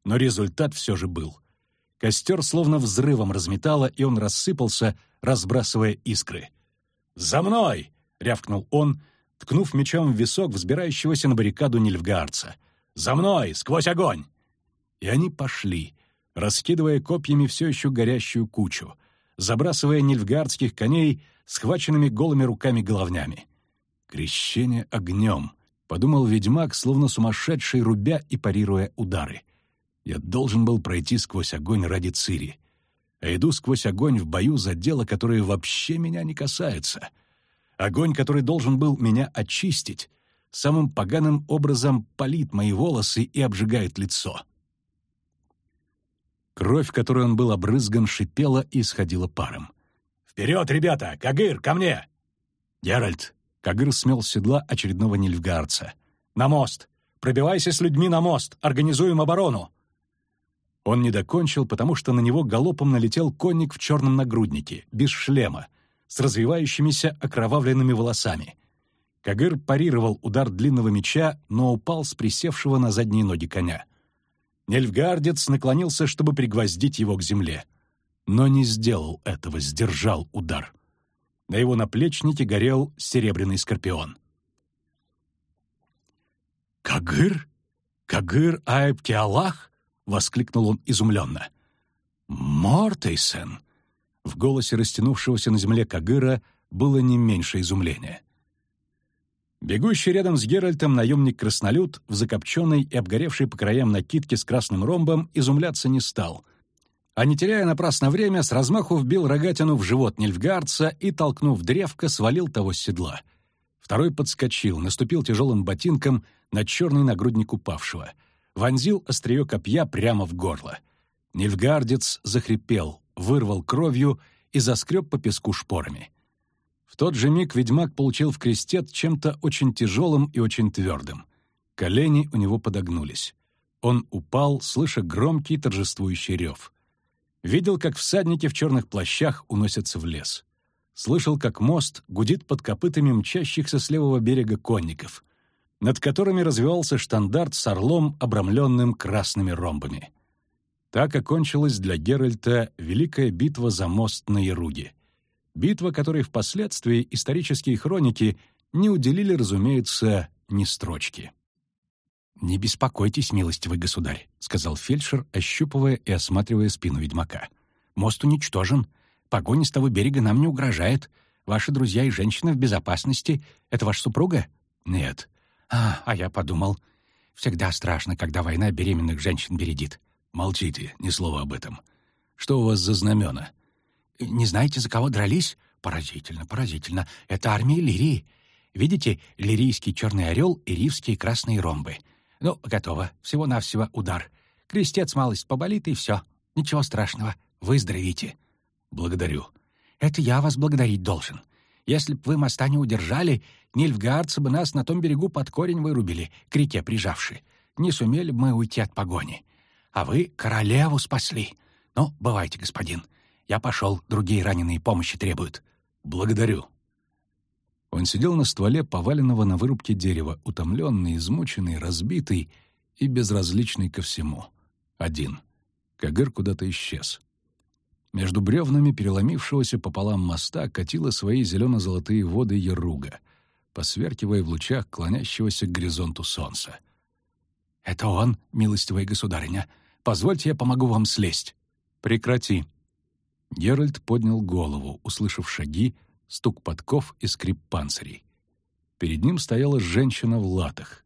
Но результат все же был. Костер словно взрывом разметало, и он рассыпался, разбрасывая искры. «За мной!» — рявкнул он, ткнув мечом в висок взбирающегося на баррикаду Нильфгаарца. «За мной! Сквозь огонь!» И они пошли, раскидывая копьями все еще горящую кучу, забрасывая нильфгардских коней схваченными голыми руками головнями. «Крещение огнем», — подумал ведьмак, словно сумасшедший, рубя и парируя удары. «Я должен был пройти сквозь огонь ради Цири, а иду сквозь огонь в бою за дело, которое вообще меня не касается. Огонь, который должен был меня очистить, самым поганым образом палит мои волосы и обжигает лицо». Кровь, которой он был обрызган, шипела и исходила паром. «Вперед, ребята! Кагыр, ко мне!» «Геральт, Кагыр смел с седла очередного нильфгаарца. «На мост! Пробивайся с людьми на мост! Организуем оборону!» Он не докончил, потому что на него галопом налетел конник в черном нагруднике, без шлема, с развивающимися окровавленными волосами. Кагыр парировал удар длинного меча, но упал с присевшего на задние ноги коня. Нельфгардец наклонился, чтобы пригвоздить его к земле. Но не сделал этого, сдержал удар. На его наплечнике горел серебряный скорпион. «Кагыр? Кагыр Аэбкиалах?» — воскликнул он изумленно. «Мортейсен!» В голосе растянувшегося на земле Кагыра было не меньше изумления. Бегущий рядом с Геральтом наемник-краснолюд в закопченной и обгоревшей по краям накидке с красным ромбом изумляться не стал — а не теряя напрасно время, с размаху вбил рогатину в живот Нильфгардца и, толкнув древко, свалил того с седла. Второй подскочил, наступил тяжелым ботинком на черный нагрудник упавшего. Вонзил острие копья прямо в горло. Нильфгардец захрипел, вырвал кровью и заскреб по песку шпорами. В тот же миг ведьмак получил в крестет чем-то очень тяжелым и очень твердым. Колени у него подогнулись. Он упал, слыша громкий торжествующий рев — Видел, как всадники в черных плащах уносятся в лес. Слышал, как мост гудит под копытами мчащихся с левого берега конников, над которыми развивался штандарт с орлом, обрамленным красными ромбами. Так окончилась для Геральта великая битва за мост на Яруге. Битва, которой впоследствии исторические хроники не уделили, разумеется, ни строчки. «Не беспокойтесь, милостивый государь», — сказал фельдшер, ощупывая и осматривая спину ведьмака. «Мост уничтожен. Погоня с того берега нам не угрожает. Ваши друзья и женщины в безопасности. Это ваша супруга?» «Нет». «А, а я подумал. Всегда страшно, когда война беременных женщин бередит». «Молчите, ни слова об этом. Что у вас за знамена?» «Не знаете, за кого дрались? Поразительно, поразительно. Это армия Лирии. Видите, лирийский черный орел и ривские красные ромбы. Ну, готово. Всего-навсего удар. Крестец малость поболит, и все. Ничего страшного. Выздоровите». «Благодарю». «Это я вас благодарить должен. Если б вы моста не удержали, нильфгардцы бы нас на том берегу под корень вырубили, к реке прижавши. Не сумели бы мы уйти от погони. А вы королеву спасли. Ну, бывайте, господин. Я пошел, другие раненые помощи требуют». «Благодарю». Он сидел на стволе поваленного на вырубке дерева, утомленный, измученный, разбитый и безразличный ко всему. Один. Кагыр куда-то исчез. Между бревнами переломившегося пополам моста катила свои зелено-золотые воды Яруга, посверкивая в лучах клонящегося к горизонту солнца. «Это он, милостивая государыня. Позвольте, я помогу вам слезть». «Прекрати». Геральт поднял голову, услышав шаги, стук подков и скрип панцирей. Перед ним стояла женщина в латах.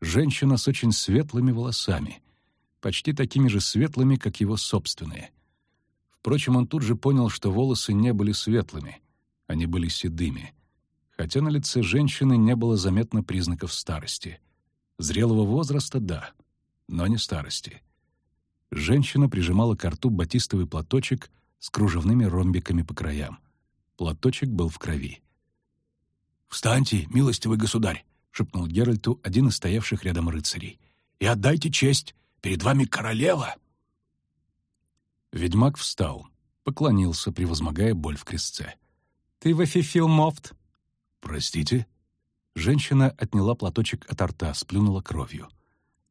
Женщина с очень светлыми волосами, почти такими же светлыми, как его собственные. Впрочем, он тут же понял, что волосы не были светлыми, они были седыми, хотя на лице женщины не было заметно признаков старости. Зрелого возраста — да, но не старости. Женщина прижимала к рту батистовый платочек с кружевными ромбиками по краям. Платочек был в крови. «Встаньте, милостивый государь!» — шепнул Геральту один из стоявших рядом рыцарей. «И отдайте честь! Перед вами королева!» Ведьмак встал, поклонился, превозмогая боль в крестце. «Ты в мофт?» «Простите?» Женщина отняла платочек от рта, сплюнула кровью.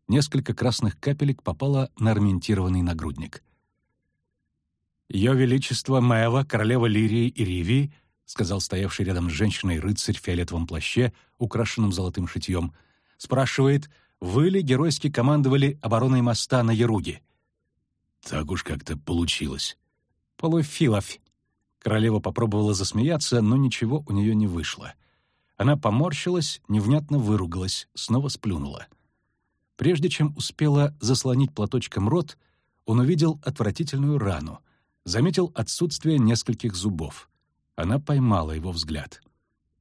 Несколько красных капелек попало на арментированный нагрудник. «Ее Величество Мэва, королева Лирии и Ривии», сказал стоявший рядом с женщиной рыцарь в фиолетовом плаще, украшенном золотым шитьем, спрашивает, вы ли геройски командовали обороной моста на Яруге? Так уж как-то получилось. Полуфилов. Королева попробовала засмеяться, но ничего у нее не вышло. Она поморщилась, невнятно выругалась, снова сплюнула. Прежде чем успела заслонить платочком рот, он увидел отвратительную рану, заметил отсутствие нескольких зубов. Она поймала его взгляд.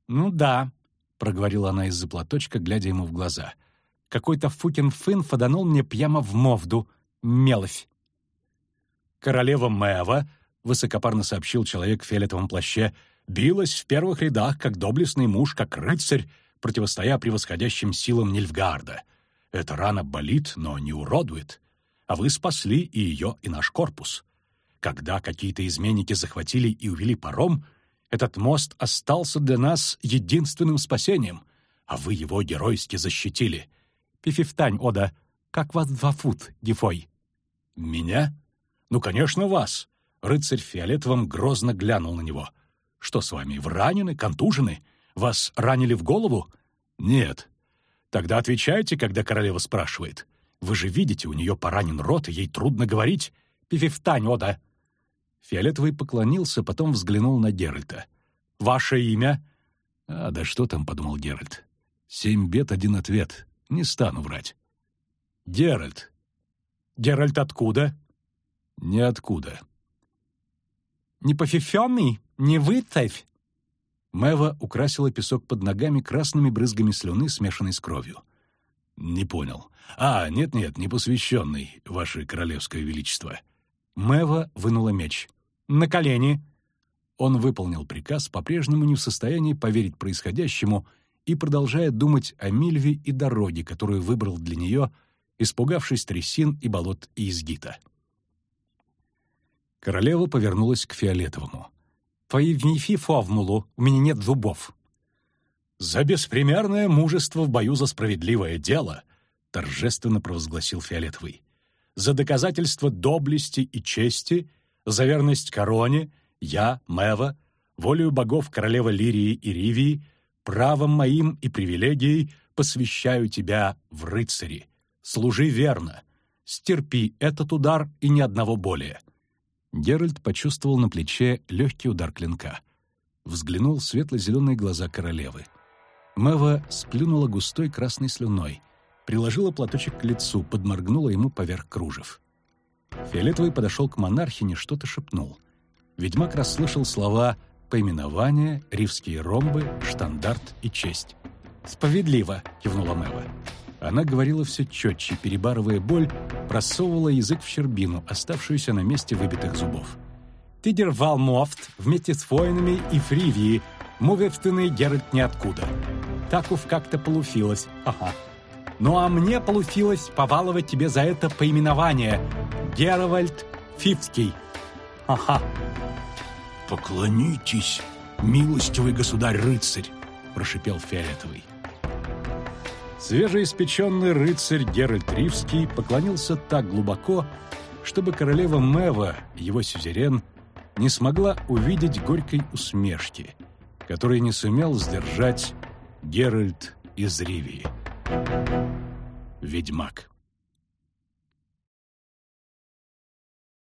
«Ну да», — проговорила она из-за платочка, глядя ему в глаза. «Какой-то фукин фын фаданул мне прямо в мовду. Меловь». Королева Мэва, высокопарно сообщил человек в фиолетовом плаще, билась в первых рядах, как доблестный муж, как рыцарь, противостоя превосходящим силам Нильфгарда. Эта рана болит, но не уродует. А вы спасли и ее, и наш корпус. Когда какие-то изменники захватили и увели паром, этот мост остался для нас единственным спасением, а вы его геройски защитили. Пифифтань, Ода, как вас два фут, Гефой? Меня? «Ну, конечно, вас!» Рыцарь в фиолетовом грозно глянул на него. «Что с вами, вы ранены, контужены? Вас ранили в голову?» «Нет». «Тогда отвечайте, когда королева спрашивает. Вы же видите, у нее поранен рот, и ей трудно говорить. Пифифтань, Ода!» Фиолетовый поклонился, потом взглянул на Геральта. «Ваше имя?» «А, да что там», — подумал Геральт. «Семь бед, один ответ. Не стану врать». «Геральт». «Геральт откуда?» Ниоткуда. «Не пофифенный? Не выцавь!» Мэва украсила песок под ногами красными брызгами слюны, смешанной с кровью. «Не понял. А, нет-нет, не посвященный, ваше королевское величество». Мэва вынула меч. «На колени!» Он выполнил приказ, по-прежнему не в состоянии поверить происходящему и продолжая думать о Мильве и дороге, которую выбрал для нее, испугавшись трясин и болот изгита. Королева повернулась к Фиолетовому. «Твои внеси фавмулу, у меня нет зубов». «За беспримерное мужество в бою за справедливое дело», торжественно провозгласил Фиолетовый. «За доказательство доблести и чести, за верность короне, я, Мэва, волею богов королева Лирии и Ривии, правом моим и привилегией посвящаю тебя в рыцари. Служи верно, стерпи этот удар и ни одного более». Геральт почувствовал на плече легкий удар клинка. Взглянул в светло-зеленые глаза королевы. Мэва сплюнула густой красной слюной, приложила платочек к лицу, подморгнула ему поверх кружев. Фиолетовый подошел к монархине, что-то шепнул. Ведьмак расслышал слова «поименование», «ривские ромбы», «штандарт» и «честь». «Справедливо», — кивнула Мэва. Она говорила все четче, перебарывая боль, просовывала язык в щербину, оставшуюся на месте выбитых зубов. «Тидер Валмофт вместе с воинами и Фривии, мувевственный Геральт ниоткуда. Таков как-то полуфилось, ага. Ну а мне полуфилось поваловать тебе за это поименование. Геральт Фивский. Ага». «Поклонитесь, милостивый государь-рыцарь!» — прошипел Фиолетовый. Свежеиспеченный рыцарь Геральт Ривский поклонился так глубоко, чтобы королева Мэва, его сюзерен, не смогла увидеть горькой усмешки, которой не сумел сдержать Геральт из Ривии. Ведьмак.